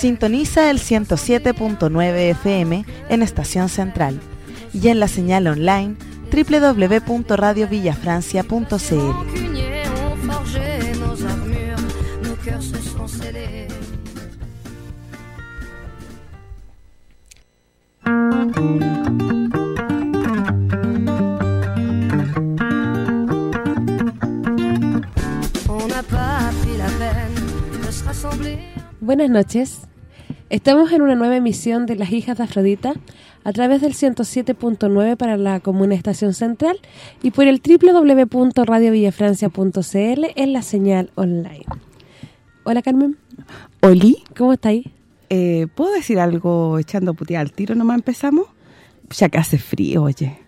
Sintoniza el 107.9 FM en Estación Central y en la señal online www.radiovillafrancia.cl. Buenas noches. Estamos en una nueva emisión de Las Hijas de Afrodita a través del 107.9 para la Comuna Estación Central y por el www.radiovillafrancia.cl en la señal online. Hola, Carmen. Oli. ¿Cómo estáis? Eh, ¿Puedo decir algo echando putear al tiro nomás empezamos? Ya que hace frío, oye.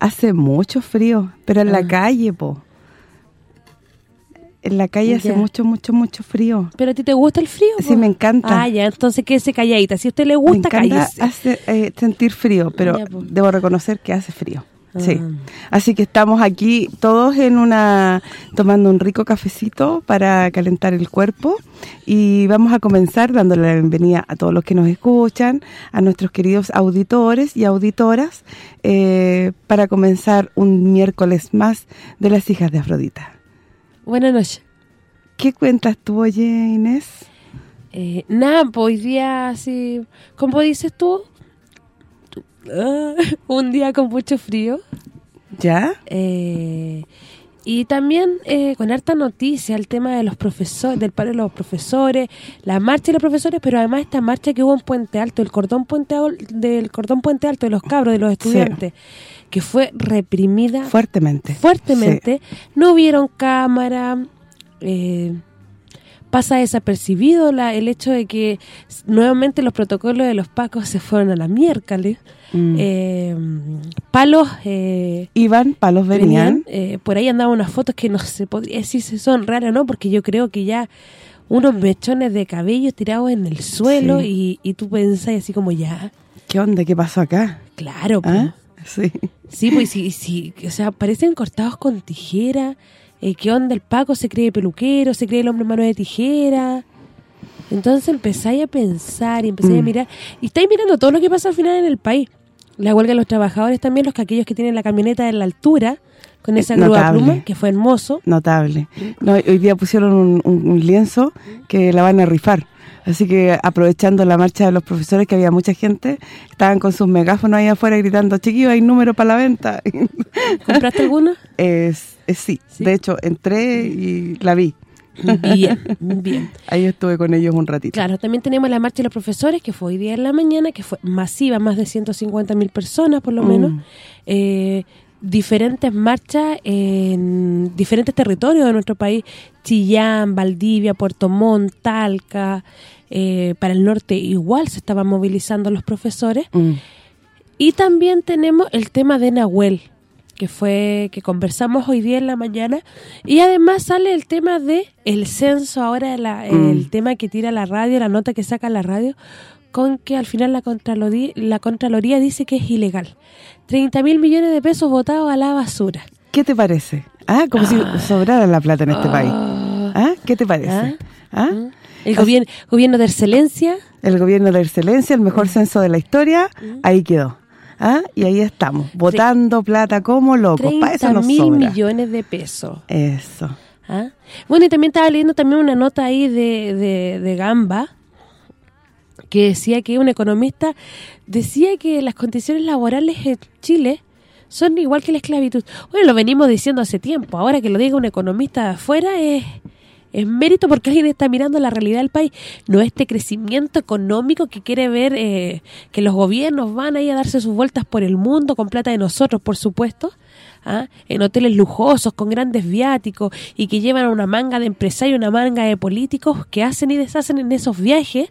Hace mucho frío, pero en la ah. calle, po. En la calle hace mucho, mucho, mucho frío. ¿Pero a ti te gusta el frío? Sí, me encanta. Ah, ya, entonces quédese calladita. Si a usted le gusta, Me encanta hace, eh, sentir frío, pero debo reconocer que hace frío. Sí. Ah. Así que estamos aquí todos en una tomando un rico cafecito para calentar el cuerpo y vamos a comenzar dándole la bienvenida a todos los que nos escuchan, a nuestros queridos auditores y auditoras eh, para comenzar un miércoles más de las hijas de Afrodita. Buenas noches. ¿Qué cuentas tú, oye, Inés? Eh, nada, pues hoy día así, ¿cómo dices tú? un día con mucho frío. ¿Ya? Eh, y también eh, con harta noticia el tema de los profesores, del paro de los profesores, la marcha de los profesores, pero además esta marcha que hubo en Puente Alto, el cordón Puente Alto, del cordón Puente Alto de los cabros, de los estudiantes que fue reprimida fuertemente. Fuertemente. No hubieron cámara, eh, pasa desapercibido la, el hecho de que nuevamente los protocolos de los pacos se fueron a la miércoles. Mm. Eh, palos eh, iban, palos venían, por ahí andaban unas fotos que no se podría decir si son raras o no, porque yo creo que ya unos mechones de cabello tirados en el suelo y, y, tú pensás así como ya... ¿Qué onda? ¿Qué pasó acá? Claro, ¿Ah? Sí. Sí, pues sí, sí, o sea, parecen cortados con tijera. Eh, ¿Qué onda el Paco? ¿Se cree peluquero? ¿Se cree el hombre mano de tijera? Entonces empezáis a pensar y empezáis a mm. mirar. Y estáis mirando todo lo que pasa al final en el país. La huelga de los trabajadores también, los que aquellos que tienen la camioneta en la altura, con esa grúa pluma, que fue hermoso. Notable. hoy día pusieron un lienzo que la van a rifar. Así que aprovechando la marcha de los profesores, que había mucha gente, estaban con sus megáfonos ahí afuera gritando, chiquillo, hay número para la venta. ¿Compraste alguna? Es, sí. de hecho, entré y la vi. Bien, bien. Ahí estuve con ellos un ratito. Claro, también tenemos la marcha de los profesores, que fue hoy día en la mañana, que fue masiva, más de 150.000 personas por lo menos. Mm. Eh, diferentes marchas en diferentes territorios de nuestro país, Chillán, Valdivia, Puerto Montt, Talca, eh, para el norte igual se estaban movilizando los profesores. Mm. Y también tenemos el tema de Nahuel, que fue que conversamos hoy día en la mañana y además sale el tema de el censo ahora mm. el tema que tira la radio, la nota que saca la radio con que al final la Contraloría, la Contraloría dice que es ilegal. 30 mil millones de pesos votados a la basura. ¿Qué te parece? Ah, como si ah. sobrara la plata en este ah. país. ¿Ah? ¿Qué te parece? ¿Ah? ¿Ah? ¿Mm? El gobierno, gobierno de excelencia. El gobierno de excelencia, el mejor mm. censo de la historia, mm. ahí quedó. ¿Ah? Y ahí estamos, votando plata como locos. 30 mil millones de pesos. Eso. ¿Ah? Bueno, y también estaba leyendo también una nota ahí de, de, de Gamba, que decía que un economista decía que las condiciones laborales en Chile son igual que la esclavitud. Bueno, lo venimos diciendo hace tiempo. Ahora que lo diga un economista de afuera es es mérito porque alguien está mirando la realidad del país, no este crecimiento económico que quiere ver eh, que los gobiernos van ahí a darse sus vueltas por el mundo con plata de nosotros, por supuesto, ¿ah? en hoteles lujosos, con grandes viáticos y que llevan una manga de empresarios, una manga de políticos que hacen y deshacen en esos viajes,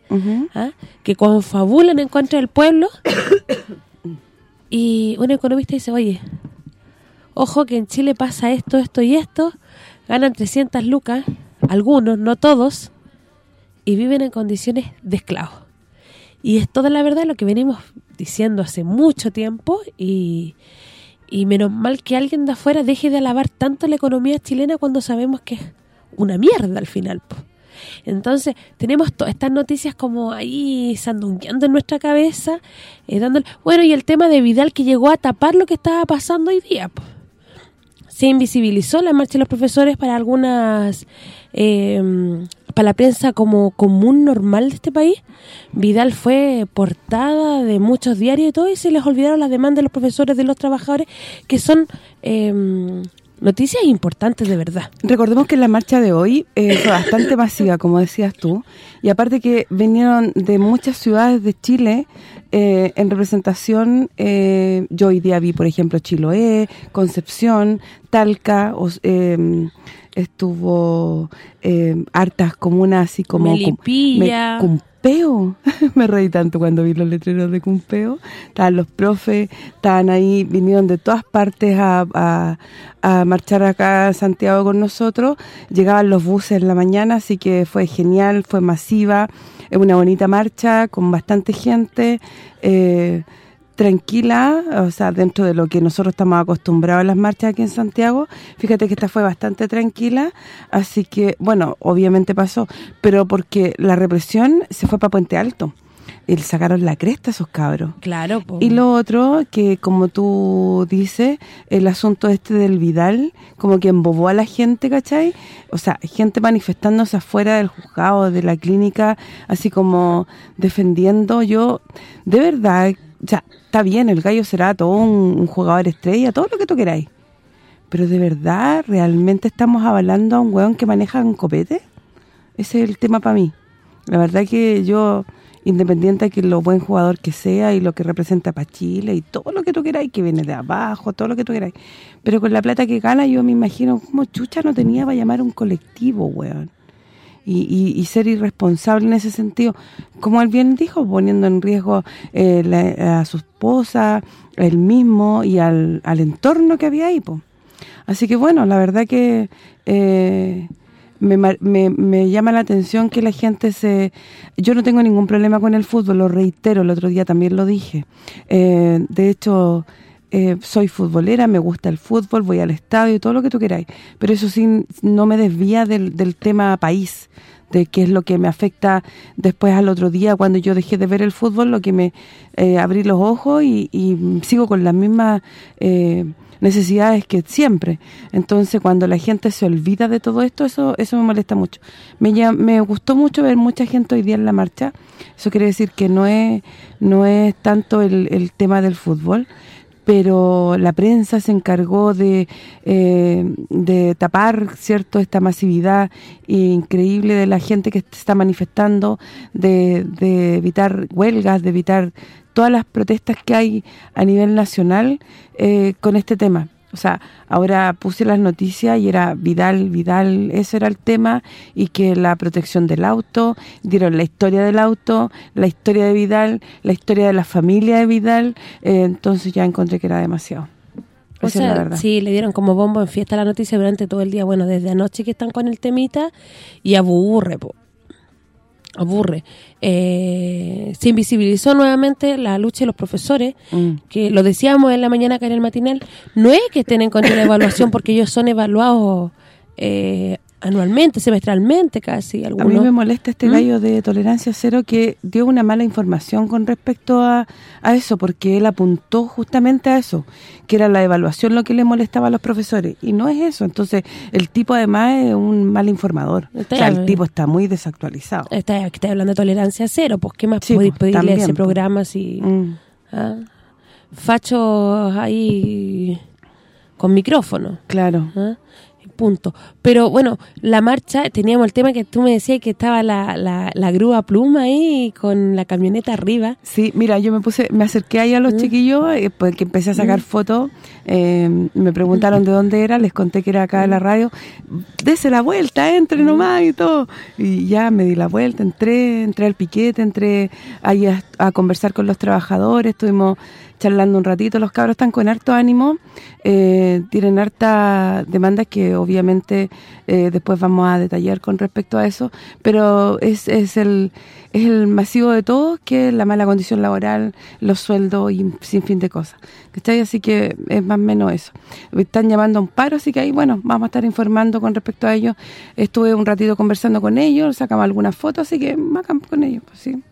¿ah? que confabulan en contra del pueblo y un economista dice, oye, ojo que en Chile pasa esto, esto y esto, ganan 300 lucas, algunos, no todos, y viven en condiciones de esclavos. Y es toda la verdad lo que venimos diciendo hace mucho tiempo y, y menos mal que alguien de afuera deje de alabar tanto la economía chilena cuando sabemos que es una mierda al final. Entonces, tenemos todas estas noticias como ahí sandungueando en nuestra cabeza, eh, dándole... Bueno, y el tema de Vidal que llegó a tapar lo que estaba pasando hoy día, Se invisibilizó la marcha de los profesores para algunas... Eh, para la prensa como común normal de este país, Vidal fue portada de muchos diarios y todo, y se les olvidaron las demandas de los profesores, de los trabajadores, que son eh, Noticias importantes de verdad. Recordemos que la marcha de hoy eh, fue bastante masiva, como decías tú, y aparte que vinieron de muchas ciudades de Chile eh, en representación, eh, yo hoy día vi, por ejemplo, Chiloé, Concepción, Talca, em, estuvo em, hartas comunas así como... Melipilla. Cumpeo. me reí tanto cuando vi los letreros de Cumpeo. Estaban los profes, estaban ahí, vinieron de todas partes a, marchar acá a Santiago con nosotros. Llegaban los buses en la mañana, así que fue genial, fue masiva. Es una bonita marcha con bastante gente. Eh, tranquila, o sea, dentro de lo que nosotros estamos acostumbrados a las marchas aquí en Santiago, fíjate que esta fue bastante tranquila, así que, bueno, obviamente pasó, pero porque la represión se fue para Puente Alto, y le sacaron la cresta a esos cabros. Claro, Y lo otro, que como tú dices, el asunto este del Vidal, como que embobó a la gente, ¿cachai? O sea, gente manifestándose afuera del juzgado, de la clínica, así como defendiendo. Yo, de verdad, o sea, está bien, el gallo será todo un, jugador estrella, todo lo que tú queráis. Pero de verdad, ¿realmente estamos avalando a un weón que maneja un copete? Ese es el tema para mí. La verdad que yo, independiente de que lo buen jugador que sea y lo que representa para Chile y todo lo que tú queráis, que viene de abajo, todo lo que tú queráis. Pero con la plata que gana yo me imagino como chucha no tenía para llamar un colectivo, weón y, ser irresponsable en ese sentido, como él bien dijo, poniendo en riesgo eh, a su esposa, él mismo y al, entorno que había ahí. Así que bueno, la verdad que eh, me, llama la atención que la gente se... Yo no tengo ningún problema con el fútbol, lo reitero, el otro día también lo dije. Eh, de hecho eh, soy futbolera, me gusta el fútbol, voy al estadio, todo lo que tú queráis. Pero eso sí no me desvía del, del tema país, de qué es lo que me afecta después al otro día cuando yo dejé de ver el fútbol, lo que me eh, abrí los ojos y, sigo con las mismas eh, necesidades que siempre. Entonces, cuando la gente se olvida de todo esto, eso eso me molesta mucho. Me, me gustó mucho ver mucha gente hoy día en la marcha. Eso quiere decir que no es no es tanto el, el tema del fútbol, pero la prensa se encargó de, eh, de tapar cierto esta masividad increíble de la gente que está manifestando, de, de evitar huelgas, de evitar todas las protestas que hay a nivel nacional eh, con este tema. O sea, ahora puse las noticias y era Vidal, Vidal, ese era el tema, y que la protección del auto, dieron la historia del auto, la historia de Vidal, la historia de la familia de Vidal, eh, entonces ya encontré que era demasiado. O sea, sí, le dieron como bombo en fiesta la noticia durante todo el día, bueno, desde anoche que están con el temita, y aburre, po aburre. Eh, se invisibilizó nuevamente la lucha de los profesores, mm. que lo decíamos en la mañana acá en el matinal, no es que estén en contra de la evaluación porque ellos son evaluados eh, anualmente, semestralmente casi. A mí me molesta este ¿Mm? gallo de tolerancia cero que dio una mala información con respecto a, a, eso, porque él apuntó justamente a eso, que era la evaluación lo que le molestaba a los profesores, y no es eso. Entonces, el tipo además es un mal informador. o sea, el tipo está muy desactualizado. Está, está hablando de tolerancia cero, pues ¿qué más sí, podéis pues, pedirle a ese pues. programa si... Mm. ¿ah? Fachos ahí con micrófono. Claro. ¿ah? Punto. Pero bueno, la marcha, teníamos el tema que tú me decías que estaba la, la, grúa pluma ahí con la camioneta arriba. Sí, mira, yo me puse, me acerqué ahí a los mm. chiquillos, eh, pues que empecé a sacar mm. fotos, eh, me preguntaron de dónde era, les conté que era acá de la mm. radio, dese la vuelta, entre nomás y todo. Y ya me di la vuelta, entré, entré al piquete, entré ahí a conversar con los trabajadores, estuvimos charlando un ratito. Los cabros están con harto ánimo, eh, tienen harta demandas que obviamente eh, después vamos a detallar con respecto a eso, pero es, es el es el masivo de todo, que la mala condición laboral, los sueldos y sin fin de cosas. ¿Cachai? Así que es más o menos eso. Están llamando a un paro, así que ahí, bueno, vamos a estar informando con respecto a ellos. Estuve un ratito conversando con ellos, sacamos algunas fotos, así que campo con ellos, pues sí.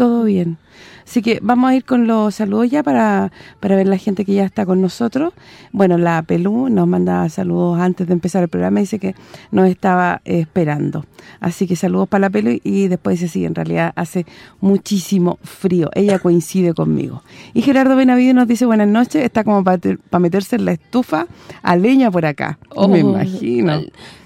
Todo bien. Así que vamos a ir con los saludos ya para, para ver la gente que ya está con nosotros. Bueno, la Pelú nos manda saludos antes de empezar el programa, dice que nos estaba esperando. Así que saludos para la Pelú y después dice, sí, en realidad hace muchísimo frío. Ella coincide conmigo. Y Gerardo Benavides nos dice, buenas noches, está como para, meterse en la estufa a leña por acá. Oh, Me imagino.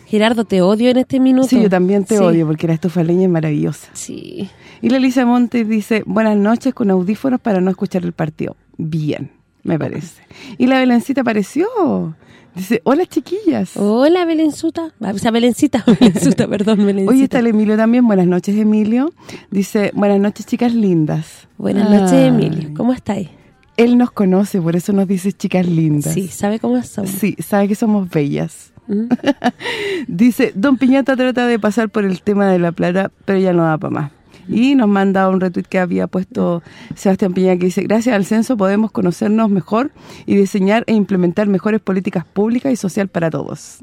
Gerardo, te odio en este minuto. Sí, yo también te odio porque la estufa de leña es maravillosa. Sí. Y la Elisa Montes dice, buenas noches con audífonos para no escuchar el partido. Bien, me parece. Y la Belencita apareció. Dice, hola chiquillas. Hola Belenzuta. O sea, Belencita, Belenzuta, perdón, Belencita. Oye, está el Emilio también. Buenas noches, Emilio. Dice, buenas noches, chicas lindas. Buenas noches, Emilio. ¿Cómo estáis? Él nos conoce, por eso nos dice chicas lindas. Sí, sabe cómo somos. Sí, sabe que somos bellas. ¿Mm? dice, Don Piñata trata de pasar por el tema de la plata, pero ya no da para más. Y nos manda un retweet que había puesto Sebastián Piña que dice, gracias al censo podemos conocernos mejor y diseñar e implementar mejores políticas públicas y social para todos.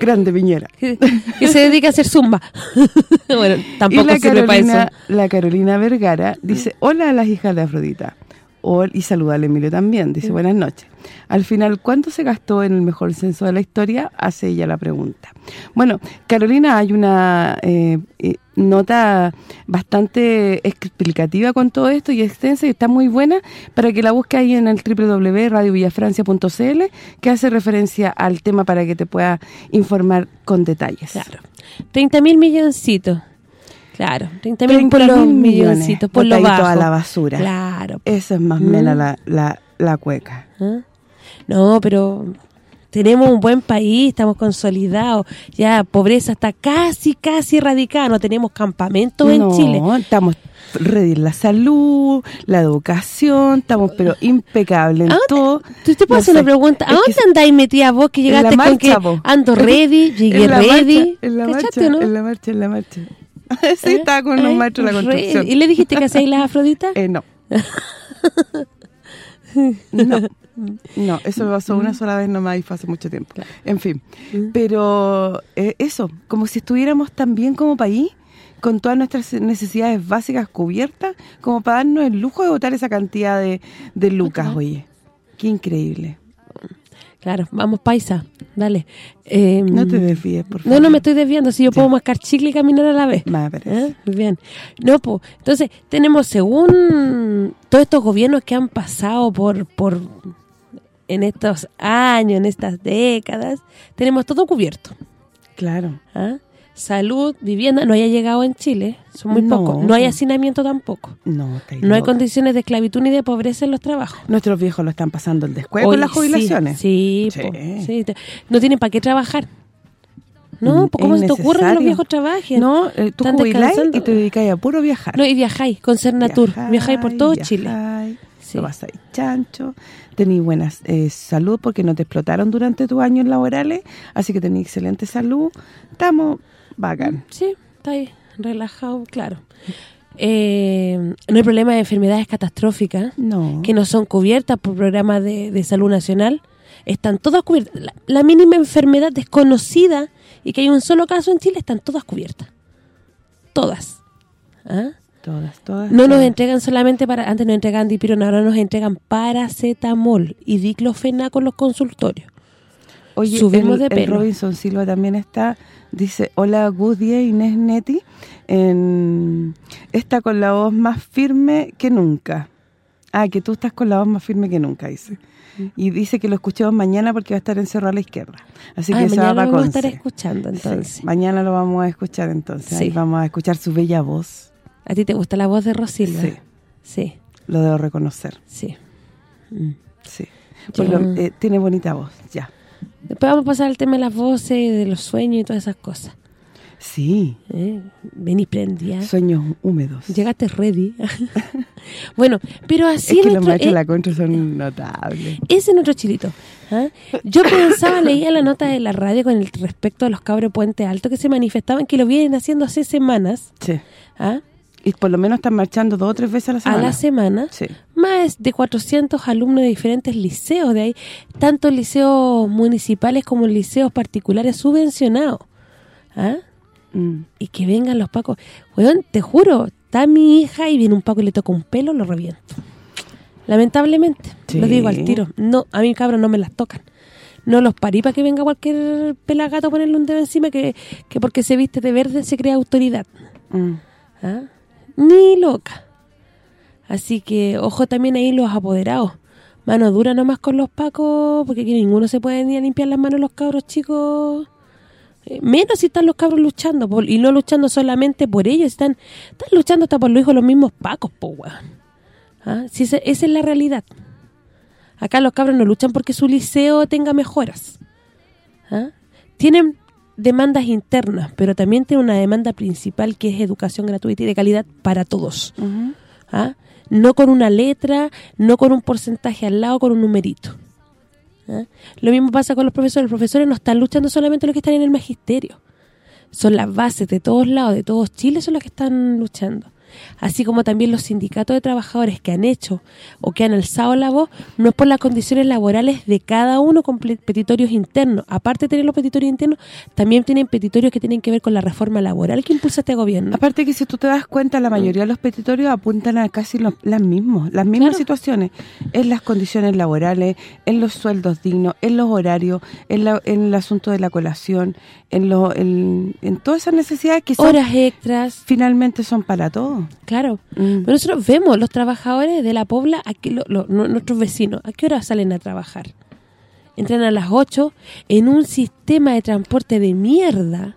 Grande Piñera. Que se dedica a hacer zumba. bueno, tampoco la Carolina, La Carolina Vergara dice, hola a las hijas de Afrodita. y saluda al Emilio también, dice, buenas noches. Al final, ¿cuánto se gastó en el mejor censo de la historia? Hace ella la pregunta. Bueno, Carolina, hay una eh, eh, nota bastante explicativa con todo esto y extensa y está muy buena para que la busque ahí en el www.radiovillafrancia.cl que hace referencia al tema para que te pueda informar con detalles. Claro. 30 mil milloncitos. Claro, 30 mil milloncitos por lo bajo. a la basura. Claro. Eso es más o menos mm. la, la, cueca. ¿Ah? No, pero tenemos un buen país, estamos consolidados, ya pobreza está casi, casi erradicada, no tenemos campamentos en Chile. estamos ready la salud, la educación, estamos pero impecables en todo. ¿Tú te puedes hacer una pregunta? ¿A dónde andáis metida vos que llegaste con que ando ready, llegué ready? en la marcha, en la marcha, en la marcha. sí, ¿Eh? estaba con los maestros de la construcción. ¿Y le dijiste que hacéis las afroditas? Eh, no. no. No, eso me pasó una sola vez nomás y fue hace mucho tiempo. En fin, pero eh, eso, como si estuviéramos tan bien como país, con todas nuestras necesidades básicas cubiertas, como para darnos el lujo de votar esa cantidad de, de lucas, oye. Qué increíble. Claro, vamos paisa, dale. Em, no te desvíes, por favor. No, no me estoy desviando, si yo puedo mascar chicle y caminar a la vez. ¿Eh? Bien. No, pues, entonces, tenemos según todos estos gobiernos que han pasado por por en estos años, en estas décadas, tenemos todo cubierto. Claro. ¿Ah? Salud, vivienda, no haya llegado en Chile, son muy pocos. No hay hacinamiento tampoco. No, No hay condiciones de esclavitud ni de pobreza en los trabajos. Nuestros viejos lo están pasando el descuento con las jubilaciones. Sí, sí, no tienen para qué trabajar. No, mm, ¿cómo se te ocurre que los viejos trabajen? No, eh, tú jubiláis y te dedicáis a puro viajar. No, y viajáis con Cernatur. Viajáis, por todo Chile. Sí. vas ahí chancho, tenéis buena eh, salud porque no te explotaron durante tus años laborales, así que tenéis excelente salud. Estamos bacán. Sí, está ahí, relajado, claro. Eh, no hay problema de enfermedades catastróficas que no son cubiertas por programas de, salud nacional. Están todas cubiertas. La, mínima enfermedad desconocida y que hay un solo caso en Chile, están todas cubiertas. Todas. ¿Ah? Todas, todas. No nos entregan solamente para... Antes nos entregaban dipirona, ahora nos entregan paracetamol y diclofenac con los consultorios. Oye, Subimos de pelo. Robinson Silva también está, dice, hola Goodie Inés Neti, está con la voz más firme que nunca. Ah, que tú estás con la voz más firme que nunca, dice. Mm. Y dice que lo escuchemos mañana porque va a estar encerrado a la izquierda. Así ah, que se va lo vamos a estar escuchando entonces. mañana lo vamos a escuchar entonces. Ahí vamos a escuchar su bella voz. ¿A ti te gusta la voz de Rosilda? Sí. Sí. Lo debo reconocer. Sí. Mm. Sí. Eh, tiene bonita voz, ya. Después vamos a pasar al tema de las voces, de los sueños y todas esas cosas. Sí. ¿Eh? Venís prendida. Sueños húmedos. Llegaste ready. bueno, pero así... Es que los machos de la contra son notables. Ese es nuestro chilito. ¿ah? Yo pensaba, leía la nota de la radio con el respecto a los cabros Puente Alto que se manifestaban, que lo vienen haciendo hace semanas. Sí. ¿ah? Y por lo menos están marchando dos o tres veces a la semana. A la semana. Sí. Más de 400 alumnos de diferentes liceos de ahí, tanto liceos municipales como liceos particulares subvencionados. ¿Ah? Mm. Y que vengan los pacos. Weón, te juro, está mi hija y viene un paco y le toca un pelo, lo reviento. Lamentablemente, lo digo al tiro. no A mí cabros no me las tocan. No los parí para que venga cualquier pelagato a ponerle un dedo encima que, que porque se viste de verde se crea autoridad. Mm. ¿Ah? Ni loca. Así que, ojo también ahí los apoderados. Mano dura nomás con los pacos, porque aquí ninguno se puede ni a limpiar las manos los cabros chicos eh, menos si están los cabros luchando, y no luchando solamente por ellos, están están luchando hasta por los hijos los mismos pacos, po, ¿Ah? Si esa, es la realidad. Acá los cabros no luchan porque su liceo tenga mejoras. ¿Ah? Tienen demandas internas, pero también tienen una demanda principal que es educación gratuita y de calidad para todos. ¿Ah? No con una letra, no con un porcentaje al lado, con un numerito. ¿eh? Lo mismo pasa con los profesores. Los profesores no están luchando solamente los que están en el magisterio. Son las bases de todos lados, de todos Chile, son los que están luchando así como también los sindicatos de trabajadores que han hecho o que han alzado la voz, no es por las condiciones laborales de cada uno con petitorios internos. Aparte de tener los petitorios internos, también tienen petitorios que tienen que ver con la reforma laboral que impulsa este gobierno. Aparte que si tú te das cuenta, la mayoría de los petitorios apuntan a casi las mismas, las mismas situaciones, en las condiciones laborales, en los sueldos dignos, en los horarios, en, en el asunto de la colación, en, lo, en, todas esas necesidades que son... Horas extras. Finalmente son para todos. Claro. Mm. Pero nosotros vemos los trabajadores de la Pobla, aquí nuestros vecinos, ¿a qué hora salen a trabajar? Entran a las 8 en un sistema de transporte de mierda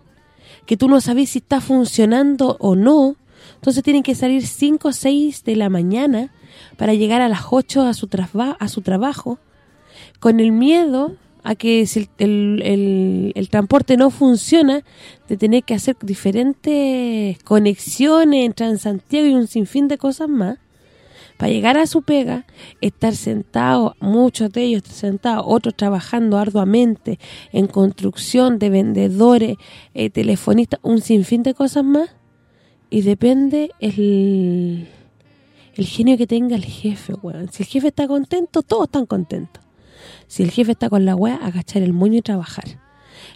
que tú no sabes si está funcionando o no. Entonces tienen que salir 5 o 6 de la mañana para llegar a las 8 a su, a su trabajo con el miedo a que si el, el, transporte no funciona, de tener que hacer diferentes conexiones entre Transantiago y un sinfín de cosas más, para llegar a su pega, estar sentados, muchos de ellos sentados, otros trabajando arduamente en construcción de vendedores, eh, telefonistas, un sinfín de cosas más, y depende el, el genio que tenga el jefe, Si el jefe está contento, todos están contentos. Si el jefe está con la wea, agachar el moño y trabajar.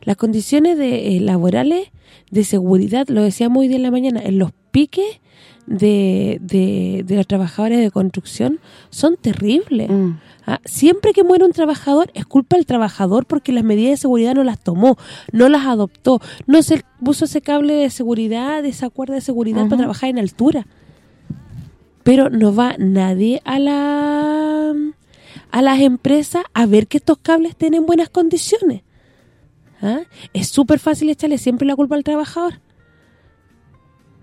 Las condiciones de eh, laborales de seguridad, lo decía muy bien en la mañana, en los piques de, de, los trabajadores de construcción son terribles. Mm. Ah, siempre que muere un trabajador es culpa del trabajador porque las medidas de seguridad no las tomó, no las adoptó, no se puso ese cable de seguridad, esa cuerda de seguridad para trabajar en altura. Pero no va nadie a la a las empresas a ver que estos cables tienen buenas condiciones. ¿Ah? Es súper fácil echarle siempre la culpa al trabajador.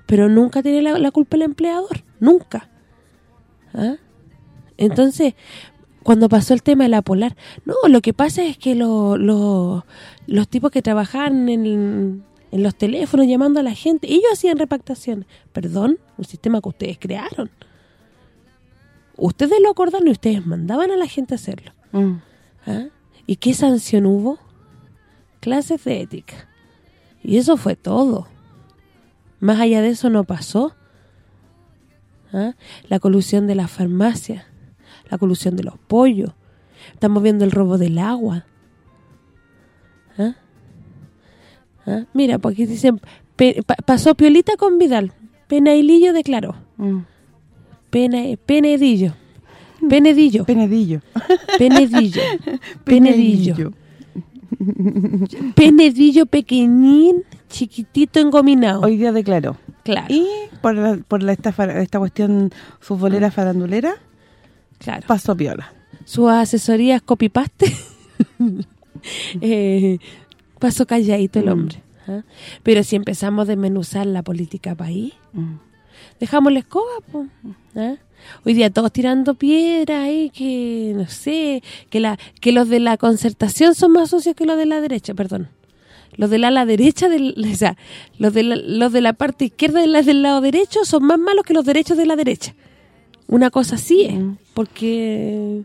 Pero nunca tiene la, culpa el empleador. Nunca. ¿Ah? Entonces, cuando pasó el tema de la polar, no, lo que pasa es que los tipos que trabajaban en, en los teléfonos llamando a la gente, ellos hacían repactaciones. Perdón, un sistema que ustedes crearon. Ustedes lo acordaron y ustedes mandaban a la gente a hacerlo. Mm. ¿Ah? ¿Y qué sanción hubo? Clases de ética. Y eso fue todo. Más allá de eso no pasó. ¿Ah? La colusión de la farmacia, la colusión de los pollos. Estamos viendo el robo del agua. ¿Ah? Mira, porque aquí dicen, pasó Piolita con Vidal. Penailillo declaró. Mm. Pene, penedillo. Penedillo. Penedillo. Penedillo. Penedillo. Penedillo pequeñín, chiquitito, engominado. Hoy día declaró. Claro. ¿Y por, por esta, esta cuestión futbolera farandulera? claro. pasó piola. Sus asesorías copy-paste, eh, pasó calladito el mm. hombre. ¿ah? Pero si empezamos a desmenuzar la política país, mm. Dejamos la escoba, pues. Hoy día todos tirando piedra y que, no sé, que la que los de la concertación son más sucios que los de la derecha, perdón. Los de la, la derecha, del, o sea, los de la, los de la parte izquierda de la del lado derecho son más malos que los derechos de la derecha. Una cosa así es, mm. porque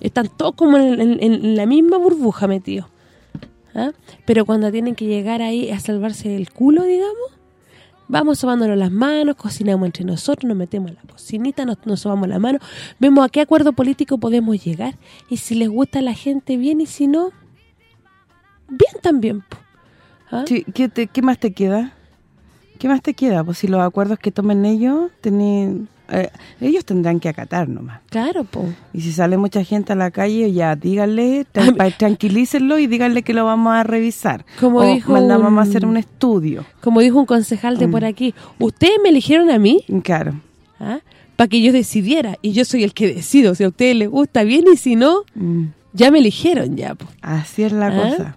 están todos como en, la misma burbuja metidos. ¿ah? Pero cuando tienen que llegar ahí a salvarse el culo, digamos, vamos sobándonos las manos, cocinamos entre nosotros, nos metemos la cocinita, nos, nos sobamos las manos, vemos a qué acuerdo político podemos llegar, y si les gusta la gente, bien, y si no, bien también. ¿Ah? ¿qué, ¿Qué más te queda? ¿Qué más te queda? Pues si los acuerdos que tomen ellos, tienen eh, ellos tendrán que acatar nomás. Claro, po. Y si sale mucha gente a la calle, ya díganle, tranquilícenlo y díganle que lo vamos a revisar. Como dijo mandamos a hacer un estudio. Como dijo un concejal de mm. por aquí, ¿ustedes me eligieron a mí? Claro. ¿Ah? Para que yo decidiera, y yo soy el que decido. Si a ustedes les gusta, bien, y si no, mm. ya me eligieron ya. Así es la ¿Ah? cosa.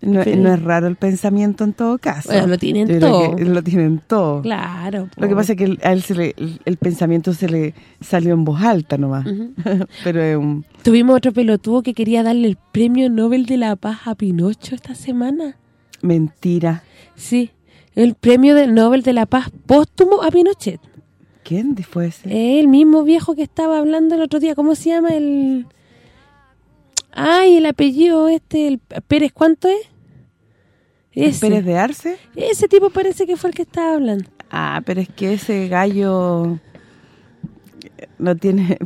No, es raro el pensamiento en todo caso. Bueno, lo tienen todo. Lo tienen todo. Claro. Lo que pasa es que a él se le, el, pensamiento se le salió en voz alta nomás. Pero es un... Tuvimos otro pelotudo que quería darle el premio Nobel de la Paz a Pinocho esta semana. Mentira. Sí, el premio del Nobel de la Paz póstumo a Pinochet. ¿Quién fue ese? El mismo viejo que estaba hablando el otro día. ¿Cómo se llama el...? Ay, el apellido este, el Pérez, ¿cuánto es? Ese. ¿Pérez de Arce? Ese tipo parece que fue el que estaba hablando. Ah, pero es que ese gallo no tiene,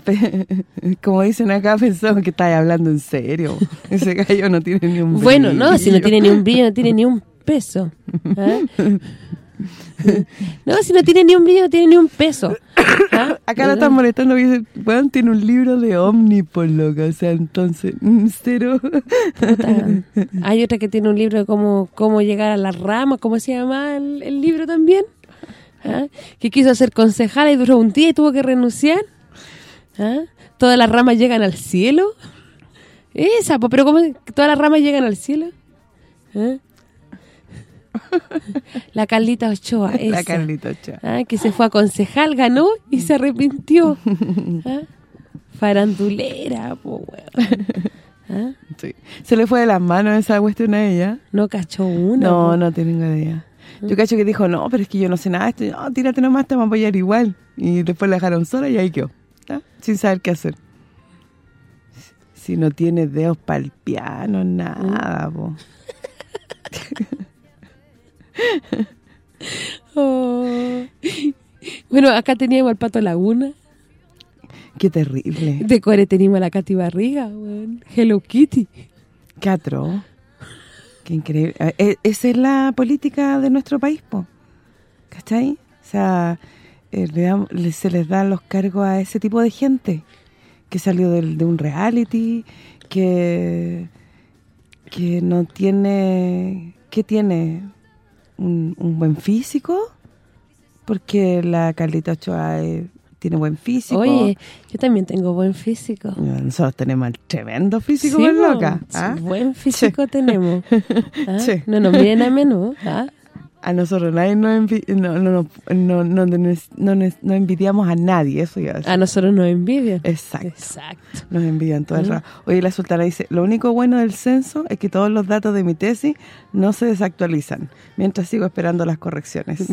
como dicen acá, pensamos que estaba hablando en serio. Ese gallo no tiene ni un brillo. Bueno, no, si no tiene ni un brillo, no tiene ni un peso. ¿ah? no, si no tiene ni un brillo, no tiene ni un peso. ¿Ah? Acá la están molestando bueno, tiene un libro de Omni, por loca, o sea, entonces, cero. Hay otra que tiene un libro de cómo, cómo llegar a las ramas, ¿cómo se llama el, libro también? ¿Ah? Que quiso ser concejala y duró un día y tuvo que renunciar. ¿Ah? Todas las ramas llegan al cielo. Esa, pero ¿cómo todas las ramas llegan al cielo? La Carlita Ochoa, esa. La Carlita Ochoa. Ah, que se fue a concejal, ganó y se arrepintió. ¿Ah? Farandulera, po, ¿Ah? sí. Se le fue de las manos esa cuestión a ella. No cachó una. No, no tengo idea. Yo cacho que dijo, no, pero es que yo no sé nada de esto. No, tírate nomás, te vamos a apoyar igual. Y después la dejaron sola y ahí quedó. Sin saber qué hacer. Si no tiene dedos para el piano, nada, po. Oh. Bueno, acá teníamos al Pato Laguna. Qué terrible. De Core teníamos a la Katy Barriga, Hello Kitty. Qué atro. Qué increíble. Eh, esa es la política de nuestro país, po. ¿Cachai? O sea, eh, se les dan los cargos a ese tipo de gente que salió de un reality, que que no tiene... ¿Qué tiene? Un, buen físico, porque la Carlita Ochoa eh, tiene buen físico. Oye, yo también tengo buen físico. Nosotros tenemos el tremendo físico, sí, loca. ¿ah? Buen físico tenemos. ¿Ah? No nos miren a menudo. ¿ah? A nosotros nadie nos no, no, no, no, no, envidiamos a nadie, eso ya A nosotros nos envidian. Exacto. Exacto. Nos envidian todo el rato. Oye, la sultana dice, lo único bueno del censo es que todos los datos de mi tesis no se desactualizan, mientras sigo esperando las correcciones.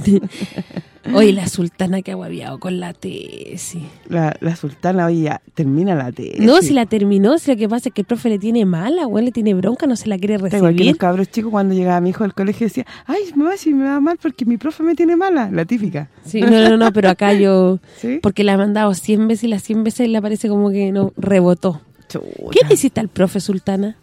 Oye, la sultana que ha guaviado con la tesis. La, la sultana, oye, ya termina la tesis. No, si la terminó, si lo que pasa es que el profe le tiene mala, güey, le tiene bronca, no se la quiere recibir. Tengo aquí los cabros chicos cuando llegaba mi hijo al colegio decía, ay, me va a decir me va mal porque mi profe me tiene mala, la típica. Sí, no, no, no, pero acá yo, porque la ha mandado 100 veces y las 100 veces le parece como que no rebotó. ¿Qué le hiciste al profe Sultana?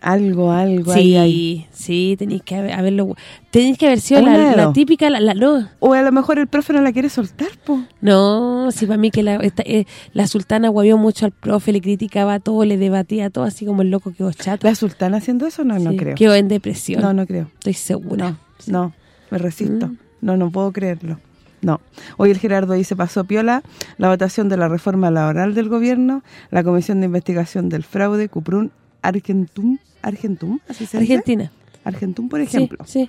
Algo, algo sí, ahí, Sí, tenéis que haberlo tenéis que haber sido la, típica la, no. O a lo mejor el profe no la quiere soltar, po. No, sí, para mí que la, eh, la sultana guavió mucho al profe, le criticaba todo, le debatía todo, así como el loco quedó chato. ¿La sultana haciendo eso? No, no creo. Quedó en depresión. No, no creo. Estoy segura. No, me resisto. Mm. No, no puedo creerlo. No. Hoy el Gerardo dice, pasó piola la votación de la reforma laboral del gobierno, la Comisión de Investigación del Fraude, Cuprun, Argentum, Argentum, ¿así se Argentina. Argentum, por ejemplo. Sí,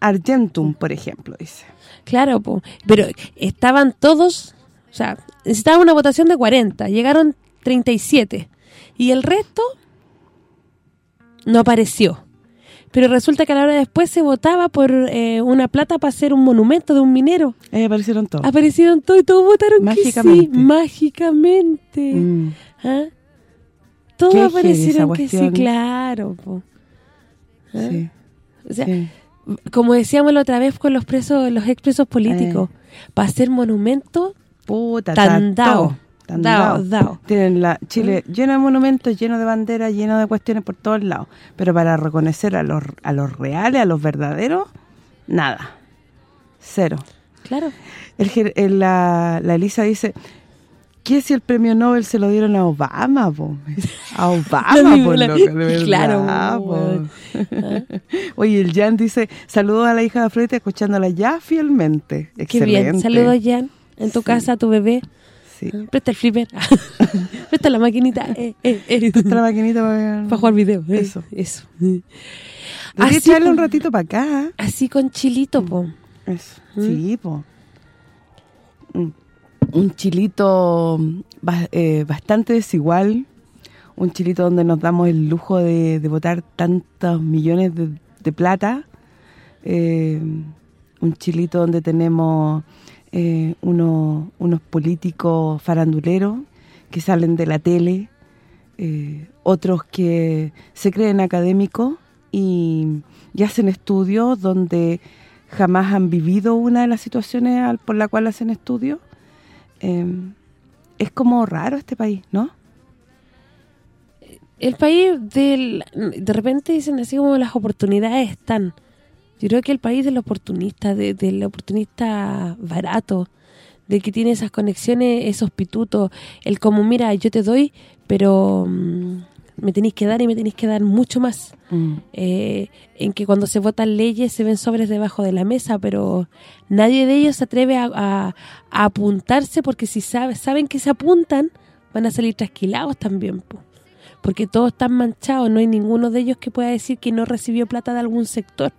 Argentum, por ejemplo, dice. Claro, pero estaban todos, o sea, necesitaban una votación de 40, llegaron 37, y el resto no apareció. Pero resulta que a la hora después se votaba por eh, una plata para hacer un monumento de un minero. Ahí aparecieron todos. Aparecieron todos y todos votaron mágicamente. que sí, mágicamente. Mm. ¿Ah? Todos aparecieron que sí, claro. ¿Ah? Sí. O sea, como decíamos la otra vez con los presos, los expresos políticos, eh. para hacer monumento, Puta, tan dado. Dao, Tienen la Chile lleno de monumentos, lleno de banderas, lleno de cuestiones por todos lados. Pero para reconocer a los, a los reales, a los verdaderos, nada. Cero. Claro. El, la, la Elisa dice, ¿qué si el premio Nobel se lo dieron a Obama, A Obama, por lo que Claro. Oye, el Jan dice, saludos a la hija de Freud escuchándola ya fielmente. Excelente. Qué bien, saludos Jan. En tu casa, a tu bebé. Presta el flipper. Presta la maquinita. Eh, eh, eh. Presta la maquinita para, para jugar video. Eso. Eso. Así echarle un ratito para acá. Así con chilito, po. Eso. ¿Mm? Sí, po. Un chilito bastante desigual. Un chilito donde nos damos el lujo de, de botar tantos millones de, plata. un chilito donde tenemos eh, unos políticos faranduleros que salen de la tele, eh, otros que se creen académicos y, hacen estudios donde jamás han vivido una de las situaciones por la cual hacen estudios. Em, es como raro este país, ¿no? El país, del, de repente dicen así como las oportunidades están yo creo que el país del oportunista, del oportunista barato, del que tiene esas conexiones, esos pitutos, el como, mira, yo te doy, pero mm, me tenéis que dar y me tenéis que dar mucho más. Mm. Eh, en que cuando se votan leyes se ven sobres debajo de la mesa, pero nadie de ellos se atreve a, apuntarse porque si sabe, saben que se apuntan, van a salir trasquilados también, porque todos están manchados, no hay ninguno de ellos que pueda decir que no recibió plata de algún sector.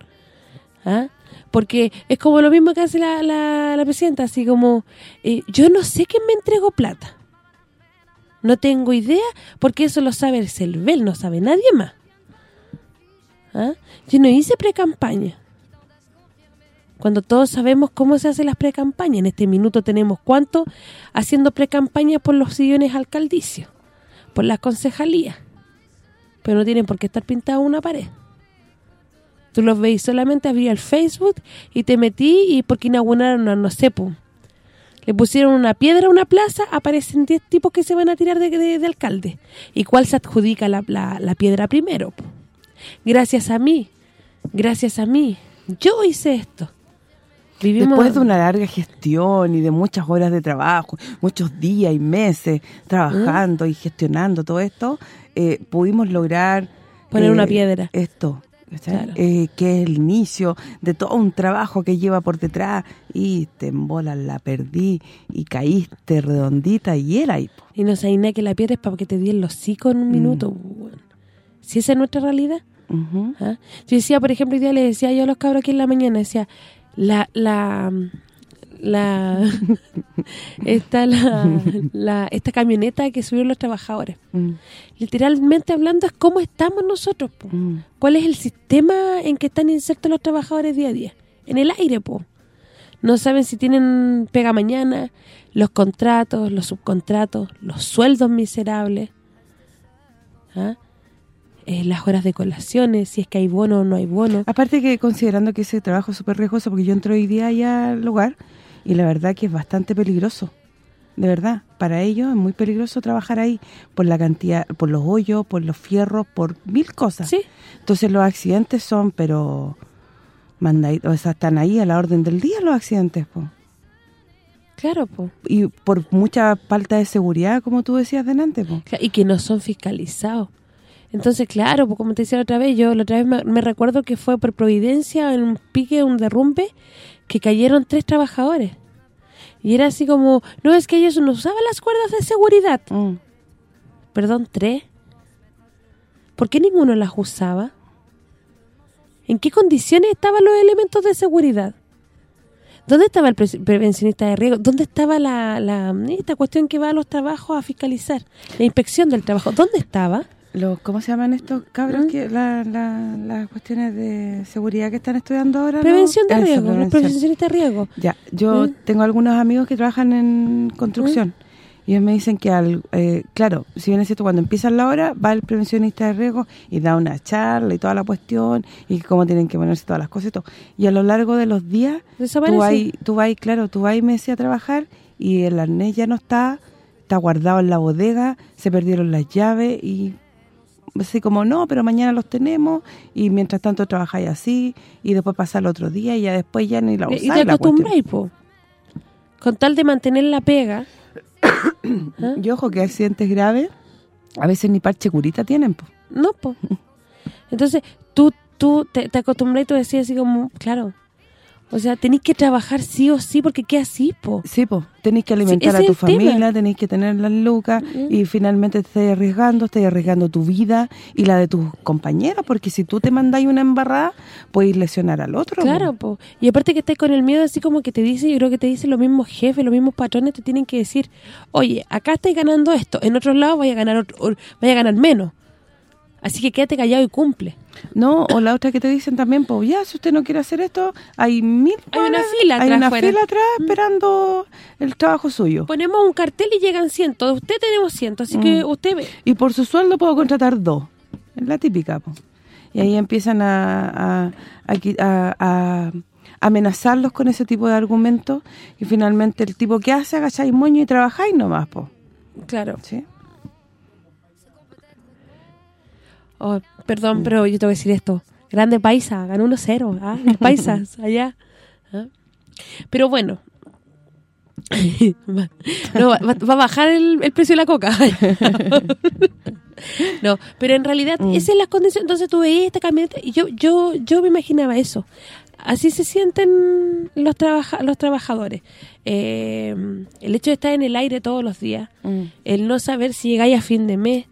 ¿Ah? Porque es como lo mismo que hace la, la, presidenta, así como, eh, yo no sé quién me entregó plata. No tengo idea, porque eso lo sabe el CELVEL, no sabe nadie más. ¿Ah? Yo no hice pre-campaña. Cuando todos sabemos cómo se hacen las pre-campañas. En este minuto tenemos cuánto haciendo pre-campaña por los sillones alcaldicios, por las concejalías. Pero no tienen por qué estar pintados una pared. Tú los veis solamente abrí el Facebook y te metí y porque inauguraron, no sé, le pusieron una piedra a una plaza, aparecen 10 tipos que se van a tirar de, alcalde. ¿Y cuál se adjudica la, piedra primero? Gracias a mí, gracias a mí, yo hice esto. Después de una larga gestión y de muchas horas de trabajo, muchos días y meses trabajando y gestionando todo esto, eh, pudimos lograr... Poner una eh, piedra. Esto, eh, que es el inicio de todo un trabajo que lleva por detrás y te embolas, la perdí y caíste redondita y era ahí. Y no sé, nada que la pierdes para que te den los hocico en un mm. minuto. Si esa es nuestra realidad. ¿Ah? Yo decía, por ejemplo, hoy día le decía yo a los cabros aquí en la mañana, decía, la, la la esta la, esta camioneta que subieron los trabajadores. Mm. Literalmente hablando es cómo estamos nosotros, mm. ¿Cuál es el sistema en que están insertos los trabajadores día a día? En el aire, po. No saben si tienen pega mañana, los contratos, los subcontratos, los sueldos miserables. ¿Ah? Eh, las horas de colaciones, si es que hay bono o no hay bono. Aparte que considerando que ese trabajo es súper riesgoso, porque yo entro hoy día allá al lugar y la verdad que es bastante peligroso. De verdad, para ellos es muy peligroso trabajar ahí por la cantidad, por los hoyos, por los fierros, por mil cosas. Sí. Entonces los accidentes son, pero o sea, están ahí a la orden del día los accidentes, po. Claro, po. Y por mucha falta de seguridad, como tú decías delante, po. Y que no son fiscalizados. Entonces, claro, pues como te decía la otra vez, yo la otra vez me, recuerdo que fue por providencia en un pique, un derrumbe, que cayeron tres trabajadores. Y era así como, no, es que ellos no usaban las cuerdas de seguridad. Mm. Perdón, tres. ¿Por qué ninguno las usaba? ¿En qué condiciones estaban los elementos de seguridad? ¿Dónde estaba el prevencionista de riesgo? ¿Dónde estaba la, la, esta cuestión que va a los trabajos a fiscalizar? La inspección del trabajo. ¿Dónde estaba? Los, ¿Cómo se llaman estos cabros? ¿Mm? que Las cuestiones de seguridad que están estudiando ahora. Prevención de riesgo, los prevencionistas de riesgo. Ya, yo ¿Mm? tengo algunos amigos que trabajan en construcción. ¿Mm? Y ellos me dicen que, al eh, claro, si bien es cierto, cuando empieza la hora, va el prevencionista de riesgo y da una charla y toda la cuestión y cómo tienen que ponerse todas las cosas y todo. Y a lo largo de los días, tú vas, tú vas, claro, tú vas, me decía, a trabajar y el arnés ya no está, está guardado en la bodega, se perdieron las llaves y así como, no, pero mañana los tenemos y mientras tanto trabajáis así y después pasa el otro día y ya después ya ni la usáis. Y te acostumbráis, po. Con tal de mantener la pega y ojo que accidentes graves a veces ni parche curita tienen, pues. No, pues. Entonces, tú tú te, te acostumbras y tú decías así como, claro, o sea, tenéis que trabajar sí o sí porque qué así, po. Sí, po. Tenéis que alimentar a tu familia, tenéis que tener las lucas y finalmente te estás arriesgando, estás arriesgando tu vida y la de tus compañeros, porque si tú te mandáis una embarrada, puedes lesionar al otro. Claro, po. Y aparte que estás con el miedo así como que te dice, yo creo que te dicen los mismos jefes, los mismos patrones te tienen que decir, "Oye, acá estáis ganando esto, en otros lados vaya a ganar otro, vaya a ganar menos." Así que quédate callado y cumple. No, o la otra que te dicen también, pues ya, si usted no quiere hacer esto, hay mil... Hay una fila atrás. Hay una fila atrás mm. esperando el trabajo suyo. Ponemos un cartel y llegan cientos. Usted tenemos cientos, así que mm. usted ve. Y por su sueldo puedo contratar dos. Es la típica, pues. Y ahí empiezan a, a, amenazarlos con ese tipo de argumentos y finalmente el tipo que hace, agacháis moño y trabajáis nomás, pues. Claro. ¿Sí? Oh, perdón, pero yo te voy a decir esto. Grande Paisa, ganó 1-0. ¿ah? Paisas, allá. ¿ah? Pero bueno. va, a bajar el, precio de la coca. no, pero en realidad mm. esas son las condiciones. Entonces tú veías esta camioneta y yo yo yo me imaginaba eso. Así se sienten los trabaja los trabajadores. Eh, el hecho de estar en el aire todos los días, mm. el no saber si llegáis a fin de mes,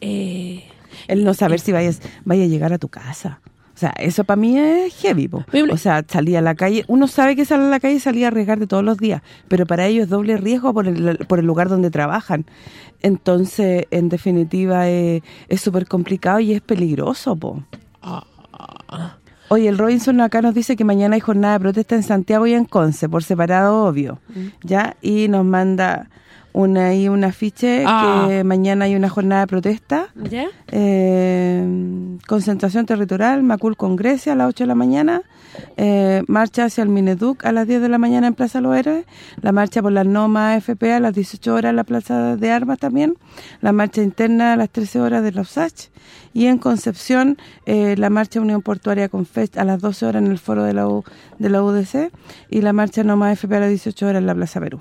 eh, el no saber si vayas vaya a llegar a tu casa. O sea, eso para mí es heavy, O sea, salir a la calle, uno sabe que salir a la calle y salir a arriesgar todos los días, pero para ellos es doble riesgo por el, por el lugar donde trabajan. Entonces, en definitiva, es súper complicado y es peligroso, po. Oye, el Robinson acá nos dice que mañana hay jornada de protesta en Santiago y en Conce, por separado, obvio, mm. ¿ya? Y nos manda una y un afiche ah. que mañana hay una jornada de protesta. Eh, concentración territorial, Macul con Grecia a las 8 de la mañana. Eh, marcha hacia el Mineduc a las 10 de la mañana en Plaza Los Héroes. La marcha por la NOMA AFP a las 18 horas en la Plaza de Armas también. La marcha interna a las 13 horas de los SACH. Y en Concepción, eh, la marcha Unión Portuaria con FEST a las 12 horas en el foro de la, de la UDC. Y la marcha NOMA AFP a las 18 horas en la Plaza Perú.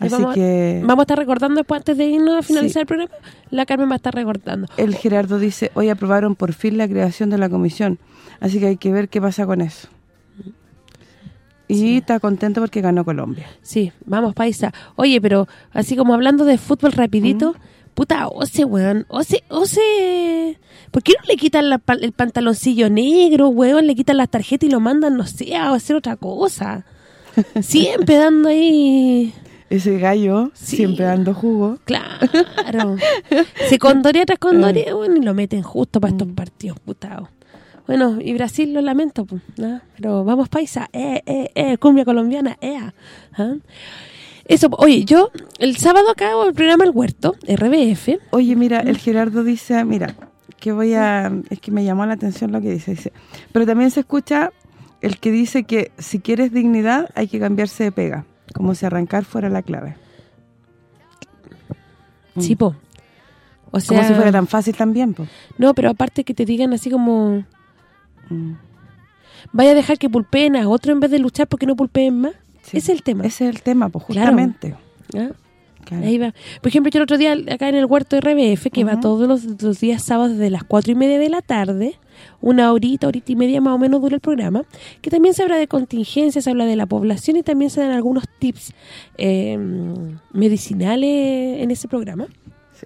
Así vamos, que... Vamos a estar recordando después, antes de irnos a finalizar el programa, la Carmen va a estar recordando. El Gerardo dice, hoy aprobaron por fin la creación de la comisión, así que hay que ver qué pasa con eso. Y está contento porque ganó Colombia. Sí, vamos, paisa. Oye, pero así como hablando de fútbol rapidito, puta, Ose, weón, Ose, Ose... ¿Por qué no le quitan el pantaloncillo negro, weón? Le quitan las tarjetas y lo mandan, no sé, a hacer otra cosa. Siempre dando ahí ese gallo siempre dando jugo. Claro. Se condoría tras condoría, bueno, y lo meten justo para estos mm. partidos putados. Bueno, y Brasil lo lamento, pues, pero vamos paisa, eh, eh, eh, cumbia colombiana, eh. Eso, oye, yo el sábado acá hago el programa El Huerto, RBF. Oye, mira, el Gerardo dice, mira, que voy a... Es que me llamó la atención lo que dice, dice. Pero también se escucha el que dice que si quieres dignidad hay que cambiarse de pega. Como si arrancar fuera la clave. Sí, po. O sea, como si fuera tan fácil también, po. No, pero aparte que te digan así como... Mm. Vaya a dejar que pulpeen a otro en vez de luchar porque no pulpeen más. Ese es el tema. Ese es el tema, pues justamente. ¿Ah? Ahí va. Por ejemplo, yo el otro día acá en el huerto de RBF, que va todos los, días sábados desde las cuatro y media de la tarde, una horita, horita y media más o menos dura el programa, que también se habla de contingencias, se habla de la población y también se dan algunos tips eh, medicinales en ese programa.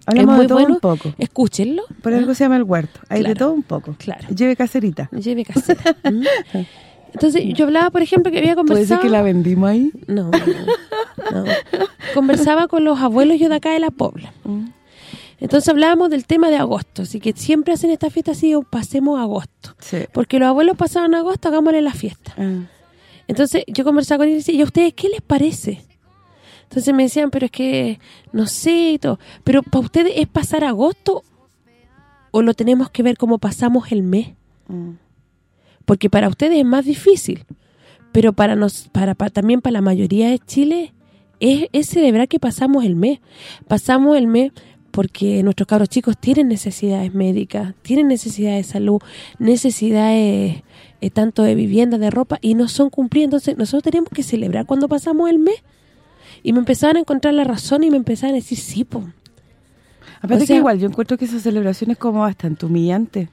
Hablamos de todo un poco. Escúchenlo. Por algo se llama el huerto. Hay de todo un poco. Claro. Lleve caserita. Lleve caserita. Mm. Entonces, yo hablaba, por ejemplo, que había conversado... ¿Puede ser que la vendimos ahí? No, no, Conversaba con los abuelos yo de acá de la Pobla. Mm. Entonces hablábamos del tema de agosto, así que siempre hacen esta fiesta así, pasemos agosto. Porque los abuelos pasaban agosto, hagámosle la fiesta. Ah. Entonces yo conversaba con ellos y decía, ¿y a ustedes qué les parece? Entonces me decían, pero es que no sé y todo. Pero para ustedes es pasar agosto o lo tenemos que ver como pasamos el mes. Mm. Porque para ustedes es más difícil. Pero para nos para, también para la mayoría de Chile es, es celebrar que pasamos el mes. Pasamos el mes porque nuestros cabros chicos tienen necesidades médicas, tienen necesidades de salud, necesidades eh, tanto de vivienda, de ropa, y no son cumplidas. Entonces, nosotros tenemos que celebrar cuando pasamos el mes y me empezaban a encontrar la razón y me empezaban a decir, sí, po. Aparte que igual, yo encuentro que esa celebración es como bastante humillante.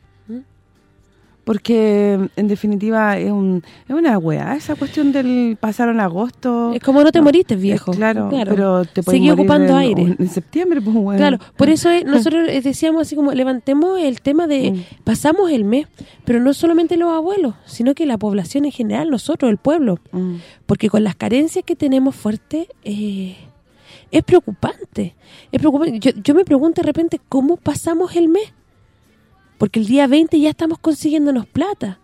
Porque en definitiva es, un, es una weá, esa cuestión del pasaron agosto. Es como no te moriste, viejo. Claro, pero te puedes Seguí ocupando aire. En septiembre, pues bueno. Claro, por eso nosotros decíamos así como levantemos el tema de mm. pasamos el mes, pero no solamente los abuelos, sino que la población en general, nosotros, el pueblo. Mm. Porque con las carencias que tenemos fuertes eh, es preocupante. Es preocupante. Yo, yo me pregunto de repente, ¿cómo pasamos el mes? Porque el día 20 ya estamos consiguiéndonos plata.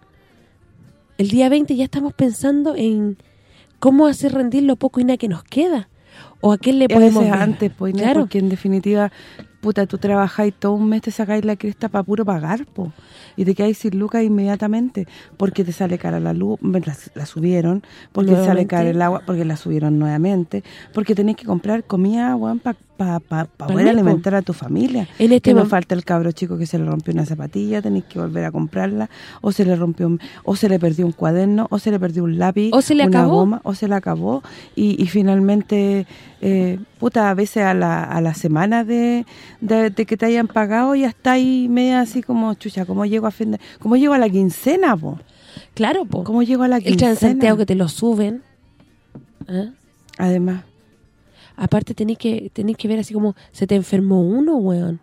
El día 20 ya estamos pensando en cómo hacer rendir lo poco y nada que nos queda. O a quién le podemos... antes, pues, claro. porque en definitiva puta, tú trabajáis todo un mes, te sacáis la cresta para puro pagar, po. Y te quedáis sin lucas inmediatamente, porque te sale cara la luz, la, subieron, porque te sale cara el agua, porque la subieron nuevamente, porque tenéis que comprar comida, weón, para poder alimentar a tu familia. En este que no falta el cabro chico que se le rompió una zapatilla, tenéis que volver a comprarla, o se le rompió o se le perdió un cuaderno, o se le perdió un lápiz, o se le una acabó. goma, o se le acabó, y, y finalmente eh, puta, a veces a la, a la semana de, de, que te hayan pagado ya está ahí media así como, chucha, ¿cómo llego a fin cómo llego a la quincena, po? Claro, po. ¿Cómo llego a la quincena? El Santiago que te lo suben. ¿eh? Además. Aparte tenés que tenés que ver así como, se te enfermó uno, weón.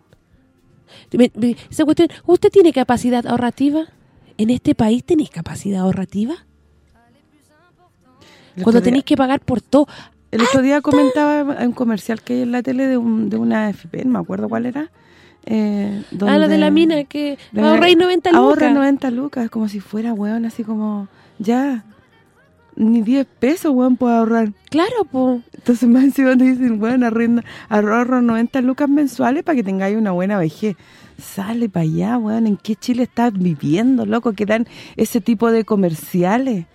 Esa cuestión, ¿usted tiene capacidad ahorrativa? ¿En este país tenés capacidad ahorrativa? Cuando tenéis que pagar por todo. El otro día comentaba un comercial que hay en la tele de, un, de una FP, no me acuerdo cuál era. Eh, ah, la de la mina, que ahorra 90 lucas. Ahorra 90 lucas, como si fuera, weón, así como, ya, ni 10 pesos, weón, puedo ahorrar. Claro, pues. Entonces más encima te dicen, weón, ahorro 90 lucas mensuales para que tengáis una buena vejez. Sale para allá, weón, ¿en qué Chile estás viviendo, loco? Que dan ese tipo de comerciales.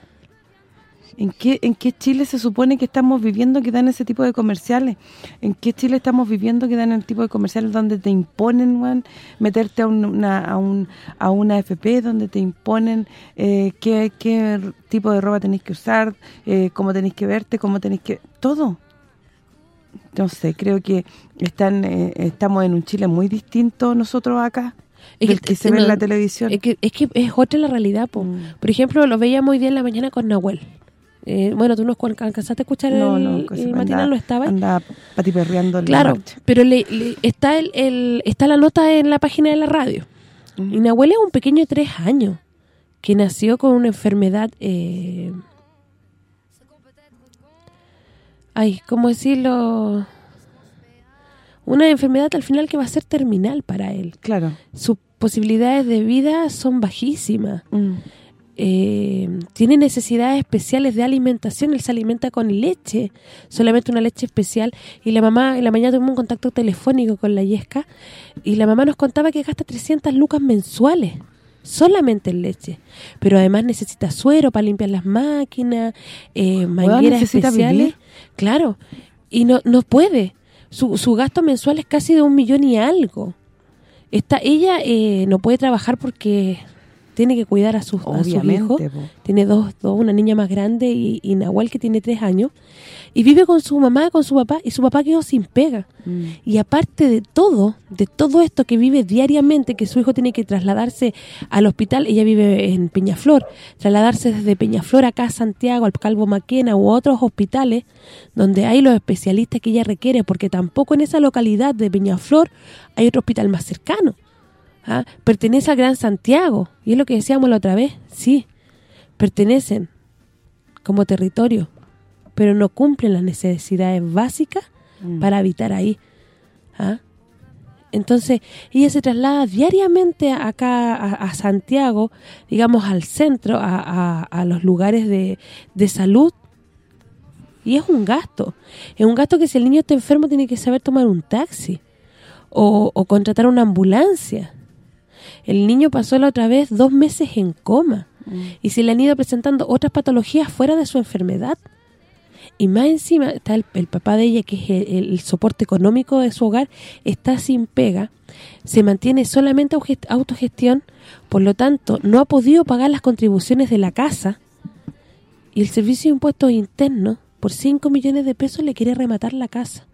¿En qué, ¿En qué Chile se supone que estamos viviendo que dan ese tipo de comerciales? ¿En qué Chile estamos viviendo que dan el tipo de comerciales donde te imponen, meterte a una, a, un, a una FP, donde te imponen eh, qué, qué tipo de ropa tenéis que usar, eh, cómo tenéis que verte, cómo tenéis que... Todo. No sé, creo que están eh, estamos en un Chile muy distinto nosotros acá es que, se ve en la televisión. Es que, es que es otra la realidad, po. Mm. Por ejemplo, lo veíamos hoy día en la mañana con Nahuel. Eh, bueno, tú no alcanzaste a escuchar el, el matinal, no estaba. Anda patiperreando Claro, pero le, está el, está la nota en la página de la radio. Y mi abuela es un pequeño de tres años que nació con una enfermedad... Eh, ay, ¿cómo decirlo? Una enfermedad al final que va a ser terminal para él. Claro. Sus posibilidades de vida son bajísimas. Mm eh, tiene necesidades especiales de alimentación, él se alimenta con leche, solamente una leche especial, y la mamá, en la mañana tuvimos un contacto telefónico con la Yesca, y la mamá nos contaba que gasta 300 lucas mensuales, solamente en leche, pero además necesita suero para limpiar las máquinas, eh, mangueras especiales, claro, y no, no puede, su, su gasto mensual es casi de un millón y algo, Está, ella eh, no puede trabajar porque tiene que cuidar a sus, a sus hijos. Tiene dos, dos, una niña más grande y, y Nahuel que tiene tres años. Y vive con su mamá, con su papá, y su papá quedó sin pega. Mm. Y aparte de todo, de todo esto que vive diariamente, que su hijo tiene que trasladarse al hospital, ella vive en Peñaflor, trasladarse desde Peñaflor acá a Santiago, al Calvo Maquena u otros hospitales, donde hay los especialistas que ella requiere, porque tampoco en esa localidad de Peñaflor hay otro hospital más cercano. ¿Ah? Pertenece al Gran Santiago, y es lo que decíamos la otra vez, sí, pertenecen como territorio pero no cumplen las necesidades básicas mm. para habitar ahí. ¿ah? Entonces, ella se traslada diariamente acá a, Santiago, digamos al centro, a, los lugares de, salud, y es un gasto. Es un gasto que si el niño está enfermo tiene que saber tomar un taxi o, o contratar una ambulancia. El niño pasó la otra vez dos meses en coma. Mm. y se le han ido presentando otras patologías fuera de su enfermedad. Y más encima está el, papá de ella, que es el, soporte económico de su hogar, está sin pega, se mantiene solamente autogestión, por lo tanto, no ha podido pagar las contribuciones de la casa. Y el Servicio de Impuestos Internos, por 5 millones de pesos, le quiere rematar la casa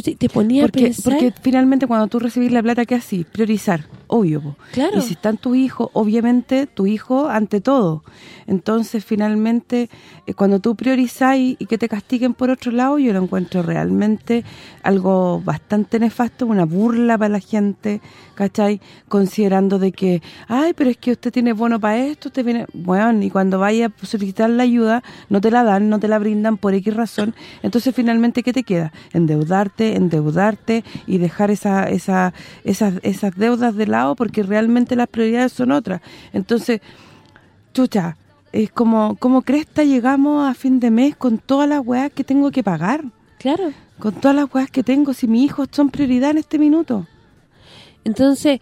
te, ponía porque, Porque finalmente cuando tú recibís la plata, ¿qué haces? Priorizar, obvio. Claro. Y si está en tu hijo, obviamente tu hijo ante todo. Entonces, finalmente, eh, cuando tú priorizas y, que te castiguen por otro lado, yo lo encuentro realmente algo bastante nefasto, una burla para la gente, ¿cachai? Considerando de que, ay, pero es que usted tiene bono para esto, usted viene... Bueno, y cuando vaya a solicitar la ayuda, no te la dan, no te la brindan por X razón. Entonces, finalmente, ¿qué te queda? Endeudarte, endeudarte y dejar esa, esa, esas, esas deudas de lado porque realmente las prioridades son otras. Entonces, chucha, es como, como cresta llegamos a fin de mes con todas las weas que tengo que pagar. Claro. Con todas las weas que tengo, si mis hijos son prioridad en este minuto. Entonces,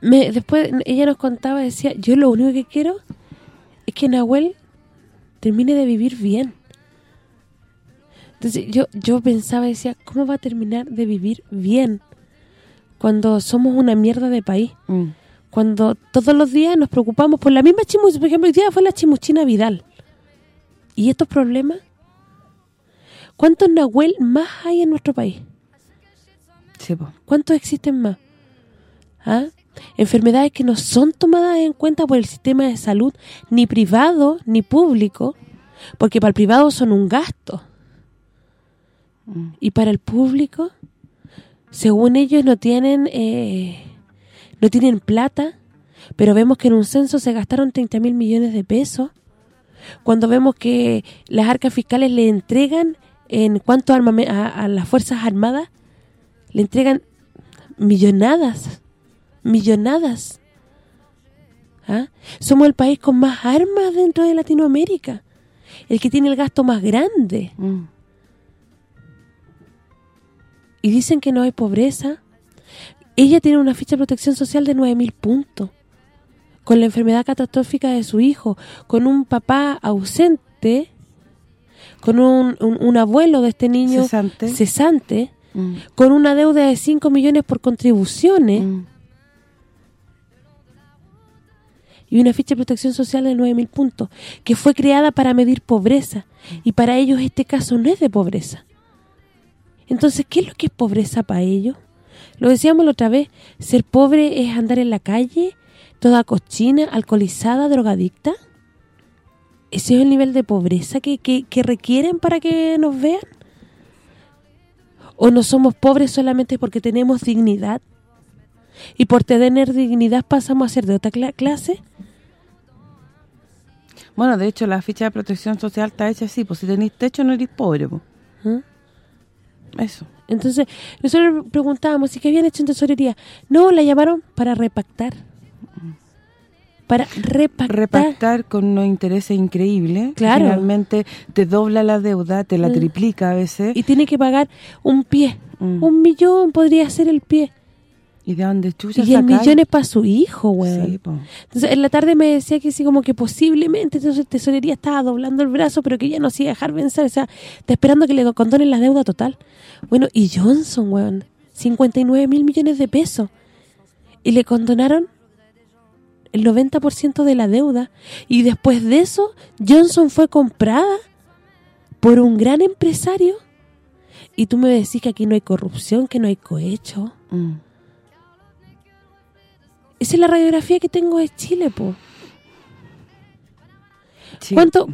me después ella nos contaba, decía, yo lo único que quiero es que Nahuel termine de vivir bien. Entonces yo yo pensaba, decía, ¿cómo va a terminar de vivir bien cuando somos una mierda de país? Mm. Cuando todos los días nos preocupamos por la misma chimuchina, por ejemplo, el día fue la chimuchina Vidal. ¿Y estos problemas? ¿Cuántos Nahuel más hay en nuestro país? ¿Cuántos existen más? ¿Ah? Enfermedades que no son tomadas en cuenta por el sistema de salud, ni privado ni público, porque para el privado son un gasto. Y para el público, según ellos no tienen eh, no tienen plata, pero vemos que en un censo se gastaron 30 mil millones de pesos. Cuando vemos que las arcas fiscales le entregan en cuanto a, a las Fuerzas Armadas, le entregan millonadas, millonadas. ¿Ah? Somos el país con más armas dentro de Latinoamérica, el que tiene el gasto más grande. Mm y dicen que no hay pobreza. Ella tiene una ficha de protección social de 9.000 puntos, con la enfermedad catastrófica de su hijo, con un papá ausente, con un, abuelo de este niño cesante, mm. con una deuda de 5 millones por contribuciones, mm. Y una ficha de protección social de 9.000 puntos, que fue creada para medir pobreza, y para ellos este caso no es de pobreza. Entonces, ¿qué es lo que es pobreza para ellos? Lo decíamos la otra vez, ser pobre es andar en la calle, toda cochina, alcoholizada, drogadicta. ¿Ese es el nivel de pobreza que, que, requieren para que nos vean? ¿O no somos pobres solamente porque tenemos dignidad? ¿Y por tener dignidad pasamos a ser de otra clase? Bueno, de hecho, la ficha de protección social está hecha así, pues si tenéis techo no eres pobre, pues. Eso. Entonces, nosotros preguntábamos si qué habían hecho en tesorería. No, la llamaron para repactar. Para repactar. Repactar con unos intereses increíbles. Claro. Finalmente te dobla la deuda, te la mm. triplica a veces. Y tiene que pagar un pie. Mm. Un millón podría ser el pie. ¿Y de dónde chucha Y el millón es para su hijo, güey. Sí, entonces, en la tarde me decía que sí, como que posiblemente entonces tesorería estaba doblando el brazo, pero que ya no se iba a dejar vencer. O sea, está esperando que le condonen la deuda total. Bueno, y Johnson, weón, 59 mil millones de pesos. Y le condonaron el 90% de la deuda y después de eso Johnson fue comprada por un gran empresario y tú me decís que aquí no hay corrupción, que no hay cohecho. Mm. Esa es la radiografía que tengo de Chile, po. ¿Cuánto,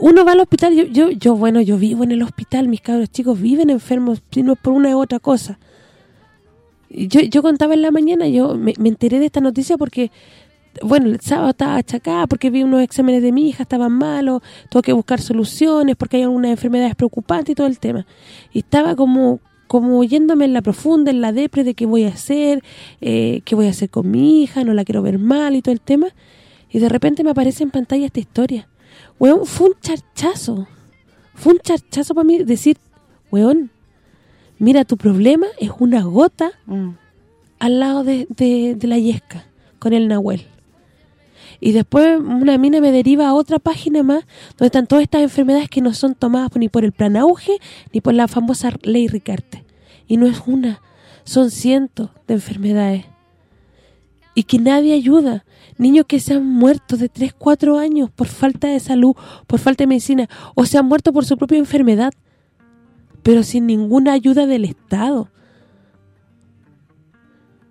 uno va al hospital, yo, yo yo bueno, yo vivo en el hospital, mis cabros chicos viven enfermos, si no es por una u otra cosa. Yo, yo contaba en la mañana, yo me, enteré de esta noticia porque bueno, el sábado estaba achacada porque vi unos exámenes de mi hija, estaban malos, tuve que buscar soluciones porque hay algunas enfermedades preocupantes y todo el tema. Y estaba como como yéndome en la profunda, en la depre de qué voy a hacer, eh, qué voy a hacer con mi hija, no la quiero ver mal y todo el tema. Y de repente me aparece en pantalla esta historia. Weón, fue un charchazo. Fue un charchazo para mí decir, weón, mira, tu problema es una gota mm. al lado de, de, la yesca, con el Nahuel. Y después una mina me deriva a otra página más, donde están todas estas enfermedades que no son tomadas ni por el plan auge, ni por la famosa ley Ricarte. Y no es una, son cientos de enfermedades. Y que nadie ayuda niños que se han muerto de 3, 4 años por falta de salud, por falta de medicina, o se han muerto por su propia enfermedad, pero sin ninguna ayuda del Estado.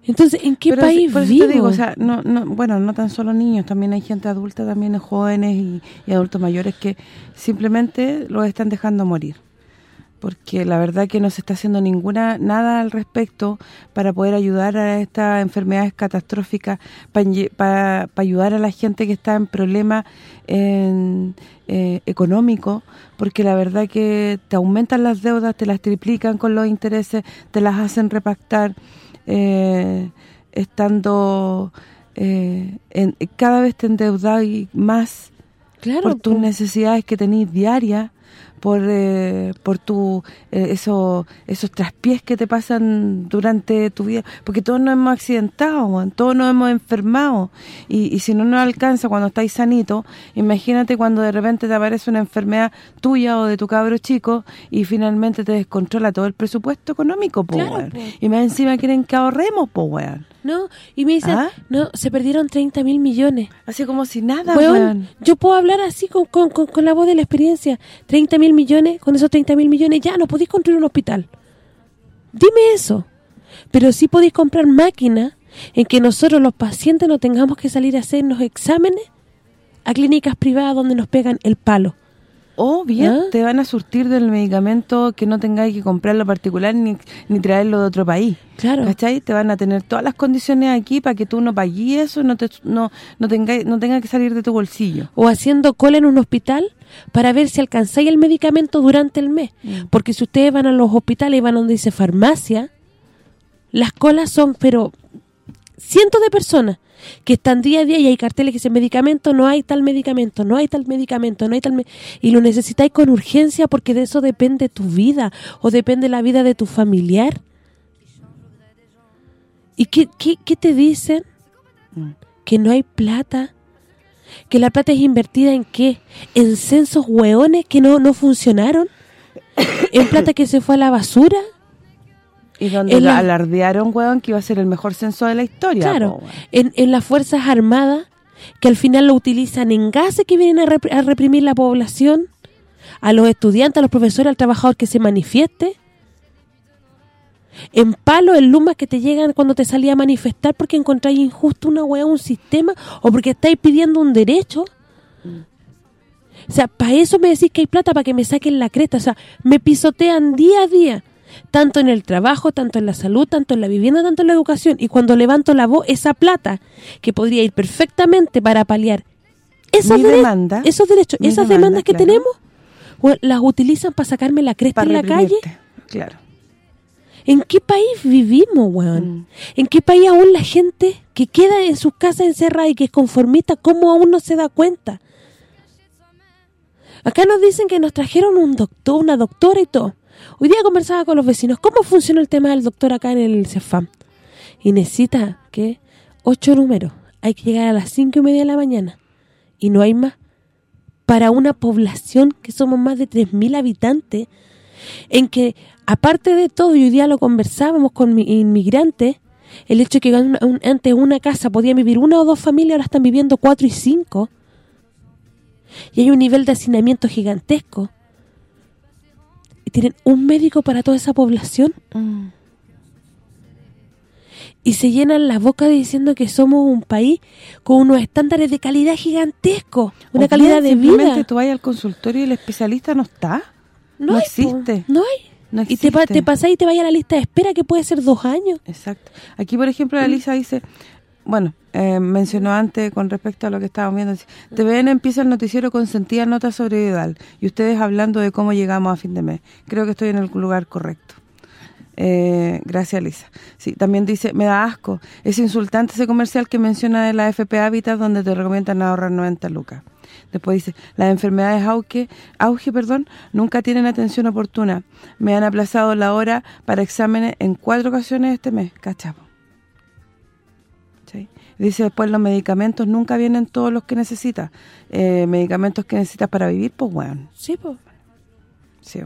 Entonces, ¿en qué país vivo? digo, o sea, no, no, bueno, no tan solo niños, también hay gente adulta, también hay jóvenes y, y adultos mayores que simplemente los están dejando morir porque la verdad que no se está haciendo ninguna nada al respecto para poder ayudar a estas enfermedades catastróficas, para, ayudar a la gente que está en problemas eh, económicos, porque la verdad que te aumentan las deudas, te las triplican con los intereses, te las hacen repactar, eh, estando eh, en, cada vez te endeudas más por tus necesidades que tenéis diarias por eh, por tu eh, eso, esos traspiés que te pasan durante tu vida, porque todos nos hemos accidentado, todos nos hemos enfermado, y, y si no nos alcanza cuando estáis sanito, imagínate cuando de repente te aparece una enfermedad tuya o de tu cabro chico y finalmente te descontrola todo el presupuesto económico, po, Y más encima quieren que ahorremos, po, weón. No, y me dicen, ¿Ah? no, se perdieron 30 mil millones. Así como si nada, weón. Yo puedo hablar así con, con, con, la voz de la experiencia. 30 mil millones, con esos 30 mil millones ya no podéis construir un hospital. Dime eso. Pero sí podéis comprar máquinas en que nosotros los pacientes no tengamos que salir a hacernos exámenes a clínicas privadas donde nos pegan el palo. O bien ¿Ah? te van a surtir del medicamento que no tengáis que comprarlo particular ni, ni traerlo de otro país. Claro. ¿Cachai? Te van a tener todas las condiciones aquí para que tú no pagues eso, no te no no tengáis no tenga que salir de tu bolsillo. O haciendo cola en un hospital para ver si alcanzáis el medicamento durante el mes. Mm. Porque si ustedes van a los hospitales y van donde dice farmacia, las colas son pero cientos de personas que están día a día y hay carteles que dicen medicamento, no hay tal medicamento, no hay tal medicamento, no hay tal... y lo necesitáis con urgencia porque de eso depende tu vida o depende la vida de tu familiar. ¿Y qué, qué, te dicen? Mm. Que no hay plata. Que la plata es invertida en qué? En censos hueones que no, no funcionaron. en plata que se fue a la basura. Y donde alardearon, weón, que iba a ser el mejor censo de la historia. Claro, en, en las Fuerzas Armadas, que al final lo utilizan en gases que vienen a, reprimir la población, a los estudiantes, a los profesores, al trabajador que se manifieste, en palo, en lumas que te llegan cuando te salía a manifestar porque encontráis injusto una weá, un sistema, o porque estáis pidiendo un derecho. O sea, para eso me decís que hay plata, para que me saquen la creta. O sea, me pisotean día a día tanto en el trabajo, tanto en la salud, tanto en la vivienda, tanto en la educación. Y cuando levanto la voz, esa plata que podría ir perfectamente para paliar esas demanda, esos derechos, esas demandas que tenemos, las utilizan para sacarme la cresta en la calle. Claro. ¿En qué país vivimos, weón? Mm. ¿En qué país aún la gente que queda en sus casas encerrada y que es conformista, cómo aún no se da cuenta? Acá nos dicen que nos trajeron un doctor, una doctora y todo. Hoy día conversaba con los vecinos, ¿cómo funciona el tema del doctor acá en el CEFAM? Y necesita, ¿qué? Ocho números. Hay que llegar a las cinco y media de la mañana. Y no hay más. Para una población que somos más de 3.000 habitantes, en que, aparte de todo, y hoy día lo conversábamos con inmigrantes, El hecho de que antes una casa podía vivir una o dos familias, ahora están viviendo cuatro y cinco. Y hay un nivel de hacinamiento gigantesco. Tienen un médico para toda esa población. Mm. Y se llenan la boca diciendo que somos un país con unos estándares de calidad gigantescos. Una calidad de vida. tú vas al consultorio y el especialista no está. No, existe. no hay y te, te pasáis y te vaya a la lista de espera que puede ser dos años. Exacto. Aquí, por ejemplo, la mm. lista dice, bueno, eh, mencionó antes con respecto a lo que estábamos viendo, TVN empieza el noticiero con sentida nota sobre Vidal y ustedes hablando de cómo llegamos a fin de mes. Creo que estoy en el lugar correcto. Eh, gracias, Lisa. Sí, también dice, me da asco. Es insultante ese comercial que menciona de la FP Habitat donde te recomiendan ahorrar 90 lucas. Después dice, las enfermedades auge, auge perdón, nunca tienen atención oportuna. Me han aplazado la hora para exámenes en cuatro ocasiones este mes, cachapo. Dice después, los medicamentos nunca vienen todos los que necesitas. Eh, medicamentos que necesitas para vivir, pues bueno. Sí, pues. Sí,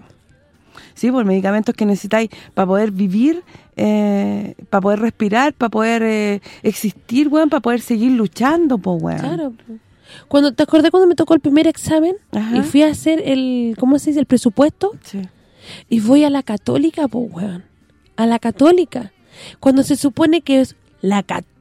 sí pues medicamentos que necesitáis para poder vivir, eh, para poder respirar, para poder eh, existir, bueno, para poder seguir luchando, pues bueno. Claro, pues. Cuando ¿Te acordé cuando me tocó el primer examen? Y fui a hacer el, ¿cómo se dice? El presupuesto. Sí. Y voy a la católica, pues, weón. A la católica. Cuando se supone que es la católica,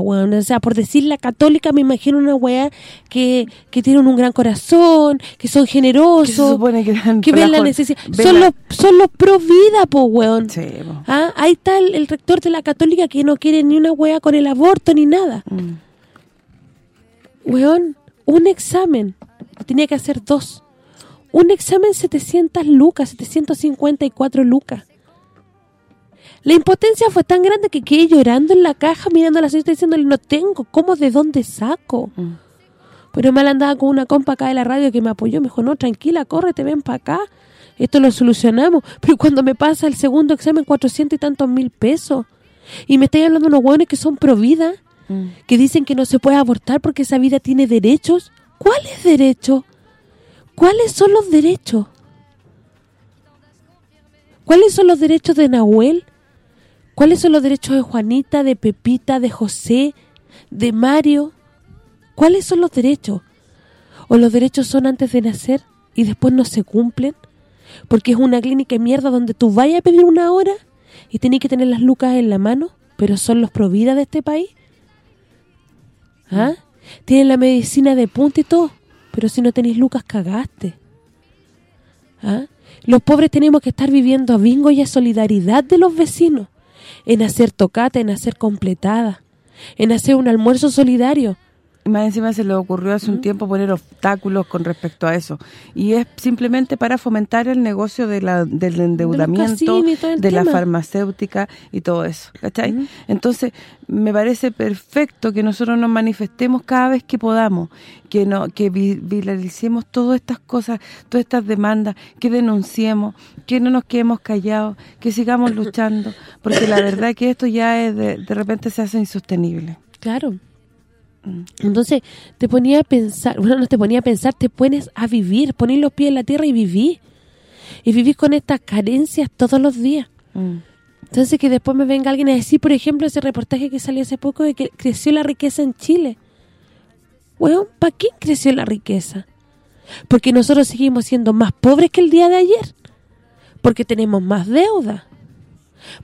weón. O sea, por decir la católica me imagino una weá que, que tienen un gran corazón, que son generosos, que, se supone que, ven la necesidad. son los son los pro vida, pues, weón. Sí, ¿Ah? Ahí está el, rector de la católica que no quiere ni una weá con el aborto ni nada. Mm weón, un examen, tenía que hacer dos. Un examen 700 lucas, 754 lucas. La impotencia fue tan grande que quedé llorando en la caja mirando a la señora diciéndole, no tengo, ¿cómo de dónde saco? Mm. Pero mal andaba con una compa acá de la radio que me apoyó, me dijo, no, tranquila, córrete, ven para acá, esto lo solucionamos. Pero cuando me pasa el segundo examen, 400 y tantos mil pesos, y me estáis hablando unos hueones que son pro vida, que dicen que no se puede abortar porque esa vida tiene derechos. ¿Cuáles derechos? ¿Cuáles son los derechos? ¿Cuáles son los derechos de Nahuel? ¿Cuáles son los derechos de Juanita, de Pepita, de José, de Mario? ¿Cuáles son los derechos? ¿O los derechos son antes de nacer y después no se cumplen? Porque es una clínica de mierda donde tú vayas a pedir una hora y tenés que tener las lucas en la mano, pero son los providas de este país. ¿Ah? Tienen la medicina de punta y todo, pero si no tenéis lucas, cagaste. ¿Ah? Los pobres tenemos que estar viviendo a bingo y a solidaridad de los vecinos, en hacer tocata, en hacer completada, en hacer un almuerzo solidario, más encima se le ocurrió hace un tiempo poner obstáculos con respecto a eso. Y es simplemente para fomentar el negocio de la, del endeudamiento, de, la farmacéutica y todo eso. ¿Cachai? Entonces, me parece perfecto que nosotros nos manifestemos cada vez que podamos, que no que viralicemos todas estas cosas, todas estas demandas, que denunciemos, que no nos quedemos callados, que sigamos luchando, porque la verdad que esto ya es de, de repente se hace insostenible. Claro. Mm. Entonces, te ponía a pensar, bueno, no te ponía a pensar, te pones a vivir, poner los pies en la tierra y vivir. Y vivís con estas carencias todos los días. Mm. Entonces, que después me venga alguien a decir, por ejemplo, ese reportaje que salió hace poco de que creció la riqueza en Chile. Bueno, ¿para quién creció la riqueza? Porque nosotros seguimos siendo más pobres que el día de ayer. Porque tenemos más deuda.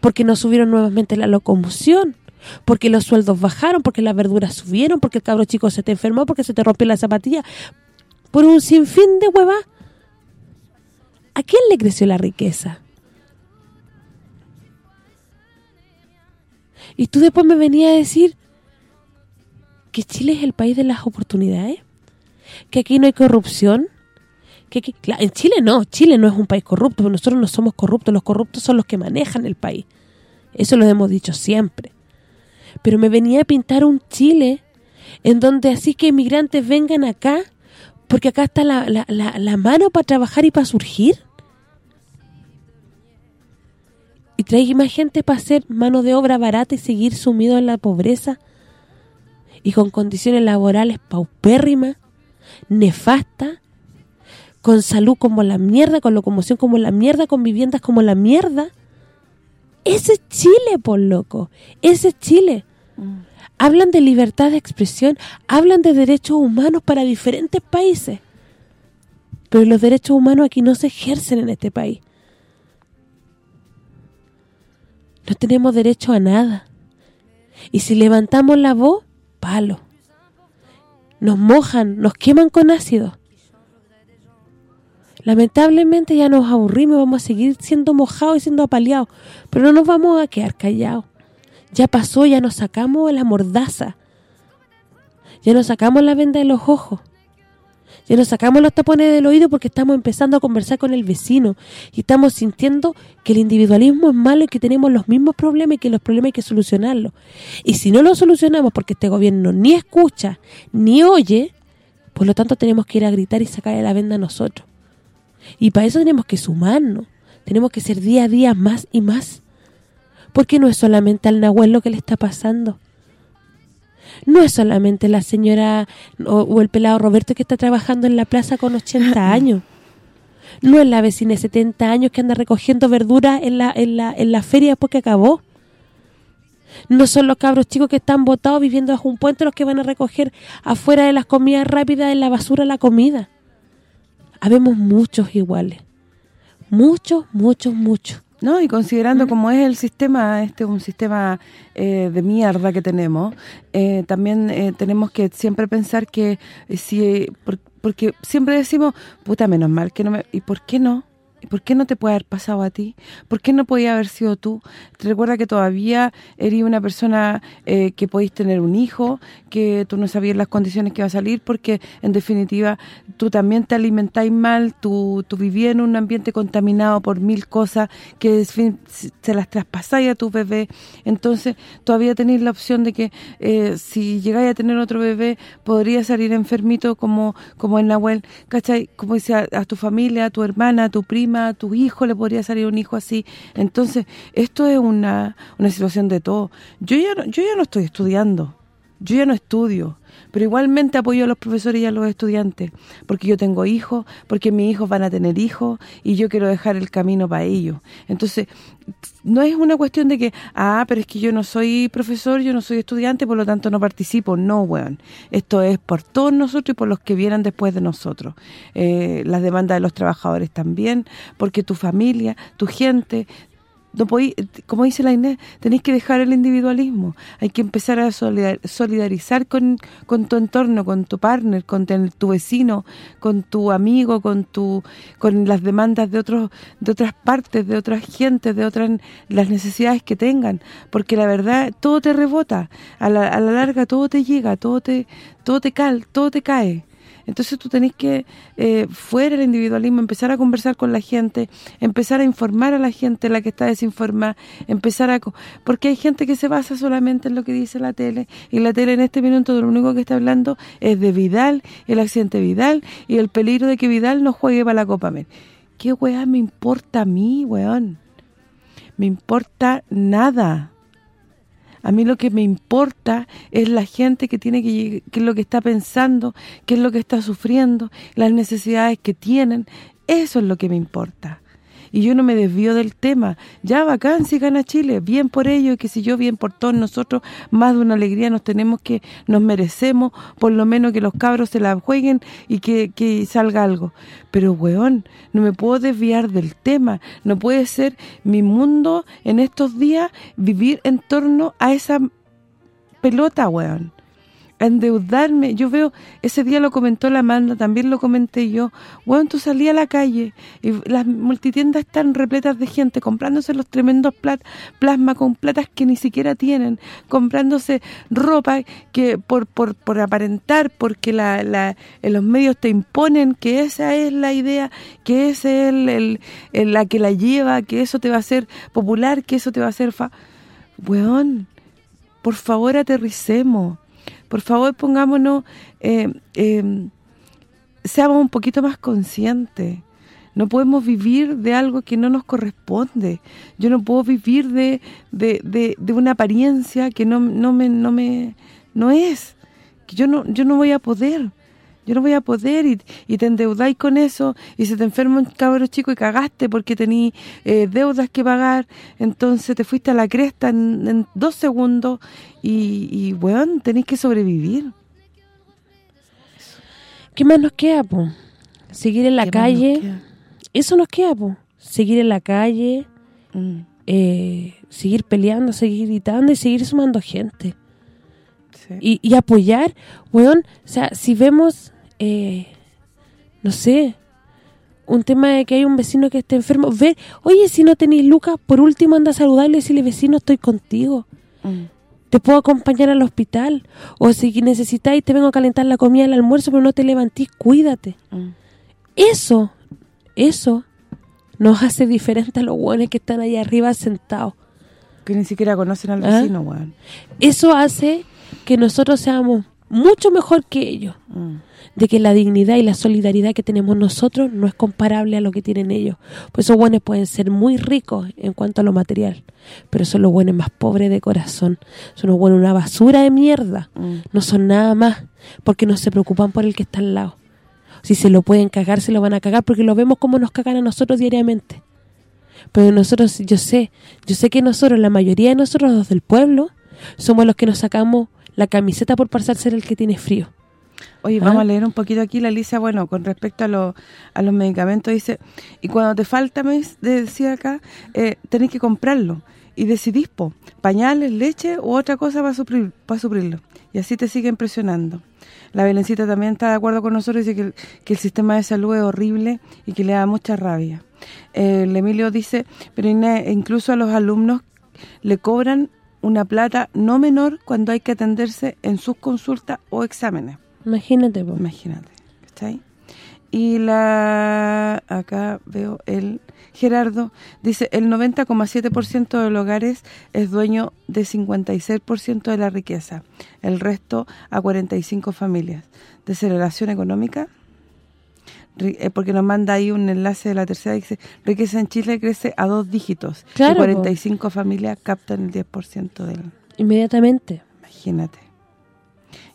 Porque nos subieron nuevamente la locomoción porque los sueldos bajaron, porque las verduras subieron, porque el cabro chico se te enfermó, porque se te rompió la zapatilla, por un sinfín de hueva. ¿A quién le creció la riqueza? Y tú después me venías a decir que Chile es el país de las oportunidades, que aquí no hay corrupción, que, en Chile no, Chile no es un país corrupto, nosotros no somos corruptos, los corruptos son los que manejan el país. Eso lo hemos dicho siempre pero me venía a pintar un Chile en donde así que emigrantes vengan acá, porque acá está la, la, la, mano para trabajar y para surgir. Y traiga más gente para hacer mano de obra barata y seguir sumido en la pobreza y con condiciones laborales paupérrimas, nefastas, con salud como la mierda, con locomoción como la mierda, con viviendas como la mierda. Ese es Chile, por loco. Ese es Chile. Mm. Hablan de libertad de expresión, hablan de derechos humanos para diferentes países. Pero los derechos humanos aquí no se ejercen en este país. No tenemos derecho a nada. Y si levantamos la voz, palo. Nos mojan, nos queman con ácido. Lamentablemente ya nos aburrimos, vamos a seguir siendo mojados y siendo apaleados, pero no nos vamos a quedar callados. Ya pasó, ya nos sacamos la mordaza. Ya nos sacamos la venda de los ojos. Ya nos sacamos los tapones del oído porque estamos empezando a conversar con el vecino y estamos sintiendo que el individualismo es malo y que tenemos los mismos problemas y que los problemas hay que solucionarlos. Y si no lo solucionamos porque este gobierno ni escucha ni oye, por lo tanto tenemos que ir a gritar y sacarle la venda a nosotros. Y para eso tenemos que sumarnos, tenemos que ser día a día más y más. Porque no es solamente al Nahuel lo que le está pasando no es solamente la señora o, el pelado Roberto que está trabajando en la plaza con 80 años. No es la vecina de 70 años que anda recogiendo verduras en la, en la, en la feria después que acabó. No son los cabros chicos que están botados viviendo bajo un puente los que van a recoger afuera de las comidas rápidas en la basura la comida. Habemos muchos iguales. Muchos, muchos, muchos. ¿no? Y considerando cómo es el sistema, este es un sistema eh, de mierda que tenemos, eh, también eh, tenemos que siempre pensar que si porque siempre decimos, puta, menos mal que no me... ¿Y por qué no? ¿Por qué no te puede haber pasado a ti? ¿Por qué no podía haber sido tú? Te recuerda que todavía eres una persona eh, que podéis tener un hijo, que tú no sabías las condiciones que iba a salir, porque en definitiva tú también te alimentáis mal, tú, tú vivías en un ambiente contaminado por mil cosas que se las traspasáis a tu bebé. Entonces todavía tenéis la opción de que eh, si llegáis a tener otro bebé podría salir enfermito como como en Nahuel, ¿cachai? Como dice a tu familia, a tu hermana, a tu prima, a tu hijo le podría salir un hijo así. Entonces, esto es una, una situación de todo. Yo ya, yo ya no estoy estudiando, yo ya no estudio, pero igualmente apoyo a los profesores y a los estudiantes, porque yo tengo hijos, porque mis hijos van a tener hijos y yo quiero dejar el camino para ellos. Entonces, no es una cuestión de que, ah, pero es que yo no soy profesor, yo no soy estudiante, por lo tanto no participo. No, weón. Esto es por todos nosotros y por los que vieran después de nosotros. Eh, las demandas de los trabajadores también, porque tu familia, tu gente, no como dice la Inés, tenéis que dejar el individualismo. Hay que empezar a solidarizar con, con tu entorno, con tu partner, con tu vecino, con tu amigo, con tu con las demandas de otros de otras partes, de otras gentes, de otras las necesidades que tengan, porque la verdad todo te rebota, a la, a la larga todo te llega, todo te todo te cal, todo te cae. Entonces tú tenés que, eh, fuera el individualismo, empezar a conversar con la gente, empezar a informar a la gente, la que está desinformada, empezar a... Porque hay gente que se basa solamente en lo que dice la tele, y la tele en este minuto lo único que está hablando es de Vidal, el accidente Vidal, y el peligro de que Vidal no juegue para la Copa. ¿Qué weá me importa a mí, weón? Me importa nada. A mí lo que me importa es la gente que tiene que qué es lo que está pensando, qué es lo que está sufriendo, las necesidades que tienen. Eso es lo que me importa y yo no me desvío del tema. Ya bacán si gana Chile, bien por ello, que si yo bien por todos nosotros, más de una alegría nos tenemos que, nos merecemos, por lo menos que los cabros se la jueguen y que, que salga algo. Pero, weón, no me puedo desviar del tema, no puede ser mi mundo en estos días vivir en torno a esa pelota, weón endeudarme. Yo veo, ese día lo comentó la Amanda, también lo comenté yo. Bueno, tú salías a la calle y las multitiendas están repletas de gente comprándose los tremendos plat, plasma con platas que ni siquiera tienen, comprándose ropa que por, por, por aparentar, porque la, la, en los medios te imponen que esa es la idea, que esa es el, el, la que la lleva, que eso te va a hacer popular, que eso te va a hacer... Fa Weón, por favor aterricemos por favor, pongámonos, eh, em, seamos un poquito más conscientes. No podemos vivir de algo que no nos corresponde. Yo no puedo vivir de, de, de, una apariencia que no, no me no me no es. Que yo no yo no voy a poder. Yo no voy a poder y, te endeudáis con eso y se te enferma un cabro chico y cagaste porque tení eh, deudas que pagar, entonces te fuiste a la cresta en, dos segundos y, y bueno, tenéis que sobrevivir. ¿Qué más nos queda, po? Seguir en la calle. Eso nos queda, po. Seguir en la calle, mm. eh, seguir peleando, seguir gritando y seguir sumando gente. Y, y, apoyar, weón, o sea, si vemos eh, no sé, un tema de que hay un vecino que esté enfermo, ver, oye, si no tenéis lucas, por último anda a saludarle y decirle, vecino, estoy contigo. Mm. Te puedo acompañar al hospital. O si necesitáis, te vengo a calentar la comida, el almuerzo, pero no te levantís, cuídate. Mm. Eso, eso nos hace diferente a los buenos que están ahí arriba sentados. Que ni siquiera conocen al ¿Ah? vecino, weón. Eso hace que nosotros seamos mucho mejor que ellos. Mm de que la dignidad y la solidaridad que tenemos nosotros no es comparable a lo que tienen ellos. Pues esos buenos pueden ser muy ricos en cuanto a lo material, pero son los buenos más pobres de corazón. Son los buenos una basura de mierda. Mm. No son nada más, porque no se preocupan por el que está al lado. Si se lo pueden cagar, se lo van a cagar, porque lo vemos como nos cagan a nosotros diariamente. Pero nosotros, yo sé, yo sé que nosotros, la mayoría de nosotros, los del pueblo, somos los que nos sacamos la camiseta por pasar ser el que tiene frío. Oye, vamos a leer un poquito aquí la Alicia, bueno, con respecto a, a los medicamentos, dice, y cuando te falta, me decía acá, eh, tenés que comprarlo, y decidís, po, pañales, leche u otra cosa para, suplir, para suplirlo, y así te siguen presionando. La Belencita también está de acuerdo con nosotros, dice que el, sistema de salud es horrible y que le da mucha rabia. el Emilio dice, pero incluso a los alumnos le cobran una plata no menor cuando hay que atenderse en sus consultas o exámenes. Imagínate, Imagínate, ahí? Y la acá veo el Gerardo dice el 90,7% de los hogares es dueño de 56% de la riqueza, el resto a 45 familias. Deceleración económica eh, porque nos manda ahí un enlace de la tercera dice riqueza en Chile crece a dos dígitos y 45 familias captan el 10% del inmediatamente. Imagínate.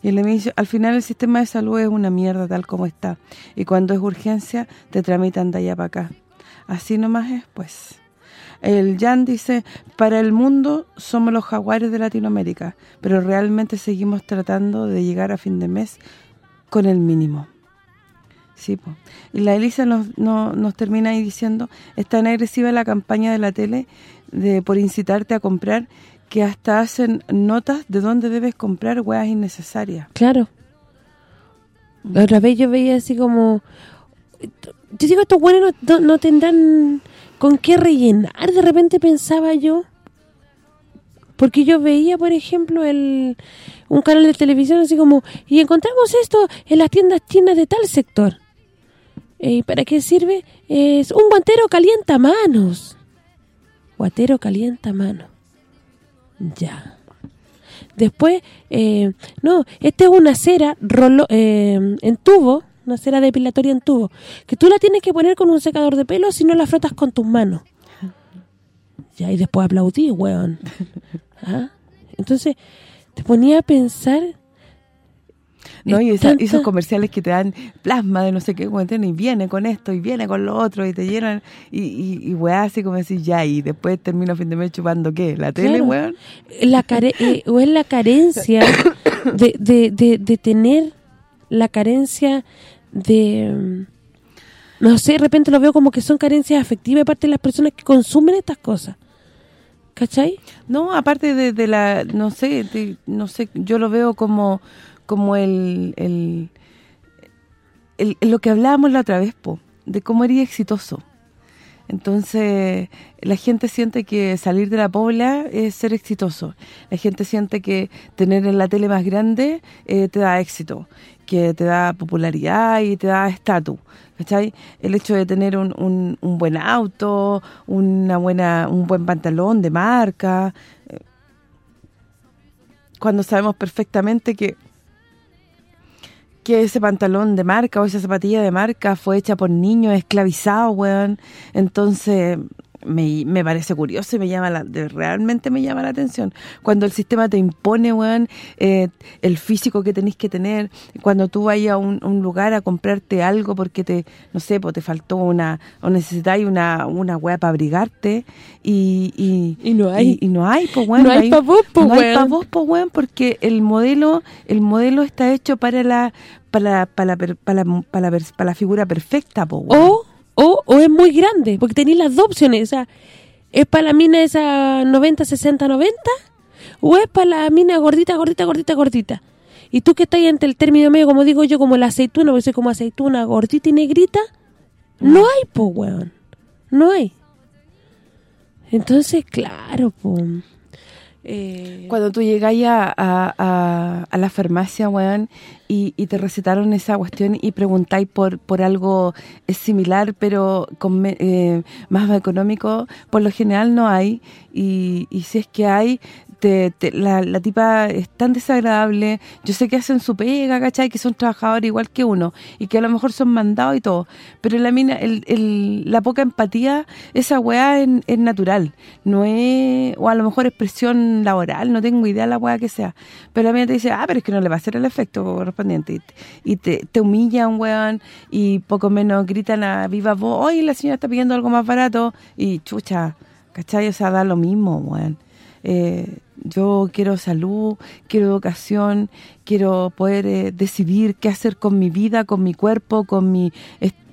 Y el dice, al final el sistema de salud es una mierda tal como está. Y cuando es urgencia, te tramitan de allá para acá. Así nomás es, pues. El Jan dice, para el mundo somos los jaguares de Latinoamérica, pero realmente seguimos tratando de llegar a fin de mes con el mínimo. Sí, pues. Y la Elisa nos, nos termina ahí diciendo, es tan agresiva la campaña de la tele de por incitarte a comprar que hasta hacen notas de dónde debes comprar huevas innecesarias. Claro. La otra vez yo veía así como... Yo digo, estos huevos no, tendrán con qué rellenar, de repente pensaba yo. Porque yo veía, por ejemplo, el un canal de televisión así como, y encontramos esto en las tiendas chinas de tal sector. ¿Y eh, para qué sirve? Es un guantero calienta manos. Guatero calienta manos. Ya. Después, eh, no, esta es una cera rolo, eh, en tubo, una cera depilatoria en tubo, que tú la tienes que poner con un secador de pelo si no la frotas con tus manos. Ya, y después aplaudí, weón. ¿Ah? Entonces, te ponía a pensar ¿no? Y esos comerciales que te dan plasma de no sé qué, y viene con esto, y viene con lo otro, y te llenan, y, y, y así como decir, ya, y después termino fin de mes chupando, ¿qué? ¿La tele, weón? La eh, o es la carencia de, de, de, tener la carencia de mm, no sé, de repente lo veo como que son carencias afectivas de parte de las personas que consumen estas cosas. ¿Cachai? No, aparte de, de la, no sé, no sé, yo lo veo como como el, el, lo que hablábamos la otra vez, po, de cómo eres exitoso. Entonces, la gente siente que salir de la pobla es ser exitoso. La gente siente que tener en la tele más grande eh, te da éxito, que te da popularidad y te da estatus. ¿Cachai? El hecho de tener un, un, un, buen auto, una buena un buen pantalón de marca, eh, cuando sabemos perfectamente que que ese pantalón de marca o esa zapatilla de marca fue hecha por niños esclavizados, weón. Entonces, me, me parece curioso y me llama la, realmente me llama la atención. Cuando el sistema te impone, weón, eh, el físico que tenés que tener, cuando tú vayas a un, lugar a comprarte algo porque te, no sé, pues te faltó una, o necesitáis una, una weá para abrigarte y, y, no hay. Y, no hay, pues weón. No hay para vos, pues No hay para vos, pues weón, porque el modelo, el modelo está hecho para la para, para, para, para, para, para la figura perfecta, pues weón. O, o es muy grande, porque tenéis las dos opciones. O sea, ¿es para la mina esa 90, 60, 90? ¿O es para la mina gordita, gordita, gordita, gordita? Y tú que estás entre el término medio, como digo yo, como la aceituna, porque soy como aceituna gordita y negrita, no hay, po, weón. No hay. Entonces, claro, po. Eh, Cuando tú llegáis a, la farmacia, weón, y, te recetaron esa cuestión y preguntáis por por algo similar, pero con eh, más económico, por lo general no hay. Y, y si es que hay, la, tipa es tan desagradable, yo sé que hacen su pega, ¿cachai? Que son trabajadores igual que uno y que a lo mejor son mandados y todo, pero la mina el, la poca empatía, esa weá es, natural, no es, o a lo mejor expresión laboral, no tengo idea la weá que sea, pero la mina te dice, ah, pero es que no le va a hacer el efecto correspondiente y, te, te humilla un weón y poco menos gritan a viva voz, oye, la señora está pidiendo algo más barato y chucha, ¿cachai? O sea, da lo mismo, weón. Eh, yo quiero salud, quiero educación, quiero poder eh, decidir qué hacer con mi vida, con mi cuerpo, con mi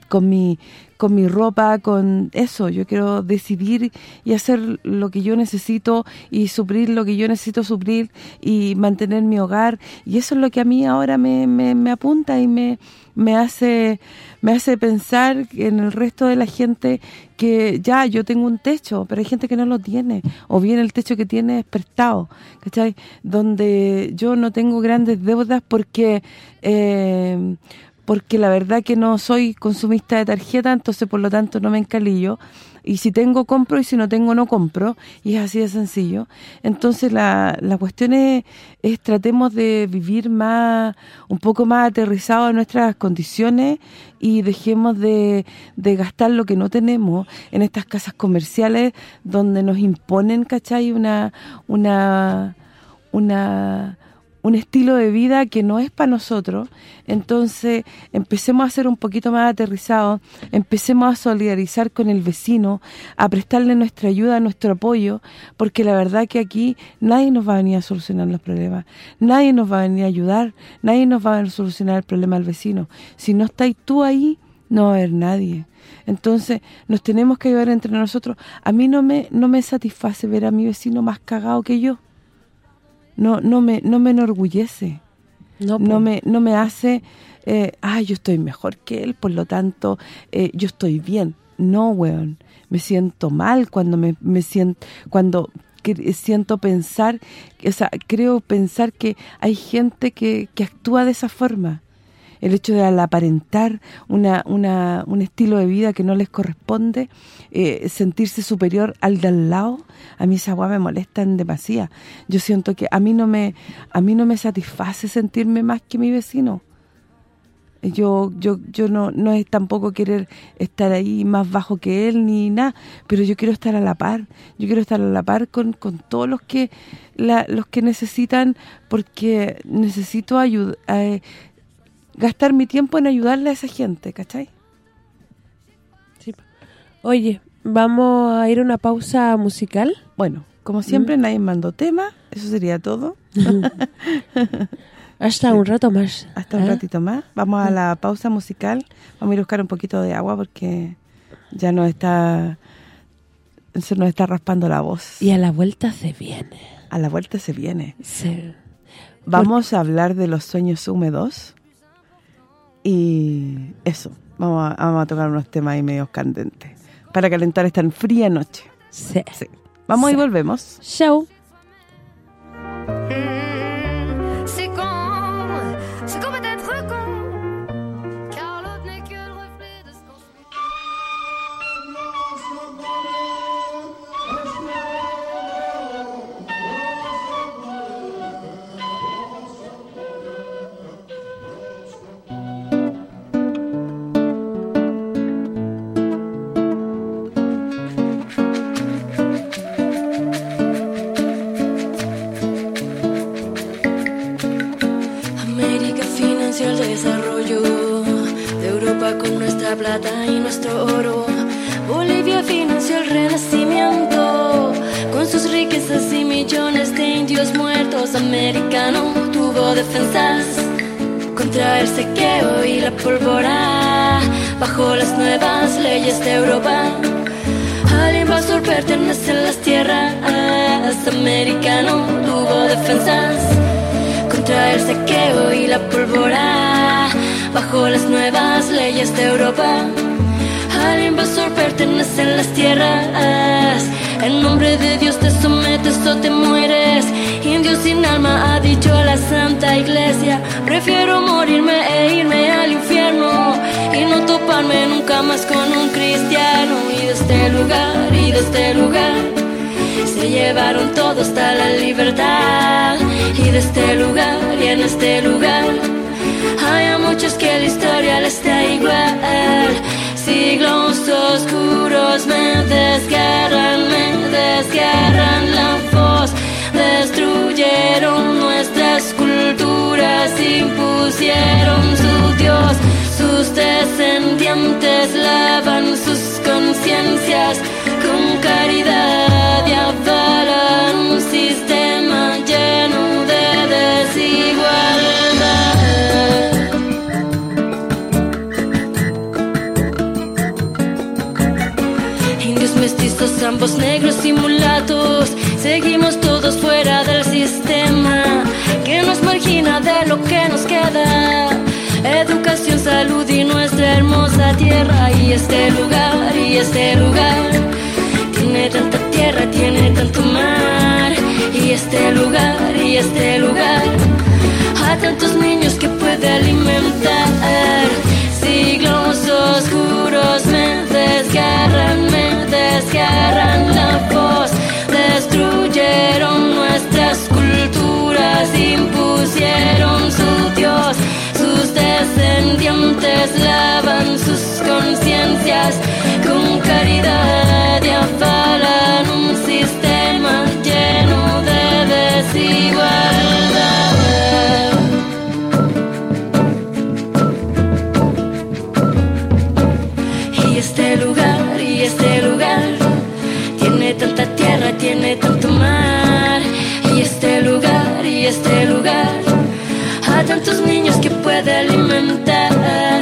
con mi con mi ropa, con eso, yo quiero decidir y hacer lo que yo necesito y suplir lo que yo necesito suplir y mantener mi hogar. Y eso es lo que a mí ahora me, me, me apunta y me, me hace me hace pensar en el resto de la gente que ya yo tengo un techo, pero hay gente que no lo tiene, o bien el techo que tiene es prestado, ¿cachai? Donde yo no tengo grandes deudas porque eh, porque la verdad que no soy consumista de tarjeta, entonces por lo tanto no me encalillo. Y si tengo, compro, y si no tengo, no compro. Y es así de sencillo. Entonces la, la cuestión es, tratemos de vivir más un poco más aterrizado en nuestras condiciones y dejemos de, de gastar lo que no tenemos en estas casas comerciales donde nos imponen, ¿cachai? Una una un estilo de vida que no es para nosotros, entonces empecemos a ser un poquito más aterrizados, empecemos a solidarizar con el vecino, a prestarle nuestra ayuda, nuestro apoyo, porque la verdad que aquí nadie nos va a venir a solucionar los problemas, nadie nos va a venir a ayudar, nadie nos va a solucionar el problema al vecino. Si no estáis tú ahí, no va a haber nadie. Entonces, nos tenemos que ayudar entre nosotros. A mí no me no me satisface ver a mi vecino más cagado que yo no no me no me enorgullece. No, me no me hace eh, ay, yo estoy mejor que él, por lo tanto eh, yo estoy bien. No, weón. Me siento mal cuando me, me siento cuando siento pensar, o sea, creo pensar que hay gente que, que actúa de esa forma el hecho de aparentar una, una, un estilo de vida que no les corresponde, eh, sentirse superior al de al lado, a mí esa agua me molesta en demasía. Yo siento que a mí no me a mí no me satisface sentirme más que mi vecino. Yo yo yo no no es tampoco querer estar ahí más bajo que él ni nada, pero yo quiero estar a la par. Yo quiero estar a la par con, con todos los que los que necesitan porque necesito ayuda eh, gastar mi tiempo en ayudarle a esa gente, ¿cachai? Sí. Oye, ¿vamos a ir a una pausa musical? Bueno, como siempre mm. nadie mandó tema, eso sería todo. Hasta un rato más. Hasta un ¿eh? ratito más. Vamos a la pausa musical. Vamos a ir a buscar un poquito de agua porque ya nos está se nos está raspando la voz. Y a la vuelta se viene. A la vuelta se viene. Sí. Vamos a hablar de los sueños húmedos. Y eso, vamos a, tocar unos temas ahí medio candentes para calentar esta fría noche. Sí. Vamos y volvemos. Chao. De Europa. Al invasor pertenecen las tierras. Americano tuvo defensas contra el sequeo y la pólvora bajo las nuevas leyes de Europa. Invasor pertenecen las tierras. En nombre de Dios te sometes o te mueres. Indio sin alma ha dicho a la Santa Iglesia. Prefiero morirme e irme al infierno y no toparme nunca más con un cristiano. Y de este lugar, y de este lugar, se llevaron todo hasta la libertad. Y de este lugar, y en este lugar, hay a muchos que la historia les da igual. Siglos oscuros me desgarran, me desgarran la voz. Destruyeron nuestras culturas, impusieron su Dios. Sus descendientes lavan sus conciencias con caridad y avalan ambos negros y mulatos, seguimos todos fuera del sistema. Que nos margina de lo que nos queda. Educación, salud y nuestra hermosa tierra. Y este lugar y este lugar. Tiene tanta tierra, tiene tanto mar. Y este lugar y este lugar. A tantos niños que puede alimentar. Siglos oscuros me desgarran, me desgarran la voz, destruyeron nuestras culturas, impusieron su Dios. Sus descendientes lavan sus conciencias con caridad y avalan un sistema lleno de desigualdad. Tantos niños que puede alimentar.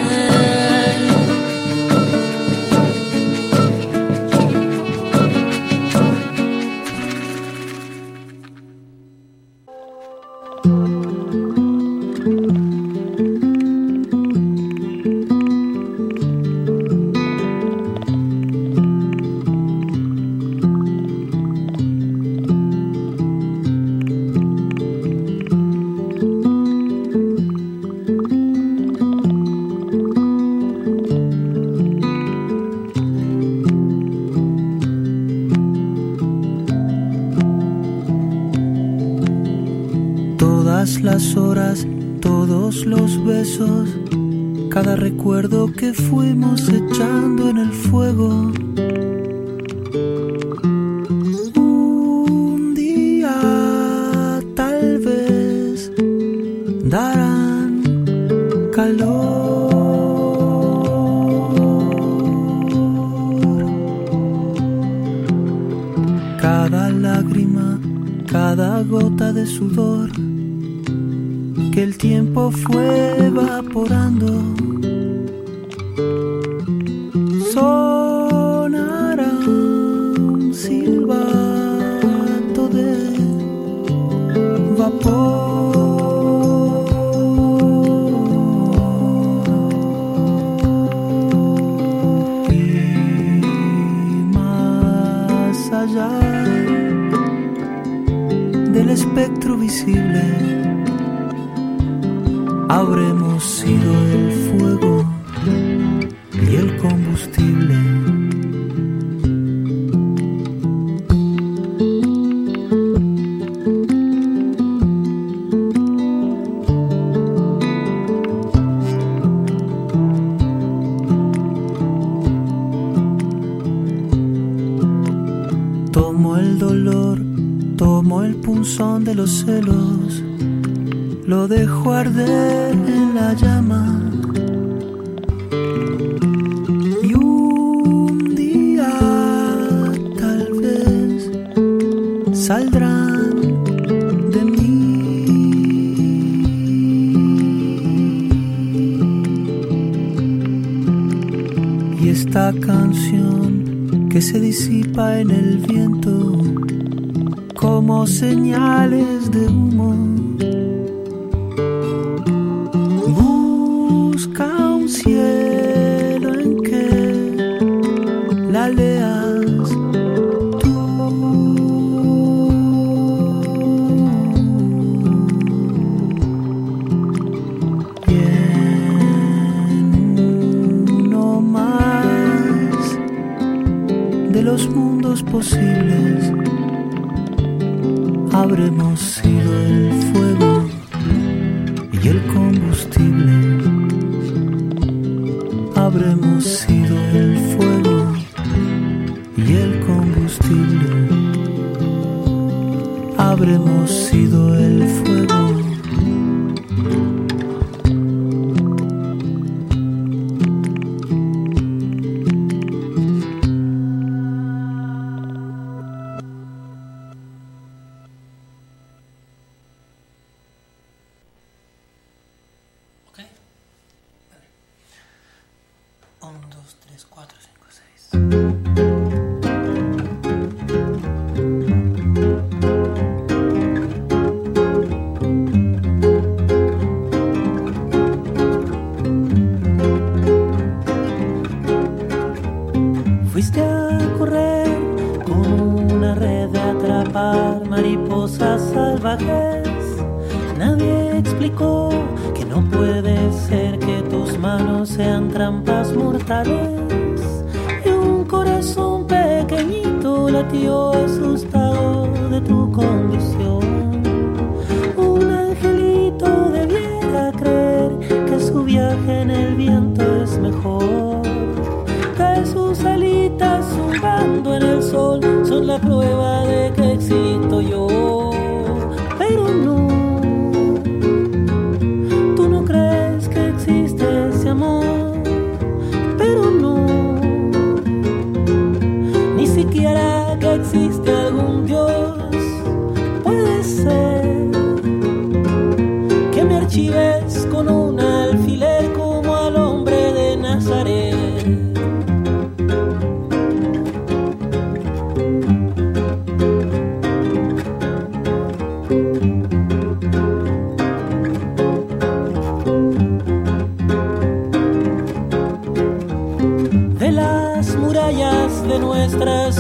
Espectro visible habremos sido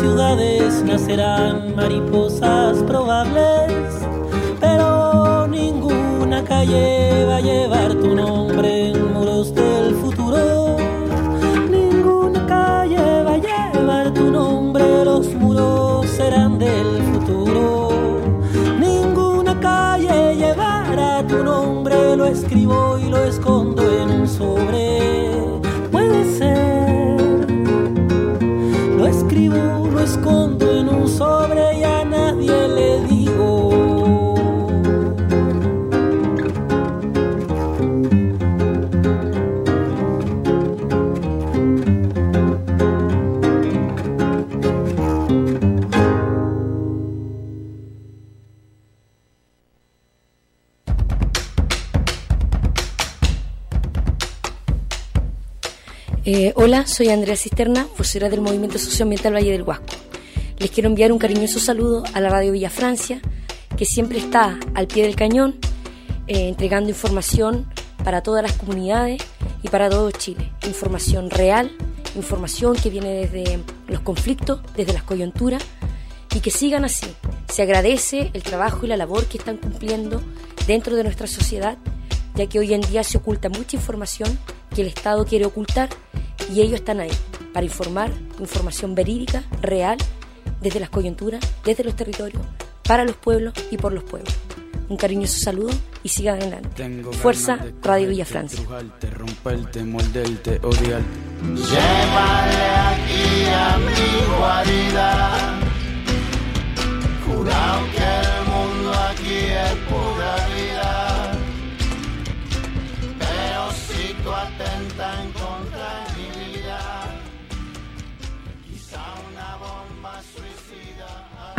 ciudades nacerán mariposas probables, pero ninguna calle va a llevar tu nombre. Hola, soy Andrea Cisterna, vocera del Movimiento Socioambiental Valle del Huasco. Les quiero enviar un cariñoso saludo a la Radio Villa Francia, que siempre está al pie del cañón, eh, entregando información para todas las comunidades y para todo Chile. Información real, información que viene desde los conflictos, desde las coyunturas, y que sigan así. Se agradece el trabajo y la labor que están cumpliendo dentro de nuestra sociedad, ya que hoy en día se oculta mucha información que el Estado quiere ocultar y ellos están ahí para informar, información verídica, real, desde las coyunturas, desde los territorios, para los pueblos y por los pueblos. Un cariñoso saludo y sigan adelante. Fuerza Radio Villa Francia. aquí a mi guarida. Jurado que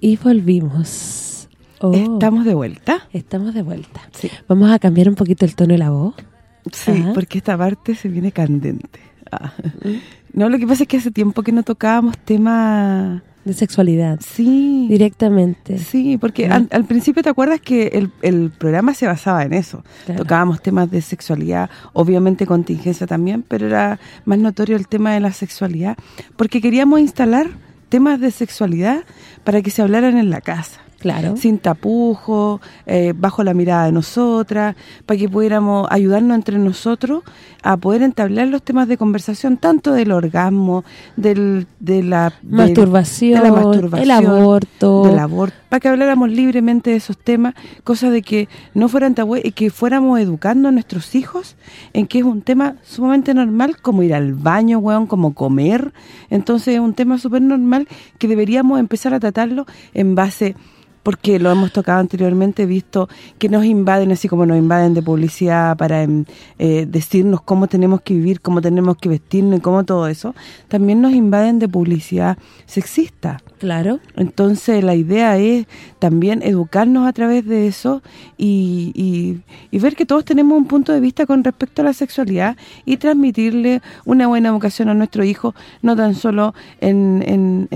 Y volvimos. Oh. ¿Estamos de vuelta? Estamos de vuelta. Sí. Vamos a cambiar un poquito el tono de la voz. Sí, porque esta parte se viene candente. Ah. No, lo que pasa es que hace tiempo que no tocábamos temas de sexualidad. Sí. Directamente. Sí, porque al, principio te acuerdas que el, programa se basaba en eso. Tocábamos temas de sexualidad, obviamente contingencia también, pero era más notorio el tema de la sexualidad, porque queríamos instalar temas de sexualidad para que se hablaran en la casa. Claro. Sin tapujos, eh, bajo la mirada de nosotras, para que pudiéramos ayudarnos entre nosotros a poder entablar los temas de conversación, tanto del orgasmo, del, de, la, masturbación, la masturbación, el aborto, del aborto, para que habláramos libremente de esos temas, cosa de que no fueran tabú y que fuéramos educando a nuestros hijos en que es un tema sumamente normal, como ir al baño, weón, como comer, entonces es un tema súper normal que deberíamos empezar a tratarlo en base porque lo hemos tocado anteriormente, visto que nos invaden, así como nos invaden de publicidad para em, eh, decirnos cómo tenemos que vivir, cómo tenemos que vestirnos y cómo todo eso, también nos invaden de publicidad sexista. Claro. Entonces la idea es también educarnos a través de eso y, ver que todos tenemos un punto de vista con respecto a la sexualidad y transmitirle una buena educación a nuestro hijo, no tan solo en,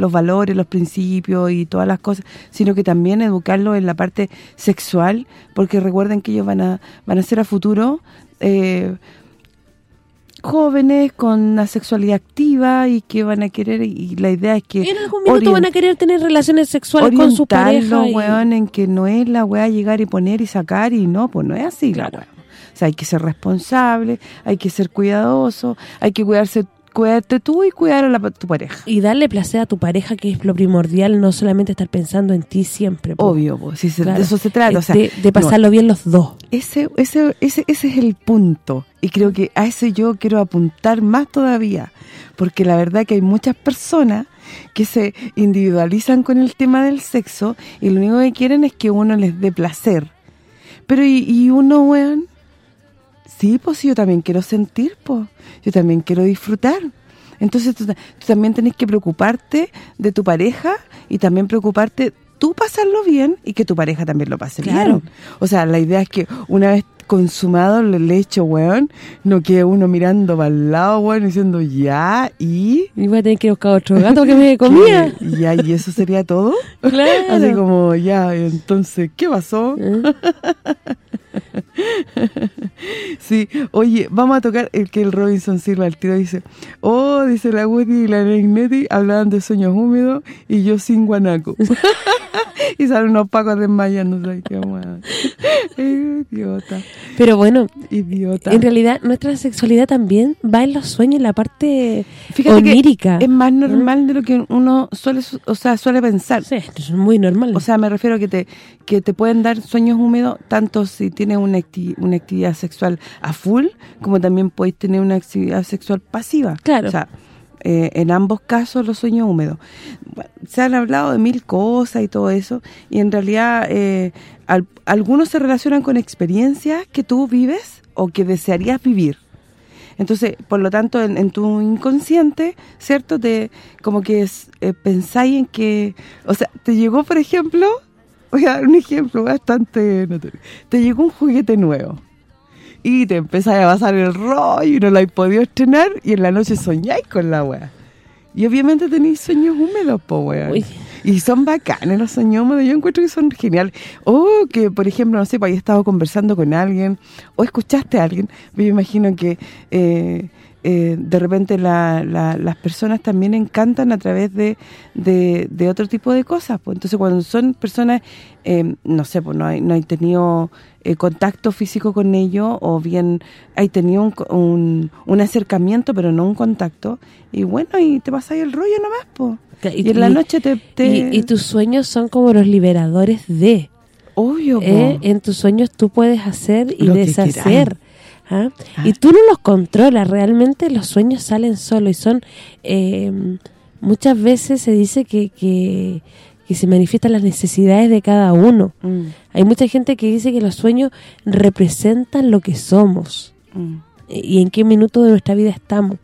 los valores, los principios y todas las cosas, sino que también educarlo en la parte sexual, porque recuerden que ellos van a van a ser a futuro eh, jóvenes con una sexualidad activa y que van a querer y la idea es que en algún minuto van a querer tener relaciones sexuales con su pareja y... en que no es la weá llegar y poner y sacar y no, pues no es así la weá. O sea, hay que ser responsable, hay que ser cuidadoso, hay que cuidarse cuidarte tú y cuidar a tu pareja. Y darle placer a tu pareja, que es lo primordial, no solamente estar pensando en ti siempre. Obvio, si de eso se trata. de, pasarlo bien los dos. Ese, ese, ese, ese es el punto. Y creo que a ese yo quiero apuntar más todavía. Porque la verdad que hay muchas personas que se individualizan con el tema del sexo y lo único que quieren es que uno les dé placer. Pero y, y uno, weón, Sí, pues yo también quiero sentir, pues. Yo también quiero disfrutar. Entonces tú, también tenés que preocuparte de tu pareja y también preocuparte tú pasarlo bien y que tu pareja también lo pase bien. O sea, la idea es que una vez consumado el lecho, weón, no quede uno mirando para el lado, weón, diciendo ya, y... Y voy a tener que buscar otro gato que me comía. ya, y eso sería todo. Claro. Así como, ya, entonces, ¿qué pasó? ¿Eh? sí, oye, vamos a tocar el que el Robinson Silva, el tío dice, oh, dice la Woody y la Negnetti hablaban de sueños húmedos y yo sin guanaco. y salen unos pacos desmayándose. Qué Idiota. Pero bueno, Idiota. en realidad nuestra sexualidad también va en los sueños, en la parte Fíjate onírica. es más normal de lo que uno suele o sea suele pensar. Sí, es muy normal. O sea, me refiero a que te que te pueden dar sueños húmedos tanto si tienes una, una actividad sexual a full, como también puedes tener una actividad sexual pasiva. Claro. O sea, eh, en ambos casos los sueños húmedos. se han hablado de mil cosas y todo eso, y en realidad eh, algunos se relacionan con experiencias que tú vives o que desearías vivir. Entonces, por lo tanto, en, tu inconsciente, ¿cierto? te Como que es, eh, pensáis en que... O sea, te llegó, por ejemplo, voy a dar un ejemplo bastante notorio. Te llegó un juguete nuevo y te empezás a pasar el rollo y no lo has podido estrenar y en la noche soñáis con la weá. Y obviamente tenéis sueños húmedos, po weá. Y son bacanes los sueños húmedos, yo encuentro que son geniales. O que, por ejemplo, no sé, pues hayas estado conversando con alguien o escuchaste a alguien, me imagino que... Eh, eh, de repente las personas también encantan a través de, de, otro tipo de cosas. Pues entonces cuando son personas, eh, no sé, pues no hay, no hay tenido eh, contacto físico con ellos o bien hay tenido un, un, acercamiento pero no un contacto y bueno, y te vas ahí el rollo nomás, pues. Y, en la noche te... Y, tus sueños son como los liberadores de... Obvio, En tus sueños tú puedes hacer y deshacer ¿ah? Ah. Y tú no los controlas, realmente los sueños salen solos y son... Eh, muchas veces se dice que, que, se manifiestan las necesidades de cada uno. Mm. Hay mucha gente que dice que los sueños representan lo que somos mm. y en qué minuto de nuestra vida estamos.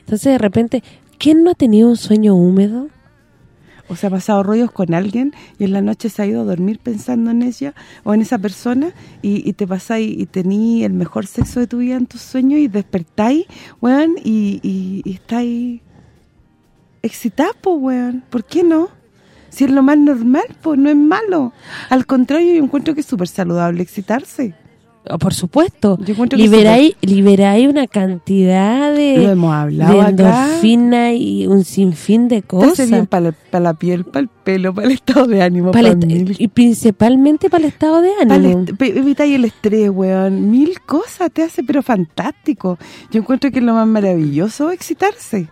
Entonces, de repente, ¿quién no ha tenido un sueño húmedo? O se ha pasado rollos con alguien y en la noche se ha ido a dormir pensando en ella o en esa persona y, te pasáis y tení el mejor sexo de tu vida en tus sueños y despertáis, weón, y, y, estáis excitados, weón. ¿Por qué no? Si es lo más normal, pues no es malo. Al contrario, yo encuentro que es súper saludable excitarse. Por supuesto, liberáis, liberáis una cantidad de, hemos hablado endorfina y un sinfín de cosas. bien para la, piel, para el pelo, para el estado de ánimo. y principalmente para el estado de ánimo. Evitáis el estrés, weón. Mil cosas te hace, pero fantástico. Yo encuentro que es lo más maravilloso excitarse.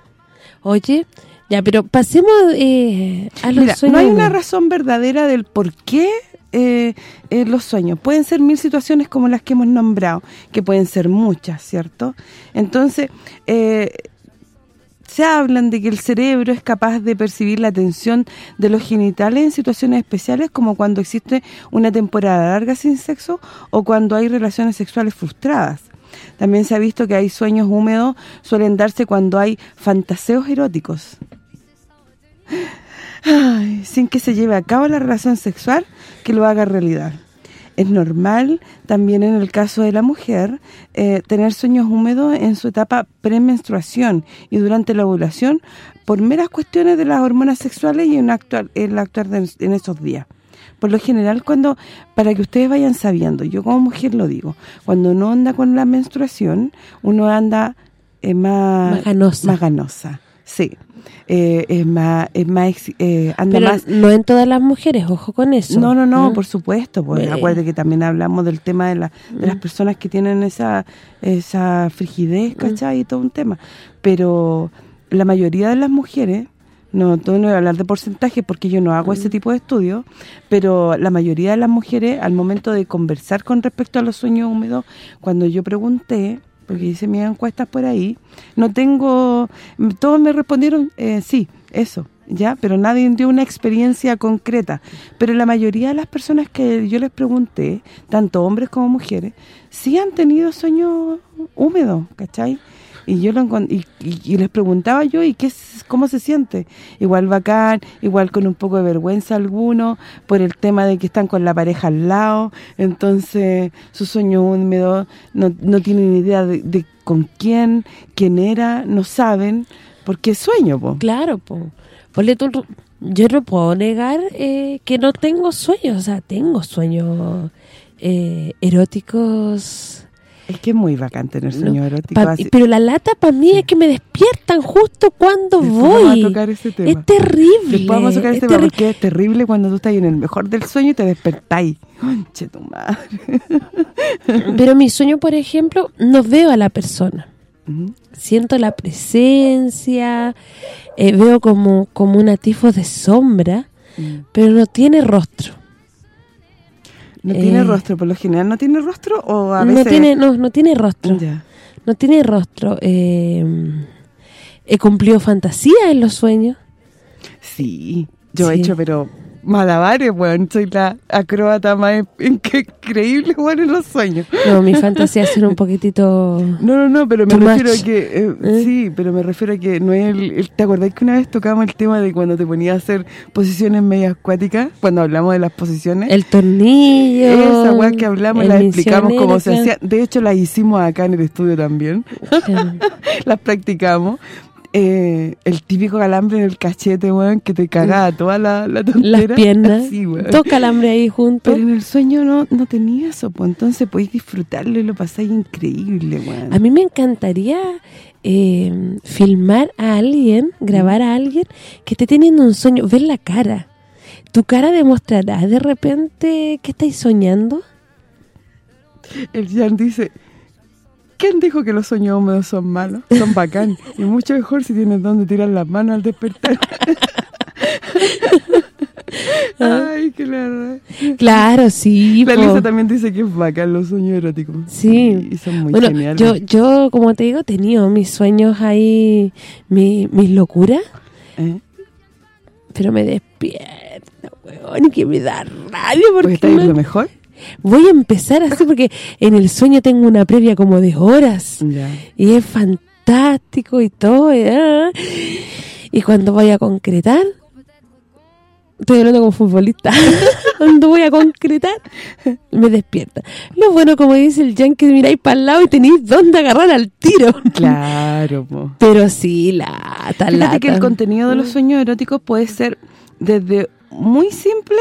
Oye, ya, pero pasemos eh, a los Mira, no hay una razón verdadera del por qué eh, eh, los sueños. Pueden ser mil situaciones como las que hemos nombrado, que pueden ser muchas, ¿cierto? Entonces, eh, se hablan de que el cerebro es capaz de percibir la tensión de los genitales en situaciones especiales como cuando existe una temporada larga sin sexo o cuando hay relaciones sexuales frustradas. También se ha visto que hay sueños húmedos suelen darse cuando hay fantaseos eróticos. Sin que se lleve a cabo la relación sexual que lo haga realidad. Es normal también en el caso de la mujer eh, tener sueños húmedos en su etapa premenstruación y durante la ovulación por meras cuestiones de las hormonas sexuales y en actuar en actuar en esos días. Por lo general, cuando para que ustedes vayan sabiendo, yo como mujer lo digo, cuando uno anda con la menstruación, uno anda eh, más, más ganosa. Sí, eh, es más, es más, eh, anda más... no en todas las mujeres, ojo con eso. No, no, no, por supuesto. Pues, acuérdate que también hablamos del tema de, la, de las personas que tienen esa esa frigidez, ¿cachai? Y todo un tema. Pero la mayoría de las mujeres, no, no voy a hablar de porcentaje porque yo no hago ese tipo de estudios, pero la mayoría de las mujeres, al momento de conversar con respecto a los sueños húmedos, cuando yo pregunté porque hice mis encuestas por ahí, no tengo, todos me respondieron, eh, sí, eso, ya, pero nadie dio una experiencia concreta. Pero la mayoría de las personas que yo les pregunté, tanto hombres como mujeres, sí han tenido sueños húmedos, ¿cachai? Y yo lo y, y, les preguntaba yo y qué cómo se siente igual bacán igual con un poco de vergüenza alguno por el tema de que están con la pareja al lado. Entonces su sueño húmedo no, no tienen idea de, con quién quién era no saben porque sueño po. Claro po. Yo no puedo negar eh, que no tengo sueños o sea tengo sueños eh, eróticos es que es muy bacán tener sueño erótico. Pero la lata para mí es que me despiertan justo cuando voy. Es terrible. Después vamos a tocar ese tema porque es terrible cuando tú estás en el mejor del sueño y te despertáis. Conche tu madre. Pero mi sueño, por ejemplo, no veo a la persona. Siento la presencia, eh, veo como, como una tifo de sombra, mm. pero no tiene rostro. ¿No tiene eh, rostro? ¿Por lo general no tiene rostro o a veces...? No tiene, no, no tiene rostro. No tiene rostro. Eh, he cumplido fantasía en los sueños. Sí, yo he hecho, pero malabares, weón. Soy la acróbata más increíble, weón, en los sueños. No, mi fantasía es ser un poquitito... No, no, no, pero me refiero a que... Eh, ¿Eh? Sí, pero me refiero a que no es el, ¿Te acordás que una vez tocamos el tema de cuando te ponías a hacer posiciones medias acuáticas? Cuando hablamos de las posiciones. El tornillo. Esa weón que hablamos, la explicamos cómo se hacía. De hecho, la hicimos acá en el estudio también. las practicamos eh, el típico calambre en el cachete, weón, que te cagaba toda la, la tontera. Las piernas, Sí, dos calambres ahí juntos. Pero en el sueño no, no tenía eso, pues entonces podéis disfrutarlo y lo pasáis increíble, weón. A mí me encantaría eh, filmar a alguien, grabar a alguien que esté teniendo un sueño, ver la cara. ¿Tu cara demostrará de repente que estáis soñando? El Jan dice, ¿quién dijo que los sueños húmedos son malos? Son bacán. y mucho mejor si tienes donde tirar las manos al despertar. Ay, qué la Claro, sí. La. Lisa también dice que es bacán los sueños eróticos. Sí. Y son muy bueno, geniales. yo, yo, como te digo, he tenido mis sueños ahí, mi- mis locuras, ¿Eh? pero me despierta, weón, y que me da rabia Pues porque está ahí no- lo mejor. Voy a empezar así porque en el sueño tengo una previa como de horas. Y es fantástico y todo. Y, ah, y cuando voy a concretar, estoy hablando como futbolista, cuando voy a concretar, me despierta. Lo bueno, como dice el Jan, que miráis para el lado y tenéis dónde agarrar al tiro. Claro, po. Pero sí, lata, Fíjate que el lata. contenido de los sueños eróticos puede ser desde muy simple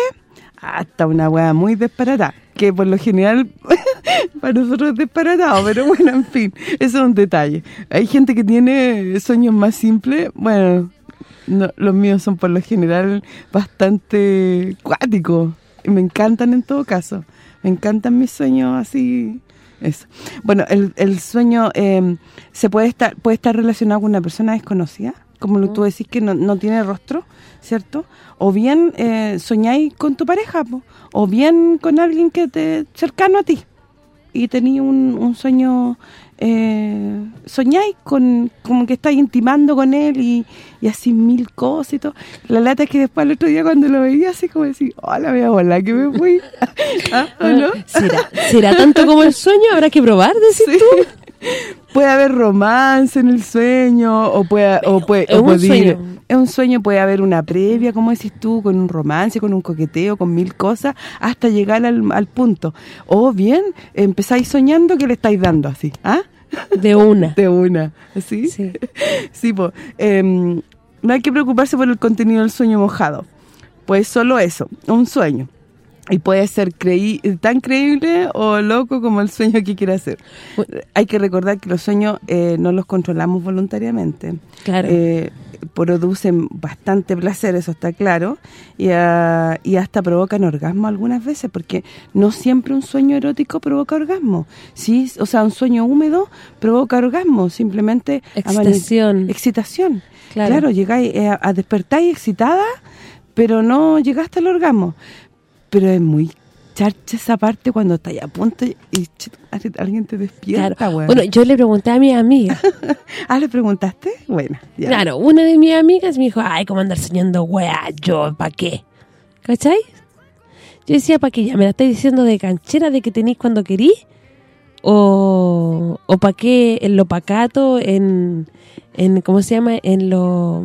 hasta una weá muy disparatada. Que por lo general para nosotros es disparatado, pero bueno, en fin, eso es un detalle. Hay gente que tiene sueños más simples, bueno, no, los míos son por lo general bastante cuáticos y me encantan en todo caso. Me encantan mis sueños así eso. Bueno, el, el sueño eh, se puede estar puede estar relacionado con una persona desconocida, como lo tú decís que no, no tiene rostro, ¿cierto? O bien eh, soñáis con tu pareja, po, o bien con alguien que te cercano a ti. Y tenéis un, un sueño, eh, soñáis con como que estáis intimando con él y, y así mil cosas y todo. La lata es que después el otro día cuando lo veía así como decir, hola, voy a volar que me fui. ¿Ah, o no? ¿Será, será tanto como el sueño? Habrá que probar, decís tú. Puede haber romance en el sueño o puede o puede, Es o un puede sueño. es un sueño puede haber una previa como decís tú con un romance con un coqueteo con mil cosas hasta llegar al, al punto o bien empezáis soñando que le estáis dando así ¿ah? De una. de una ¿sí? Sí. Em, no hay que preocuparse por el contenido del sueño mojado pues solo eso un sueño y puede ser creí tan creíble o loco como el sueño que quiera hacer. Hay que recordar que los sueños eh, no los controlamos voluntariamente. Claro. Eh, producen bastante placer, eso está claro, y, ah, y hasta provocan orgasmo algunas veces, porque no siempre un sueño erótico provoca orgasmo. Sí, o sea, un sueño húmedo provoca orgasmo, simplemente Excitación. excitación. Claro. Claro, llegáis eh, a, a despertáis excitada, pero no llegaste al orgasmo. Pero es muy charcha esa parte cuando estás a punto y alguien te despierta, Claro. weón. Bueno, yo le pregunté a mi amiga. ah, ¿le preguntaste? Bueno, ya. Claro, una de mis amigas me dijo, ay, ¿cómo andar soñando, weá? Yo, ¿para qué? ¿Cachai? Yo decía, ¿para qué? ¿Ya me la estáis diciendo de canchera de que tenéis cuando querís? ¿O, o para qué en lo pacato, en, en, ¿cómo se llama? En lo,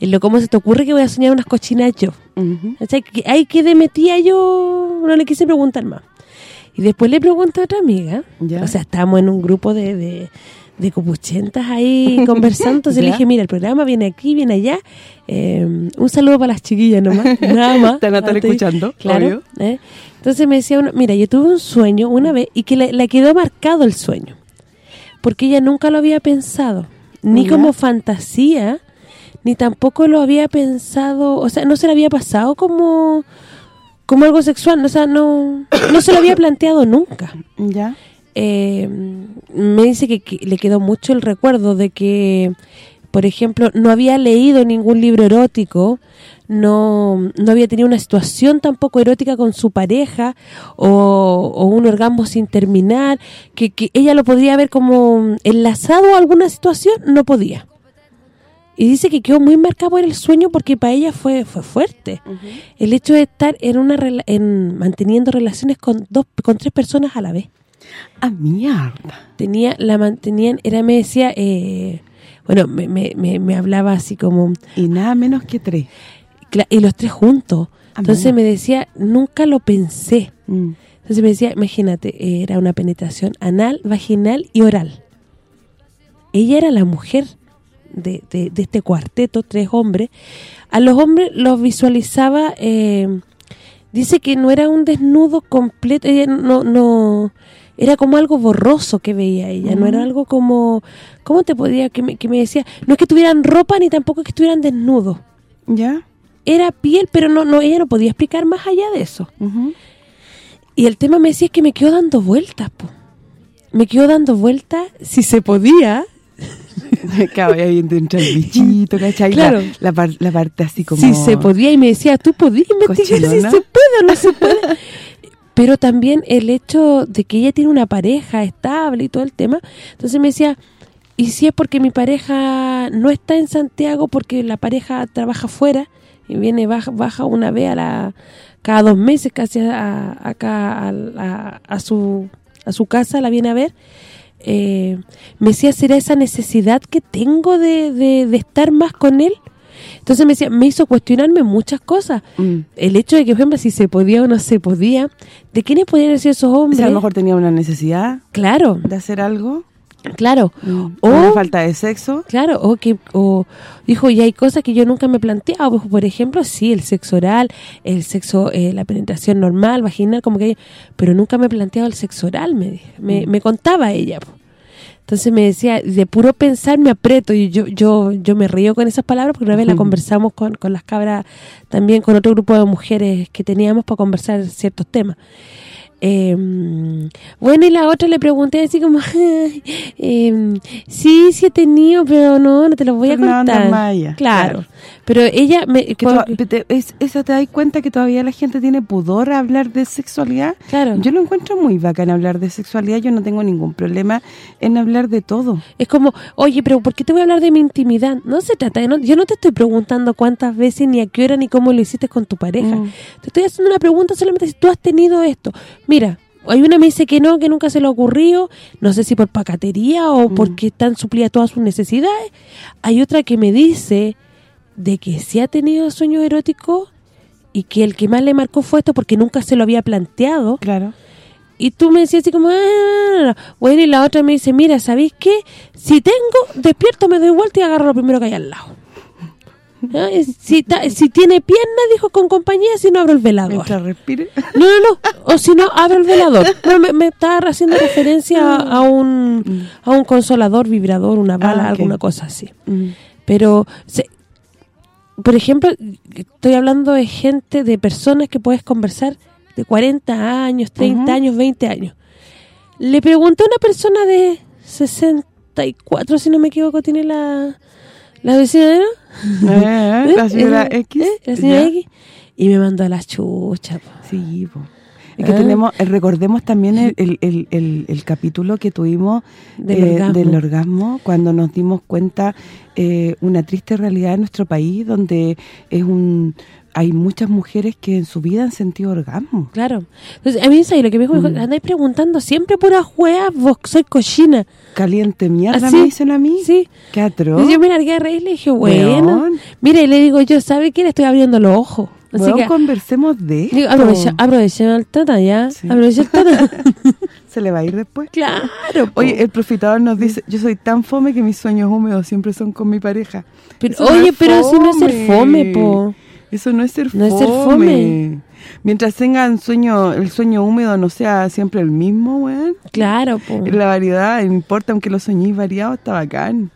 en lo, ¿cómo se te ocurre que voy a soñar unas cochinas yo? Ujú. ¿Cachai? Que ahí que de metía yo, no le quise preguntar más. Y después le pregunté a otra amiga, Ya. o sea, estábamos en un grupo de, de, de copuchentas ahí conversando, entonces le dije, mira, el programa viene aquí, viene allá, eh, un saludo para las chiquillas nomás, nada más. Te van a estar escuchando, Claro. obvio. ¿eh? Entonces me decía, uno, mira, yo tuve un sueño una vez y que le, le quedó marcado el sueño, porque ella nunca lo había pensado, ni Ya. como fantasía, ni tampoco lo había pensado, o sea, no se le había pasado como como algo sexual, o sea, no no se lo había planteado nunca. ¿Ya? Eh, me dice que, que le quedó mucho el recuerdo de que, por ejemplo, no había leído ningún libro erótico, no, no había tenido una situación tampoco erótica con su pareja o, o un orgasmo sin terminar, que, que ella lo podría ver como enlazado a alguna situación, no podía. Y dice que quedó muy marcado por el sueño porque para ella fue fue fuerte. El hecho de estar en una en manteniendo relaciones con dos con tres personas a la vez Ah, mierda. tenía la mantenían era me decía eh, bueno me, me, me, me hablaba así como Y nada menos que tres. y los tres juntos Ah, entonces mira. me decía nunca lo pensé Mm. entonces me decía imagínate era una penetración anal vaginal y oral ella era la mujer de, de, este cuarteto, tres hombres, a los hombres los visualizaba, eh, dice que no era un desnudo completo, ella no, no era como algo borroso que veía ella, no era algo como, ¿cómo te podía? Que me, que me decía, no es que tuvieran ropa ni tampoco que estuvieran desnudos. ¿Ya? Era piel, pero no no ella no podía explicar más allá de eso. Y el tema me decía que me quedó dando vueltas, po. Me quedó dando vueltas, si se podía, claro, ahí entra el bichito, ¿cachai? Claro. La, parte así como... Si se podía, y me decía, ¿tú podías investigar si se puede o no se puede? Pero también el hecho de que ella tiene una pareja estable y todo el tema. Entonces me decía, ¿y si es porque mi pareja no está en Santiago porque la pareja trabaja fuera y viene baja, baja una vez a la cada dos meses casi acá a, su a su casa, la viene a ver? Eh, me decía, ¿será esa necesidad que tengo de, de estar más con él? Entonces me decía, me hizo cuestionarme muchas cosas. Mm. El hecho de que, por ejemplo, si se podía o no se podía, ¿de quiénes podían ser esos hombres? a lo mejor tenía una necesidad claro de hacer algo. Claro. Mm. O una falta de sexo. Claro, o que o dijo, y hay cosas que yo nunca me planteaba, por ejemplo, sí, el sexo oral, el sexo eh, la penetración normal, vaginal, como que pero nunca me he planteado el sexo oral, me me, mm. me contaba ella. Entonces me decía, de puro pensar me aprieto y yo yo yo me río con esas palabras porque una vez la conversamos con, con las cabras, también con otro grupo de mujeres que teníamos para conversar ciertos temas. Eh, bueno, y la otra le pregunté así como, eh, sí, sí he tenido, pero no, no te lo voy a contar. Maya, claro. Pero ella... Me, te, ¿Esa te das cuenta que todavía la gente tiene pudor a hablar de sexualidad? Claro. Yo lo encuentro muy bacán hablar de sexualidad, yo no tengo ningún problema en hablar de todo. Es como, oye, pero ¿por qué te voy a hablar de mi intimidad? No se trata de... yo no te estoy preguntando cuántas veces, ni a qué hora, ni cómo lo hiciste con tu pareja. Mm. Te estoy haciendo una pregunta solamente si tú has tenido esto mira, hay una me dice que no, que nunca se le ha ocurrido, no sé si por pacatería o mm. porque están suplidas todas sus necesidades. Hay otra que me dice de que sí ha tenido sueños eróticos y que el que más le marcó fue esto porque nunca se lo había planteado. Claro. Y tú me decías así como, ah, bueno, y la otra me dice, mira, ¿sabéis qué? Si tengo, despierto, me doy vuelta y agarro lo primero que hay al lado. Si, si tiene pierna, dijo, con compañía, si no abro el velador. respire. No, no, no. O si no, abro el velador. me, estaba haciendo referencia a un mm. a un consolador, vibrador, una bala, ah, alguna cosa así. Mm. Pero, por ejemplo, estoy hablando de gente, de personas que puedes conversar de 40 años, 30 años, 20 años. Le pregunté a una persona de 64, si no me equivoco, tiene la la vecina de eh, ¿Eh? la señora ¿Eh? X. La señora X. Y me mandó a las chuchas. Sí, Es que ah. tenemos, recordemos también el, el, el, el, capítulo que tuvimos del, orgasmo. cuando nos dimos cuenta una triste realidad en nuestro país, donde es un hay muchas mujeres que en su vida han sentido orgasmo. Claro. Entonces, a mí lo que me dijo, mm. andáis preguntando siempre puras juegas, vos soy cochina. Caliente mierda me dicen a mí. Sí. Qué atroz. Y yo me largué a reír y le dije, bueno. Mira, y le digo, yo, ¿sabe qué? Le estoy abriendo los ojos. Así que conversemos de esto. aprovecha, el tata ya. Aprovecha el tata. ¿Se le va a ir después? Claro. Oye, el profitador nos dice, yo soy tan fome que mis sueños húmedos siempre son con mi pareja. Pero, oye, pero si no es ser fome, po. Eso no es ser fome. No es ser fome. Mientras tengan sueño, el sueño húmedo no sea siempre el mismo, weón. Claro, po. La variedad, importa, aunque los soñéis variados, está bacán.